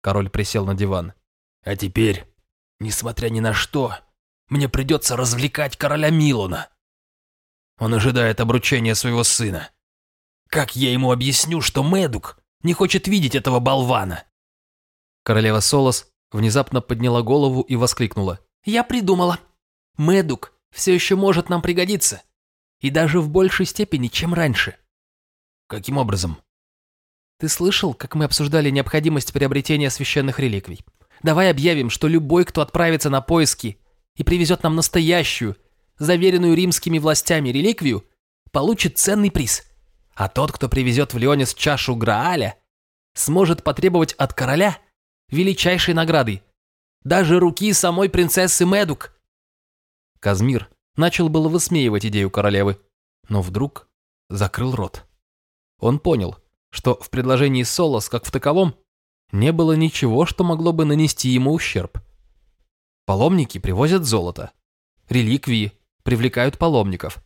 Speaker 1: Король присел на диван.
Speaker 2: «А теперь, несмотря ни на что, мне придется развлекать короля Милона. Он ожидает обручения своего сына. Как я ему объясню, что Медук не хочет видеть этого болвана?»
Speaker 1: Королева Солос Внезапно подняла голову и воскликнула.
Speaker 3: «Я придумала. Мэдук все еще может нам пригодиться. И даже в большей степени, чем раньше».
Speaker 2: «Каким образом?»
Speaker 3: «Ты слышал, как мы обсуждали необходимость приобретения священных реликвий? Давай объявим, что любой, кто отправится на поиски и привезет нам настоящую, заверенную римскими властями реликвию, получит ценный приз. А тот, кто привезет в Леонис чашу Грааля, сможет потребовать от короля – величайшей наградой. Даже руки самой принцессы Медук.
Speaker 1: Казмир начал было высмеивать идею королевы, но вдруг закрыл рот. Он понял, что в предложении Солос, как в таковом, не было ничего, что могло бы нанести ему ущерб. Паломники привозят золото, реликвии, привлекают паломников.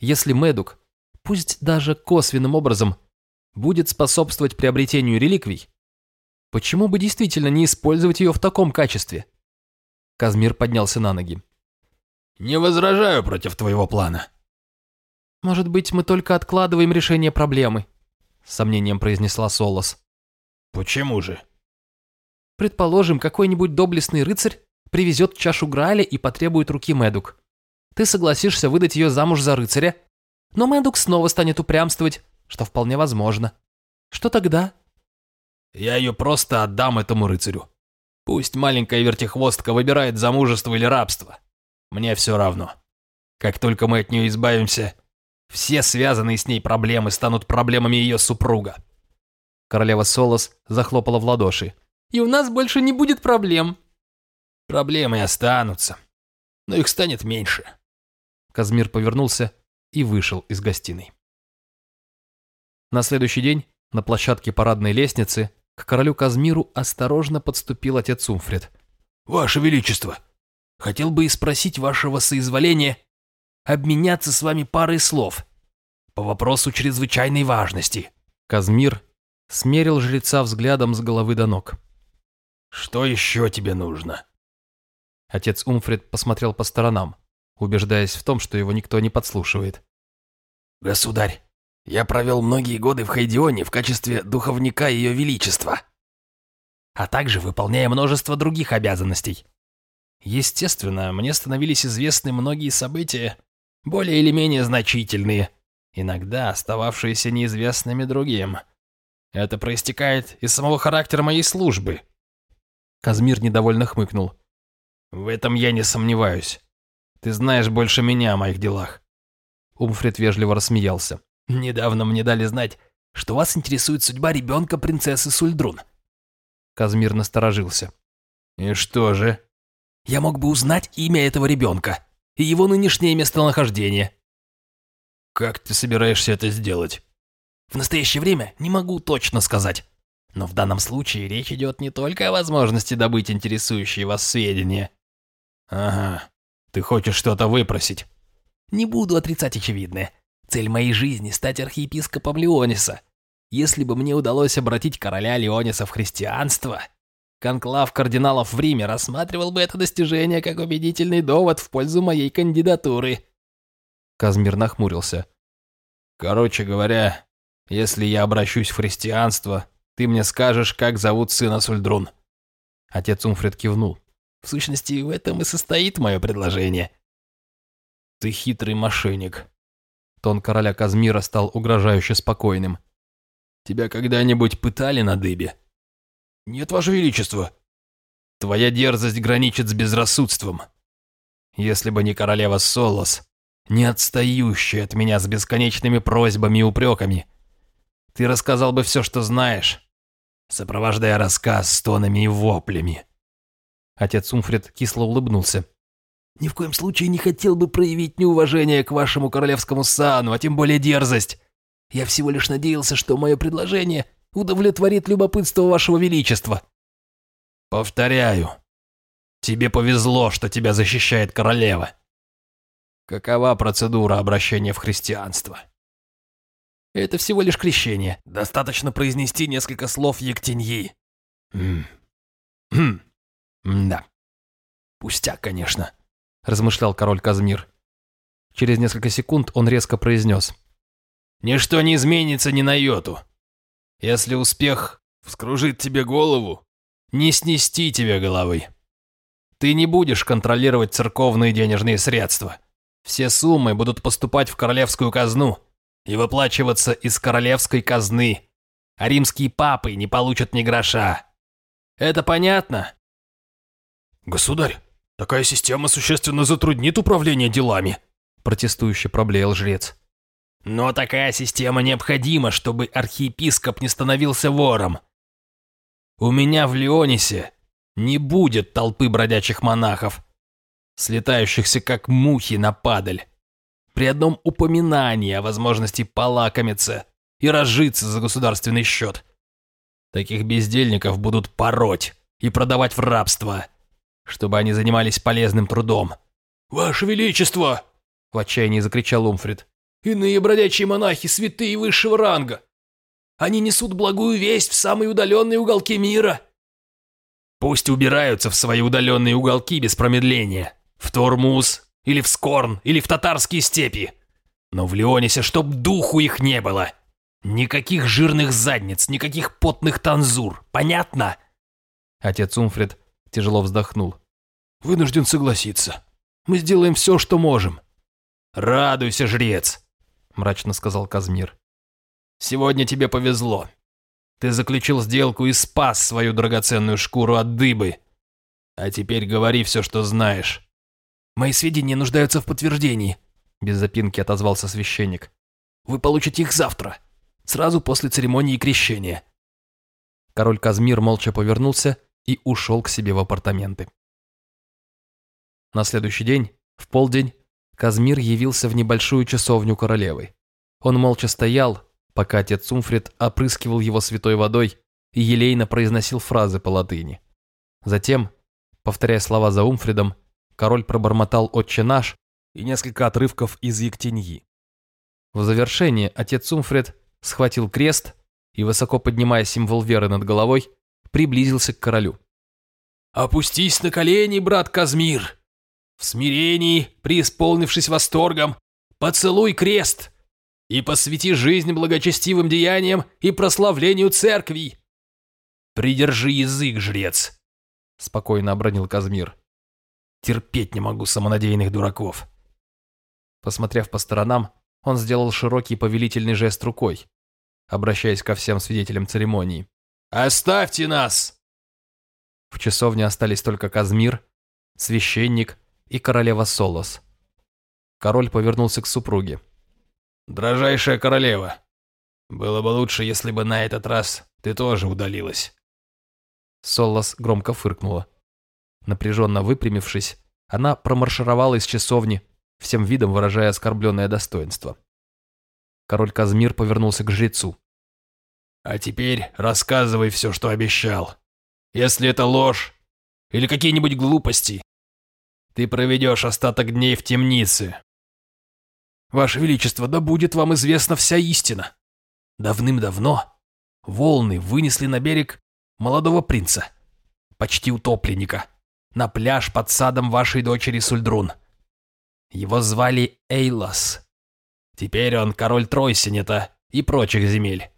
Speaker 1: Если Медук, пусть даже косвенным образом, будет способствовать приобретению реликвий, почему бы действительно не использовать ее в таком качестве? Казмир поднялся на ноги.
Speaker 4: «Не возражаю против твоего плана».
Speaker 3: «Может быть, мы только откладываем решение проблемы», с сомнением произнесла Солос.
Speaker 4: «Почему же?»
Speaker 3: «Предположим, какой-нибудь доблестный рыцарь привезет чашу Грааля и потребует руки Медук. Ты согласишься выдать ее замуж за рыцаря, но Медук снова станет упрямствовать, что вполне возможно. Что тогда?»
Speaker 2: «Я ее просто отдам этому рыцарю. Пусть маленькая вертихвостка выбирает замужество или рабство. Мне все равно. Как только мы от нее избавимся, все связанные с ней проблемы станут проблемами ее супруга.
Speaker 1: Королева Солос захлопала в ладоши.
Speaker 3: «И у нас больше не будет проблем».
Speaker 2: «Проблемы останутся, но их станет меньше».
Speaker 1: Казмир повернулся и вышел из гостиной. На следующий день на площадке парадной лестницы к королю Казмиру осторожно подступил отец Умфред.
Speaker 2: «Ваше Величество, хотел бы и спросить вашего соизволения обменяться с вами парой слов по вопросу чрезвычайной важности».
Speaker 1: Казмир смерил жреца взглядом с головы до ног.
Speaker 2: «Что еще тебе нужно?»
Speaker 1: Отец Умфред посмотрел по сторонам, убеждаясь в том, что его никто не подслушивает.
Speaker 2: «Государь, я провел многие годы в Хайдионе в качестве духовника Ее Величества, а также выполняя множество других обязанностей. Естественно, мне становились известны многие события, более или менее значительные, иногда остававшиеся неизвестными другим. Это проистекает из самого характера моей службы.
Speaker 1: Казмир недовольно хмыкнул.
Speaker 2: В этом я не сомневаюсь. Ты знаешь больше меня о моих делах.
Speaker 1: Умфрид вежливо рассмеялся.
Speaker 2: Недавно мне дали знать, что вас интересует судьба ребенка принцессы Сульдрун.
Speaker 1: Казмир насторожился.
Speaker 2: И что же? Я мог бы узнать имя этого ребенка и его нынешнее местонахождение. Как ты собираешься это сделать? В настоящее время не могу точно сказать. Но в данном случае речь идет не только о возможности добыть интересующие вас сведения. Ага, ты хочешь что-то выпросить. Не буду отрицать очевидное. Цель моей жизни – стать архиепископом Леониса. Если бы мне удалось обратить короля Леониса в христианство, Конклав кардиналов в Риме рассматривал бы это достижение как убедительный довод в пользу моей кандидатуры.
Speaker 1: Казмир нахмурился.
Speaker 2: Короче говоря, если я обращусь в христианство, ты мне скажешь, как зовут сына Сульдрун.
Speaker 1: Отец Умфред кивнул.
Speaker 2: В сущности, в этом и состоит мое предложение. Ты хитрый мошенник.
Speaker 1: Тон короля Казмира стал угрожающе спокойным.
Speaker 2: Тебя когда-нибудь пытали на дыбе? «Нет, Ваше Величество». «Твоя дерзость граничит с безрассудством. Если бы не королева Солос, не отстающая от меня с бесконечными просьбами и упреками, ты рассказал бы все, что знаешь, сопровождая рассказ стонами и воплями».
Speaker 1: Отец Умфред кисло улыбнулся.
Speaker 2: «Ни в коем случае не хотел бы проявить неуважение к вашему королевскому сану, а тем более дерзость. Я всего лишь надеялся, что мое предложение удовлетворит любопытство вашего величества. Повторяю, тебе повезло, что тебя защищает королева. Какова процедура обращения в христианство? Это всего лишь крещение. Достаточно произнести несколько слов Ектеньи. Хм. Хм. Да. Пустяк, конечно, размышлял король Казмир.
Speaker 1: Через несколько секунд он резко произнес.
Speaker 2: «Ничто не изменится ни на йоту. Если успех вскружит тебе голову, не снести тебе головы. Ты не будешь контролировать церковные денежные средства. Все суммы будут поступать в королевскую казну и выплачиваться из королевской казны, а римские папы не получат ни гроша. Это понятно?
Speaker 4: Государь, такая система существенно затруднит управление делами,
Speaker 1: протестующе проблеял жрец.
Speaker 2: Но такая система необходима, чтобы архиепископ не становился вором. У меня в Леонисе не будет толпы бродячих монахов. слетающихся как мухи на падаль. При одном упоминании о возможности полакомиться и разжиться за государственный счет. Таких бездельников будут пороть и продавать в рабство, чтобы они занимались полезным трудом. «Ваше Величество!» – в отчаянии закричал Умфрид. «Иные бродячие монахи, святые высшего ранга! Они несут благую весть в самые удаленные уголки мира!» «Пусть убираются в свои удаленные уголки без промедления, в Тормуз, или в Скорн, или в татарские степи. Но в Леонисе чтоб духу их не было!» Никаких жирных задниц, никаких потных танзур. Понятно?
Speaker 1: Отец Умфред тяжело вздохнул.
Speaker 2: Вынужден согласиться. Мы сделаем все, что можем. Радуйся, жрец, мрачно сказал Казмир. Сегодня тебе повезло. Ты заключил сделку и спас свою драгоценную шкуру от дыбы. А теперь говори все, что знаешь. Мои сведения нуждаются в подтверждении, без запинки отозвался священник. Вы получите их завтра сразу после церемонии крещения.
Speaker 1: Король Казмир молча повернулся и ушел к себе в апартаменты. На следующий день, в полдень, Казмир явился в небольшую часовню королевы. Он молча стоял, пока отец Умфрид опрыскивал его святой водой и елейно произносил фразы по латыни. Затем, повторяя слова за Умфридом, король пробормотал «Отче наш» и несколько отрывков из Ектеньи. В завершение отец Умфрид схватил крест и, высоко поднимая символ веры над головой, приблизился к королю.
Speaker 2: «Опустись на колени, брат Казмир! В смирении, преисполнившись восторгом, поцелуй крест и посвяти жизнь благочестивым деяниям и прославлению церкви!» «Придержи язык, жрец!» — спокойно обронил Казмир. «Терпеть не могу самонадеянных дураков!»
Speaker 1: Посмотрев по сторонам, он сделал широкий повелительный жест рукой, обращаясь ко всем свидетелям церемонии.
Speaker 2: «Оставьте нас!»
Speaker 1: В часовне остались только Казмир, священник и королева Солос. Король повернулся к супруге.
Speaker 2: «Дрожайшая королева, было бы лучше, если бы на этот раз ты тоже удалилась».
Speaker 1: Солос громко фыркнула. Напряженно выпрямившись, она промаршировала из часовни, всем видом выражая оскорбленное достоинство. Король Казмир повернулся к жрецу.
Speaker 2: «А теперь рассказывай все, что обещал. Если это ложь или какие-нибудь глупости, ты проведешь остаток дней в темнице». «Ваше Величество, да будет вам известна вся истина. Давным-давно волны вынесли на берег молодого принца, почти утопленника, на пляж под садом вашей дочери Сульдрун. Его звали Эйлас. Теперь он король Тройсинета и прочих земель.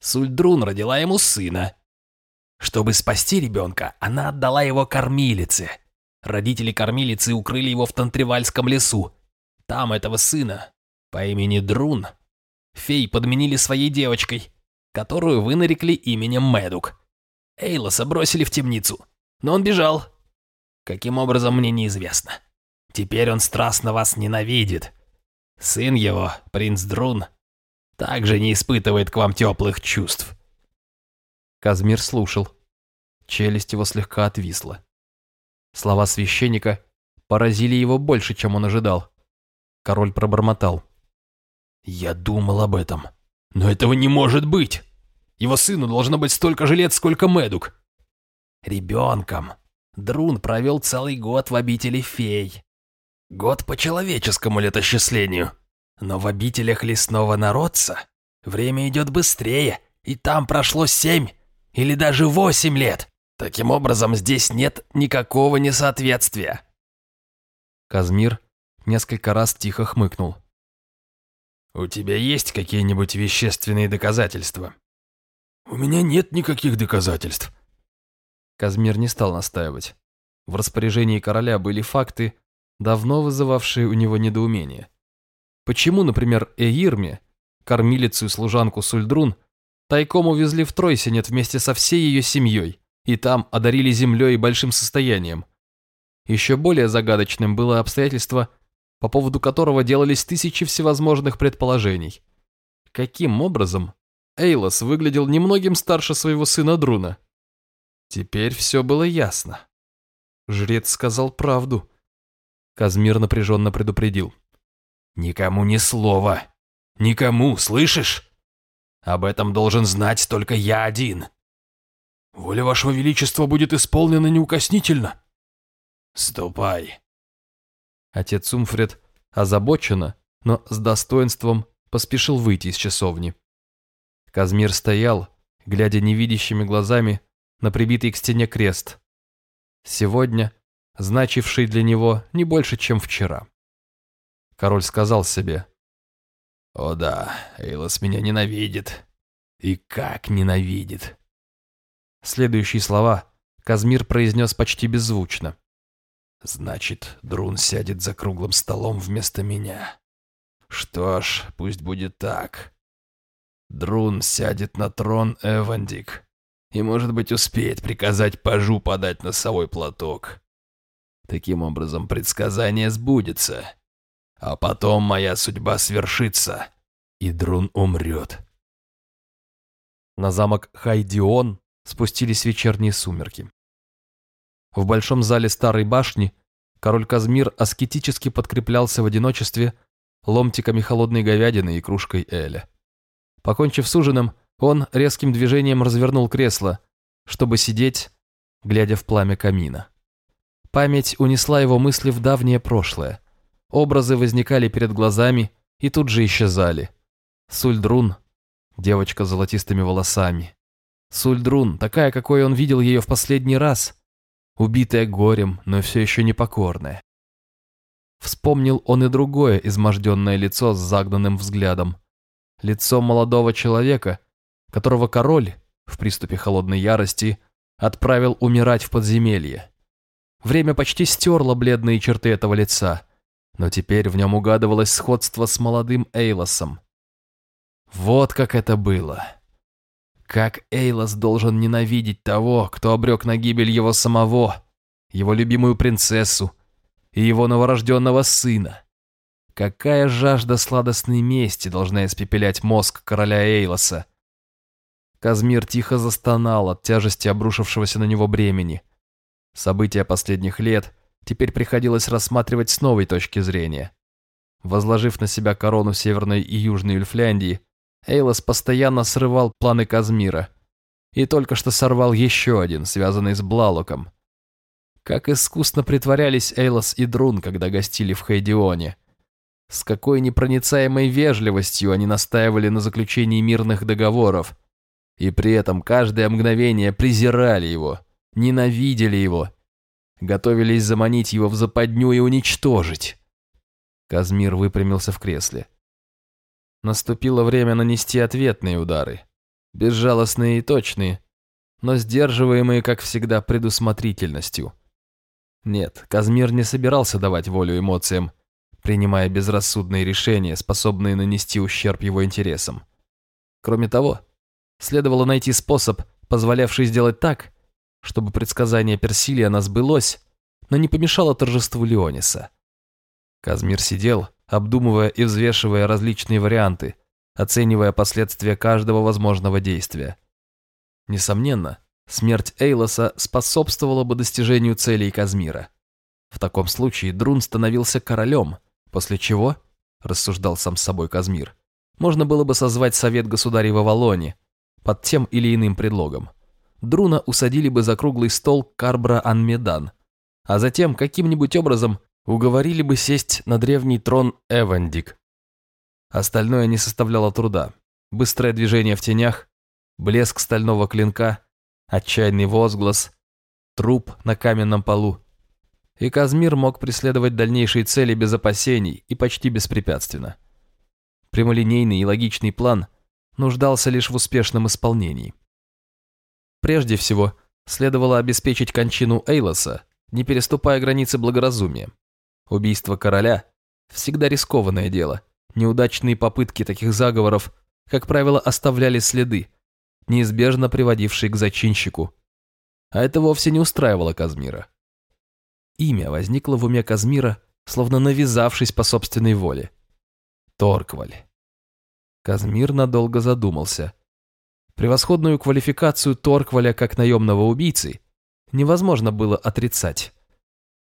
Speaker 2: Сульдрун родила ему сына. Чтобы спасти ребенка, она отдала его кормилице. Родители кормилицы укрыли его в Тантривальском лесу. Там этого сына, по имени Друн, фей подменили своей девочкой, которую вы нарекли именем Мэдук. Эйлоса бросили в темницу, но он бежал. Каким образом, мне неизвестно. Теперь он страстно вас ненавидит. Сын его, принц Друн, также не испытывает к вам теплых чувств».
Speaker 1: Казмир слушал. Челюсть его слегка отвисла. Слова священника поразили его больше, чем он ожидал. Король пробормотал.
Speaker 2: «Я думал об этом. Но этого не может быть. Его сыну должно быть столько же лет, сколько Медук. Ребенком. Друн провел целый год в обители фей. Год по человеческому летосчислению. Но в обителях лесного народца время идет быстрее, и там прошло семь или даже восемь лет. Таким образом, здесь нет никакого несоответствия.
Speaker 1: Казмир несколько раз тихо хмыкнул.
Speaker 2: «У тебя есть какие-нибудь вещественные доказательства?» «У меня нет никаких доказательств».
Speaker 1: Казмир не стал настаивать. В распоряжении короля были факты, давно вызывавшие у него недоумение. Почему, например, Эирме, кормилицу и служанку Сульдрун, тайком увезли в Тройсенет вместе со всей ее семьей и там одарили землей и большим состоянием? Еще более загадочным было обстоятельство, по поводу которого делались тысячи всевозможных предположений. Каким образом Эйлос выглядел немногим старше своего сына Друна? Теперь все было ясно. Жрец сказал правду. Казмир напряженно предупредил.
Speaker 2: «Никому ни слова. Никому, слышишь? Об этом должен знать только я один».
Speaker 4: «Воля вашего величества будет исполнена неукоснительно».
Speaker 2: «Ступай».
Speaker 1: Отец Умфред озабоченно, но с достоинством поспешил выйти из часовни. Казмир стоял, глядя невидящими глазами на прибитый к стене крест. Сегодня значивший для него не больше, чем вчера. Король сказал себе.
Speaker 2: «О да, Эйлос меня ненавидит. И как ненавидит!»
Speaker 1: Следующие слова Казмир произнес почти беззвучно.
Speaker 2: «Значит, Друн сядет за круглым столом вместо меня. Что ж, пусть будет так. Друн сядет на трон Эвандик и, может быть, успеет приказать пажу подать носовой платок. Таким образом, предсказание сбудется. А потом моя судьба свершится, и Друн умрет.
Speaker 1: На замок Хайдион спустились вечерние сумерки. В большом зале старой башни король Казмир аскетически подкреплялся в одиночестве ломтиками холодной говядины и кружкой эля. Покончив с ужином, он резким движением развернул кресло, чтобы сидеть, глядя в пламя камина. Память унесла его мысли в давнее прошлое. Образы возникали перед глазами и тут же исчезали. Сульдрун, девочка с золотистыми волосами. Сульдрун, такая, какой он видел ее в последний раз. Убитая горем, но все еще непокорная. Вспомнил он и другое изможденное лицо с загнанным взглядом. Лицо молодого человека, которого король, в приступе холодной ярости, отправил умирать в подземелье. Время почти стерло бледные черты этого лица, но теперь в нем угадывалось сходство с молодым Эйлосом. Вот как это было. Как Эйлос должен ненавидеть того, кто обрек на гибель его самого, его любимую принцессу и его новорожденного сына. Какая жажда сладостной мести должна испепелять мозг короля Эйлоса. Казмир тихо застонал от тяжести обрушившегося на него бремени. События последних лет теперь приходилось рассматривать с новой точки зрения. Возложив на себя корону Северной и Южной Ильфляндии, Эйлос постоянно срывал планы Казмира. И только что сорвал еще один, связанный с Блалоком. Как искусно притворялись Эйлос и Друн, когда гостили в Хейдионе. С какой непроницаемой вежливостью они настаивали на заключении мирных договоров. И при этом каждое мгновение презирали его – ненавидели его, готовились заманить его в западню и уничтожить. Казмир выпрямился в кресле. Наступило время нанести ответные удары, безжалостные и точные, но сдерживаемые, как всегда, предусмотрительностью. Нет, Казмир не собирался давать волю эмоциям, принимая безрассудные решения, способные нанести ущерб его интересам. Кроме того, следовало найти способ, позволявший сделать так, чтобы предсказание Персилиана сбылось, но не помешало торжеству Леониса. Казмир сидел, обдумывая и взвешивая различные варианты, оценивая последствия каждого возможного действия. Несомненно, смерть Эйлоса способствовала бы достижению целей Казмира. В таком случае Друн становился королем, после чего, рассуждал сам с собой Казмир, можно было бы созвать совет государей в Авалоне под тем или иным предлогом. Друна усадили бы за круглый стол Карбра Анмедан, а затем каким-нибудь образом уговорили бы сесть на древний трон Эвандик. Остальное не составляло труда. Быстрое движение в тенях, блеск стального клинка, отчаянный возглас, труп на каменном полу. И Казмир мог преследовать дальнейшие цели без опасений и почти беспрепятственно. Прямолинейный и логичный план нуждался лишь в успешном исполнении. Прежде всего, следовало обеспечить кончину Эйлоса, не переступая границы благоразумия. Убийство короля – всегда рискованное дело. Неудачные попытки таких заговоров, как правило, оставляли следы, неизбежно приводившие к зачинщику. А это вовсе не устраивало Казмира. Имя возникло в уме Казмира, словно навязавшись по собственной воле. Торкваль. Казмир надолго задумался. Превосходную квалификацию Торкваля как наемного убийцы невозможно было отрицать.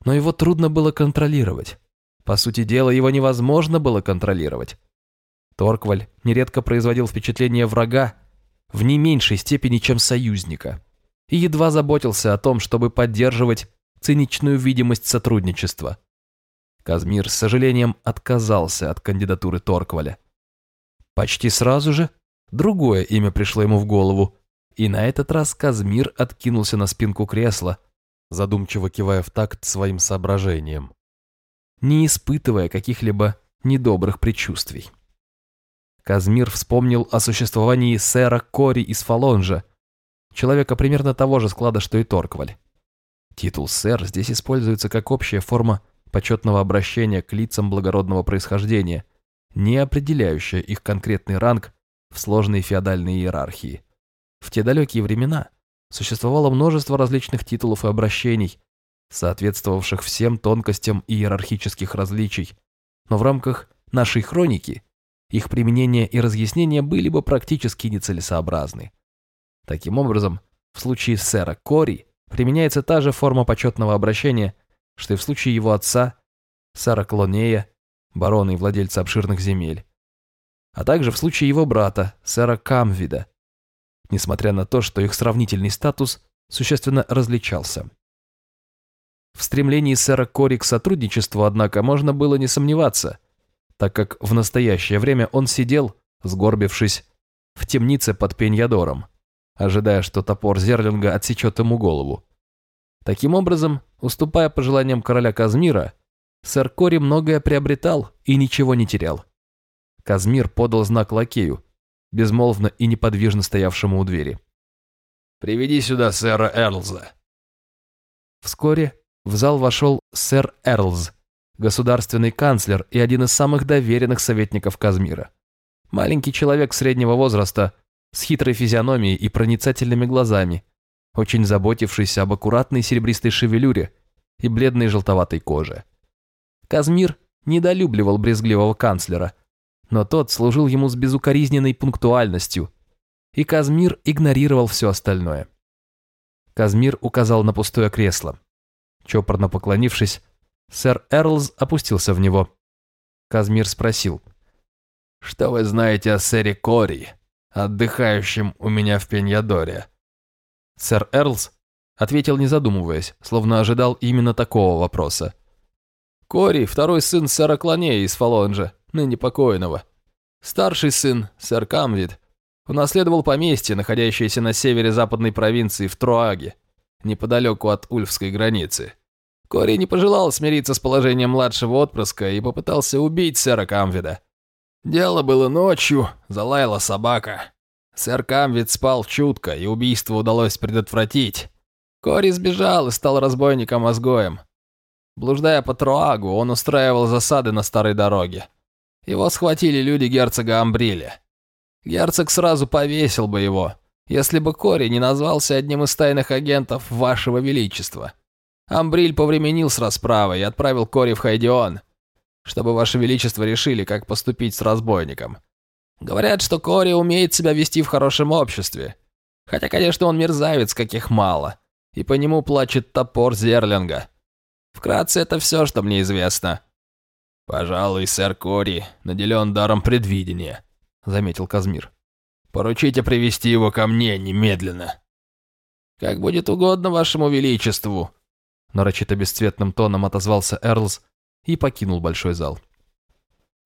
Speaker 1: но его трудно было контролировать. По сути дела, его невозможно было контролировать. Торкваль нередко производил впечатление врага в не меньшей степени, чем союзника, и едва заботился о том, чтобы поддерживать циничную видимость сотрудничества. Казмир с сожалением отказался от кандидатуры Торкваля. Почти сразу же другое имя пришло ему в голову, и на этот раз Казмир откинулся на спинку кресла, задумчиво кивая в такт своим соображениям, не испытывая каких-либо недобрых предчувствий. Казмир вспомнил о существовании сэра Кори из Фалонжа, человека примерно того же склада, что и Торкваль. Титул «сэр» здесь используется как общая форма почетного обращения к лицам благородного происхождения, не определяющая их конкретный ранг в сложной феодальной иерархии. В те далекие времена существовало множество различных титулов и обращений, соответствовавших всем тонкостям иерархических различий, но в рамках нашей хроники их применение и разъяснение были бы практически нецелесообразны. Таким образом, в случае сэра Кори применяется та же форма почетного обращения, что и в случае его отца, сэра Клонея, барона и владельца обширных земель, а также в случае его брата, сэра Камвида, несмотря на то, что их сравнительный статус существенно различался. В стремлении сэра Кори к сотрудничеству, однако, можно было не сомневаться, так как в настоящее время он сидел, сгорбившись, в темнице под Пеньядором, ожидая, что топор Зерлинга отсечет ему голову. Таким образом, уступая пожеланиям короля Казмира, сэр Кори многое приобретал и ничего не терял. Казмир подал знак лакею, безмолвно и неподвижно стоявшему у двери.
Speaker 2: «Приведи сюда сэра Эрлза».
Speaker 1: Вскоре в зал вошел сэр Эрлз, государственный канцлер и один из самых доверенных советников Казмира. Маленький человек среднего возраста, с хитрой физиономией и проницательными глазами, очень заботившийся об аккуратной серебристой шевелюре и бледной желтоватой коже. Казмир недолюбливал брезгливого канцлера, но тот служил ему с безукоризненной пунктуальностью, и Казмир игнорировал все остальное. Казмир указал на пустое кресло. Чопорно поклонившись, сэр Эрлз опустился в него. Казмир спросил.
Speaker 2: «Что вы знаете о сэре Кори, отдыхающем у меня в Пеньядоре?»
Speaker 1: Сэр Эрлз ответил не задумываясь, словно ожидал именно такого вопроса. «Кори – второй сын сэра Клонея из Фалонжа, ныне покойного. Старший сын, сэр Камвид, унаследовал поместье, находящееся на севере западной провинции в Труаге, неподалеку от Ульфской границы. Кори не пожелал смириться с положением младшего отпрыска и попытался убить сэра Камвида. Дело было ночью, залаяла собака. Сэр Камвид спал чутко, и убийство удалось предотвратить. Кори сбежал и стал разбойником-мозгоем. Блуждая по Труагу, он устраивал засады на старой дороге. Его схватили люди герцога Амбриля. Герцог сразу повесил бы его, если бы Кори не назвался одним из тайных агентов вашего величества. Амбриль повременил с расправой и отправил Кори в Хайдион, чтобы ваше величество решили, как поступить с разбойником. Говорят, что Кори умеет себя вести в хорошем обществе. Хотя, конечно, он мерзавец, каких мало. И по нему плачет топор Зерлинга. Вкратце, это все, что мне известно.
Speaker 2: «Пожалуй, сэр Кори наделен даром предвидения», — заметил Казмир. «Поручите привести его ко мне немедленно».
Speaker 1: «Как будет угодно вашему величеству», — нарочито бесцветным тоном отозвался Эрлс и покинул большой зал.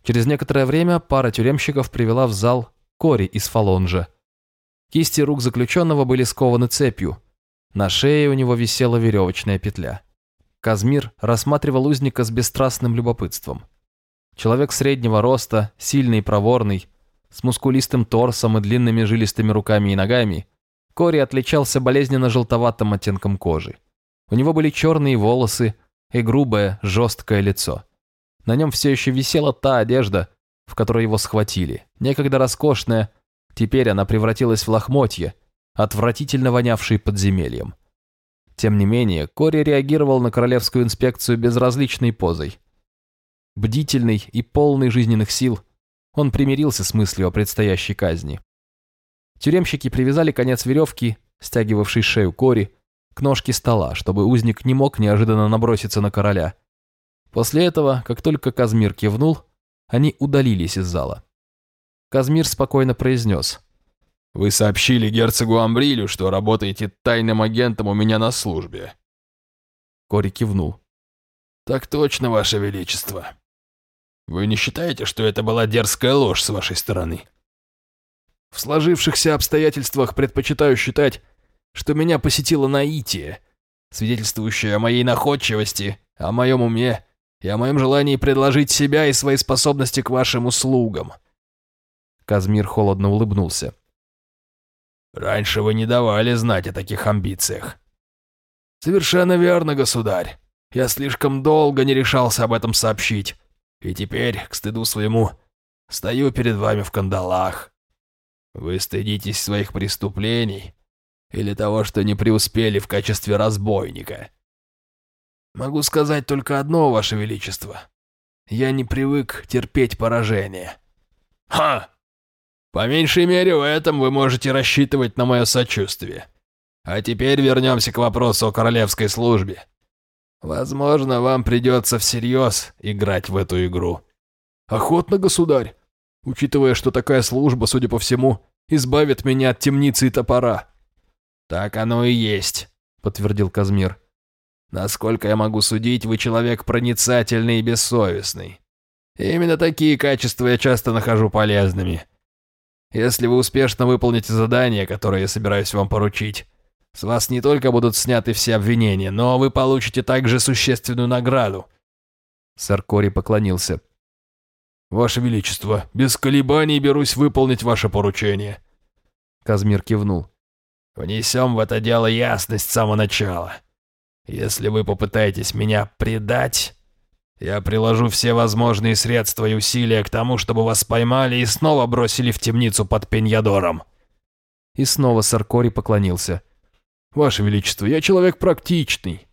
Speaker 1: Через некоторое время пара тюремщиков привела в зал Кори из Фалонжа. Кисти рук заключенного были скованы цепью. На шее у него висела веревочная петля. Казмир рассматривал узника с бесстрастным любопытством. Человек среднего роста, сильный и проворный, с мускулистым торсом и длинными жилистыми руками и ногами, Кори отличался болезненно желтоватым оттенком кожи. У него были черные волосы и грубое, жесткое лицо. На нем все еще висела та одежда, в которой его схватили, некогда роскошная, теперь она превратилась в лохмотье, отвратительно вонявший подземельем. Тем не менее, Кори реагировал на королевскую инспекцию безразличной позой. Бдительный и полный жизненных сил, он примирился с мыслью о предстоящей казни. Тюремщики привязали конец веревки, стягивавшей шею Кори, к ножке стола, чтобы узник не мог неожиданно наброситься на короля. После этого, как только Казмир кивнул, они удалились из зала. Казмир спокойно произнес.
Speaker 4: «Вы сообщили герцогу Амбрилю, что работаете тайным агентом у меня на службе».
Speaker 1: Кори кивнул.
Speaker 4: «Так точно, Ваше Величество. Вы не считаете, что это была дерзкая ложь с вашей стороны?»
Speaker 2: В сложившихся обстоятельствах предпочитаю считать, что меня посетило наитие, свидетельствующее о моей находчивости, о моем уме и о моем желании предложить себя и свои способности к вашим услугам.
Speaker 1: Казмир холодно улыбнулся.
Speaker 4: «Раньше вы не давали знать о таких амбициях».
Speaker 2: «Совершенно верно, государь. Я слишком долго не решался об этом сообщить, и теперь, к стыду своему, стою перед вами в кандалах. Вы стыдитесь своих преступлений или того, что не преуспели в качестве разбойника?» «Могу сказать только одно, Ваше Величество. Я не привык терпеть поражение».
Speaker 4: «Ха! По меньшей мере в этом вы можете рассчитывать на мое сочувствие. А теперь вернемся к вопросу о королевской службе. Возможно, вам придется всерьез играть в эту игру».
Speaker 2: «Охотно, государь, учитывая, что такая служба, судя по всему, избавит меня от темницы и топора».
Speaker 4: «Так оно и есть», — подтвердил Казмир. Насколько я могу судить, вы человек проницательный и бессовестный. И именно такие качества я часто нахожу полезными. Если вы успешно выполните задание, которое я собираюсь вам поручить, с вас не только будут сняты все обвинения, но вы получите также существенную награду».
Speaker 1: Сэр Кори поклонился.
Speaker 2: «Ваше Величество, без колебаний берусь выполнить ваше поручение».
Speaker 1: Казмир кивнул.
Speaker 4: «Внесем в это дело ясность с самого начала. Если вы попытаетесь меня предать, я приложу все возможные средства и усилия к тому, чтобы вас поймали и снова бросили в темницу под Пеньядором».
Speaker 1: И снова Саркори поклонился.
Speaker 2: «Ваше Величество, я человек практичный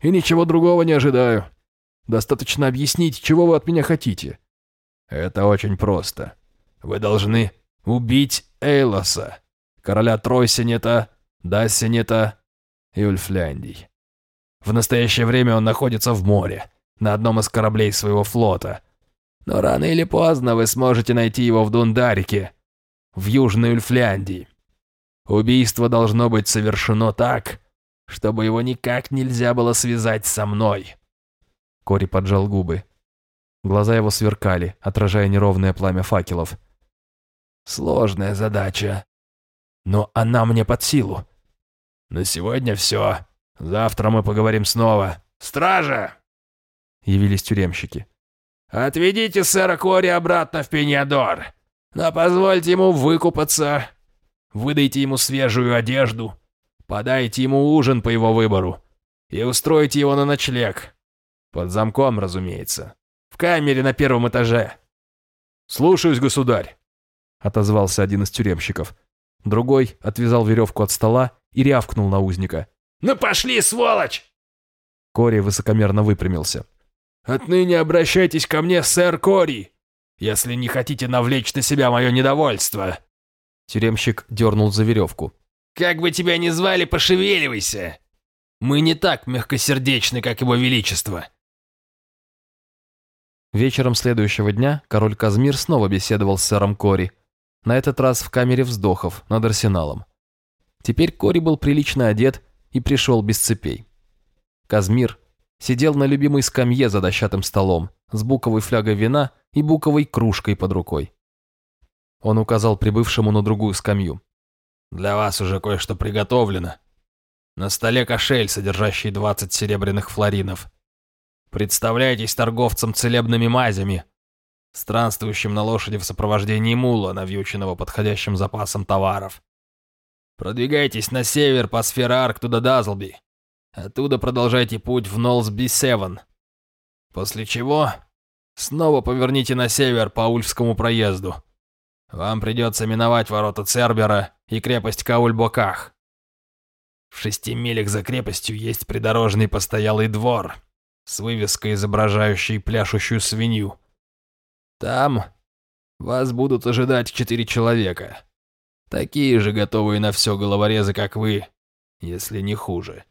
Speaker 2: и ничего другого не ожидаю. Достаточно объяснить, чего вы от меня хотите».
Speaker 4: «Это очень просто. Вы должны убить Эйлоса, короля Тройсинета, Дассинета и Ульфляндий. В настоящее время он находится в море, на одном из кораблей своего флота. Но рано или поздно вы сможете найти его в Дундарике, в Южной Ульфляндии. Убийство должно быть совершено так, чтобы его никак нельзя было связать со мной».
Speaker 1: Кори поджал губы. Глаза его сверкали, отражая неровное пламя факелов.
Speaker 4: «Сложная задача, но она мне под силу. На сегодня все. Завтра мы поговорим снова. Стража!»
Speaker 1: Явились тюремщики.
Speaker 4: «Отведите сэра Кори обратно в Пеньядор, но позвольте ему выкупаться. Выдайте ему свежую одежду, подайте ему ужин по его выбору и устройте его на ночлег. Под замком, разумеется. В камере на первом этаже».
Speaker 2: «Слушаюсь, государь», —
Speaker 1: отозвался один из тюремщиков. Другой отвязал веревку от стола и рявкнул на узника.
Speaker 4: «Ну пошли, сволочь!»
Speaker 1: Кори высокомерно выпрямился.
Speaker 2: «Отныне обращайтесь ко мне, сэр Кори,
Speaker 4: если не хотите навлечь на себя мое недовольство».
Speaker 1: Тюремщик дернул за веревку.
Speaker 4: «Как бы тебя ни звали, пошевеливайся. Мы не так мягкосердечны, как его величество».
Speaker 1: Вечером следующего дня король Казмир снова беседовал с сэром Кори, на этот раз в камере вздохов над арсеналом. Теперь Кори был прилично одет и пришел без цепей. Казмир сидел на любимой скамье за дощатым столом с буковой флягой вина и буковой кружкой под рукой. Он указал прибывшему на другую скамью.
Speaker 4: «Для вас уже кое-что приготовлено. На столе кошель, содержащий 20 серебряных флоринов. Представляйтесь торговцем целебными мазями, странствующим на лошади в сопровождении мула, навьюченного подходящим запасом товаров. Продвигайтесь на север по сфере Арк туда Дазлби. Оттуда продолжайте путь в Нолсби-Севен. После чего снова поверните на север по Ульфскому проезду. Вам придется миновать ворота Цербера и крепость Каульбоках. В шести милях за крепостью есть придорожный постоялый двор с вывеской, изображающей пляшущую свинью. Там вас будут ожидать четыре человека. Такие же готовые на все головорезы, как вы, если не хуже.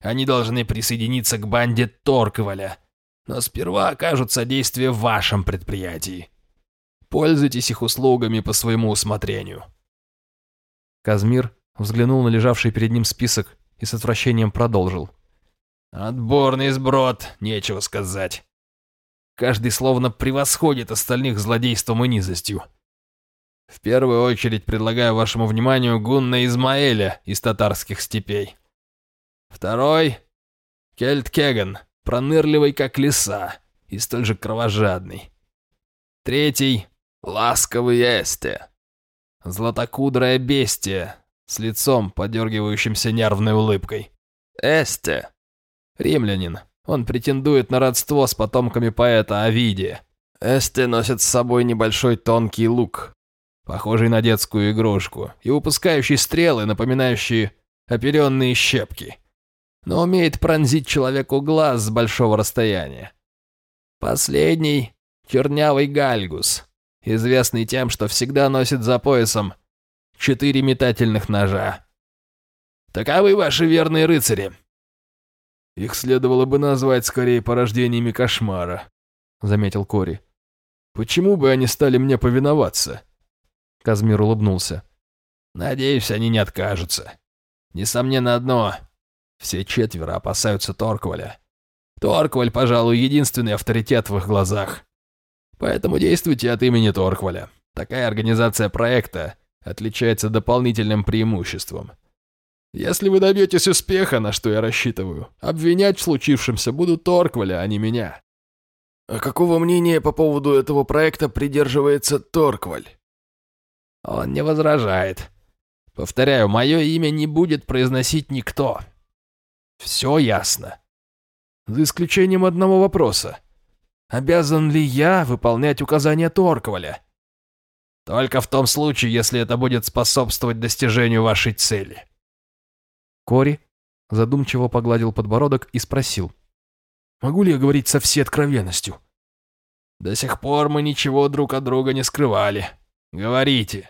Speaker 2: Они должны присоединиться к банде Торковаля, но сперва окажут содействие в вашем предприятии. Пользуйтесь их услугами по своему усмотрению».
Speaker 1: Казмир взглянул на лежавший перед ним список и с отвращением продолжил.
Speaker 2: «Отборный сброд, нечего сказать. Каждый словно превосходит остальных злодейством и низостью. В первую очередь предлагаю вашему вниманию гунна Измаэля из татарских степей. Второй — Кельт Кеган, пронырливый как лиса и столь же кровожадный. Третий — ласковый Эсте, златокудрое бестие с лицом, подергивающимся нервной улыбкой. Эсте — римлянин, он претендует на родство с потомками поэта Овидия. Эсте носит с собой небольшой тонкий лук, похожий на детскую игрушку, и выпускающий стрелы, напоминающие оперенные щепки, но умеет пронзить человеку глаз с большого расстояния. Последний — чернявый гальгус, известный тем, что всегда носит за поясом четыре метательных ножа. Таковы ваши верные рыцари.
Speaker 4: Их следовало бы назвать скорее порождениями кошмара, заметил Кори. Почему бы они стали мне повиноваться?
Speaker 1: Казмир улыбнулся.
Speaker 2: Надеюсь, они не откажутся. Несомненно одно. Все четверо опасаются Торкваля. Торкваль, пожалуй, единственный авторитет в их глазах. Поэтому действуйте от имени Торкваля. Такая организация проекта отличается дополнительным преимуществом. Если вы добьетесь успеха, на что я рассчитываю, обвинять в случившемся будут Торкваля, а не меня.
Speaker 4: А какого мнения по поводу этого проекта придерживается Торкваль?
Speaker 2: Он не возражает. Повторяю, мое имя не будет произносить никто. Все ясно.
Speaker 4: За исключением одного вопроса. Обязан ли я выполнять указания Торкваля?
Speaker 2: Только в том случае, если это будет способствовать достижению вашей цели.
Speaker 1: Кори задумчиво погладил подбородок и спросил.
Speaker 4: «Могу ли я говорить со всей откровенностью?»
Speaker 2: «До сих пор мы ничего друг от друга не скрывали. Говорите».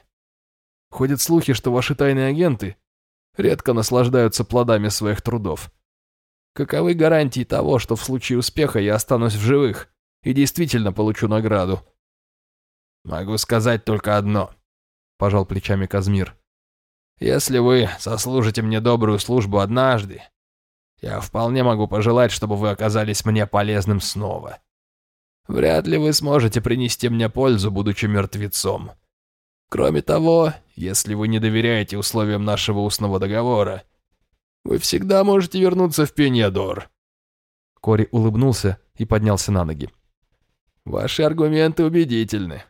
Speaker 4: Ходят слухи, что ваши тайные агенты редко наслаждаются плодами своих трудов. Каковы гарантии того, что в случае успеха я останусь в живых и действительно получу награду?
Speaker 2: Могу сказать только одно, пожал плечами Казмир. Если вы сослужите мне добрую службу однажды, я вполне могу пожелать, чтобы вы оказались мне полезным снова. Вряд ли вы сможете принести мне пользу, будучи мертвецом. Кроме того, если вы не доверяете условиям нашего устного договора, вы всегда можете вернуться в Пеньядор».
Speaker 1: Кори улыбнулся и поднялся на ноги.
Speaker 2: «Ваши аргументы убедительны.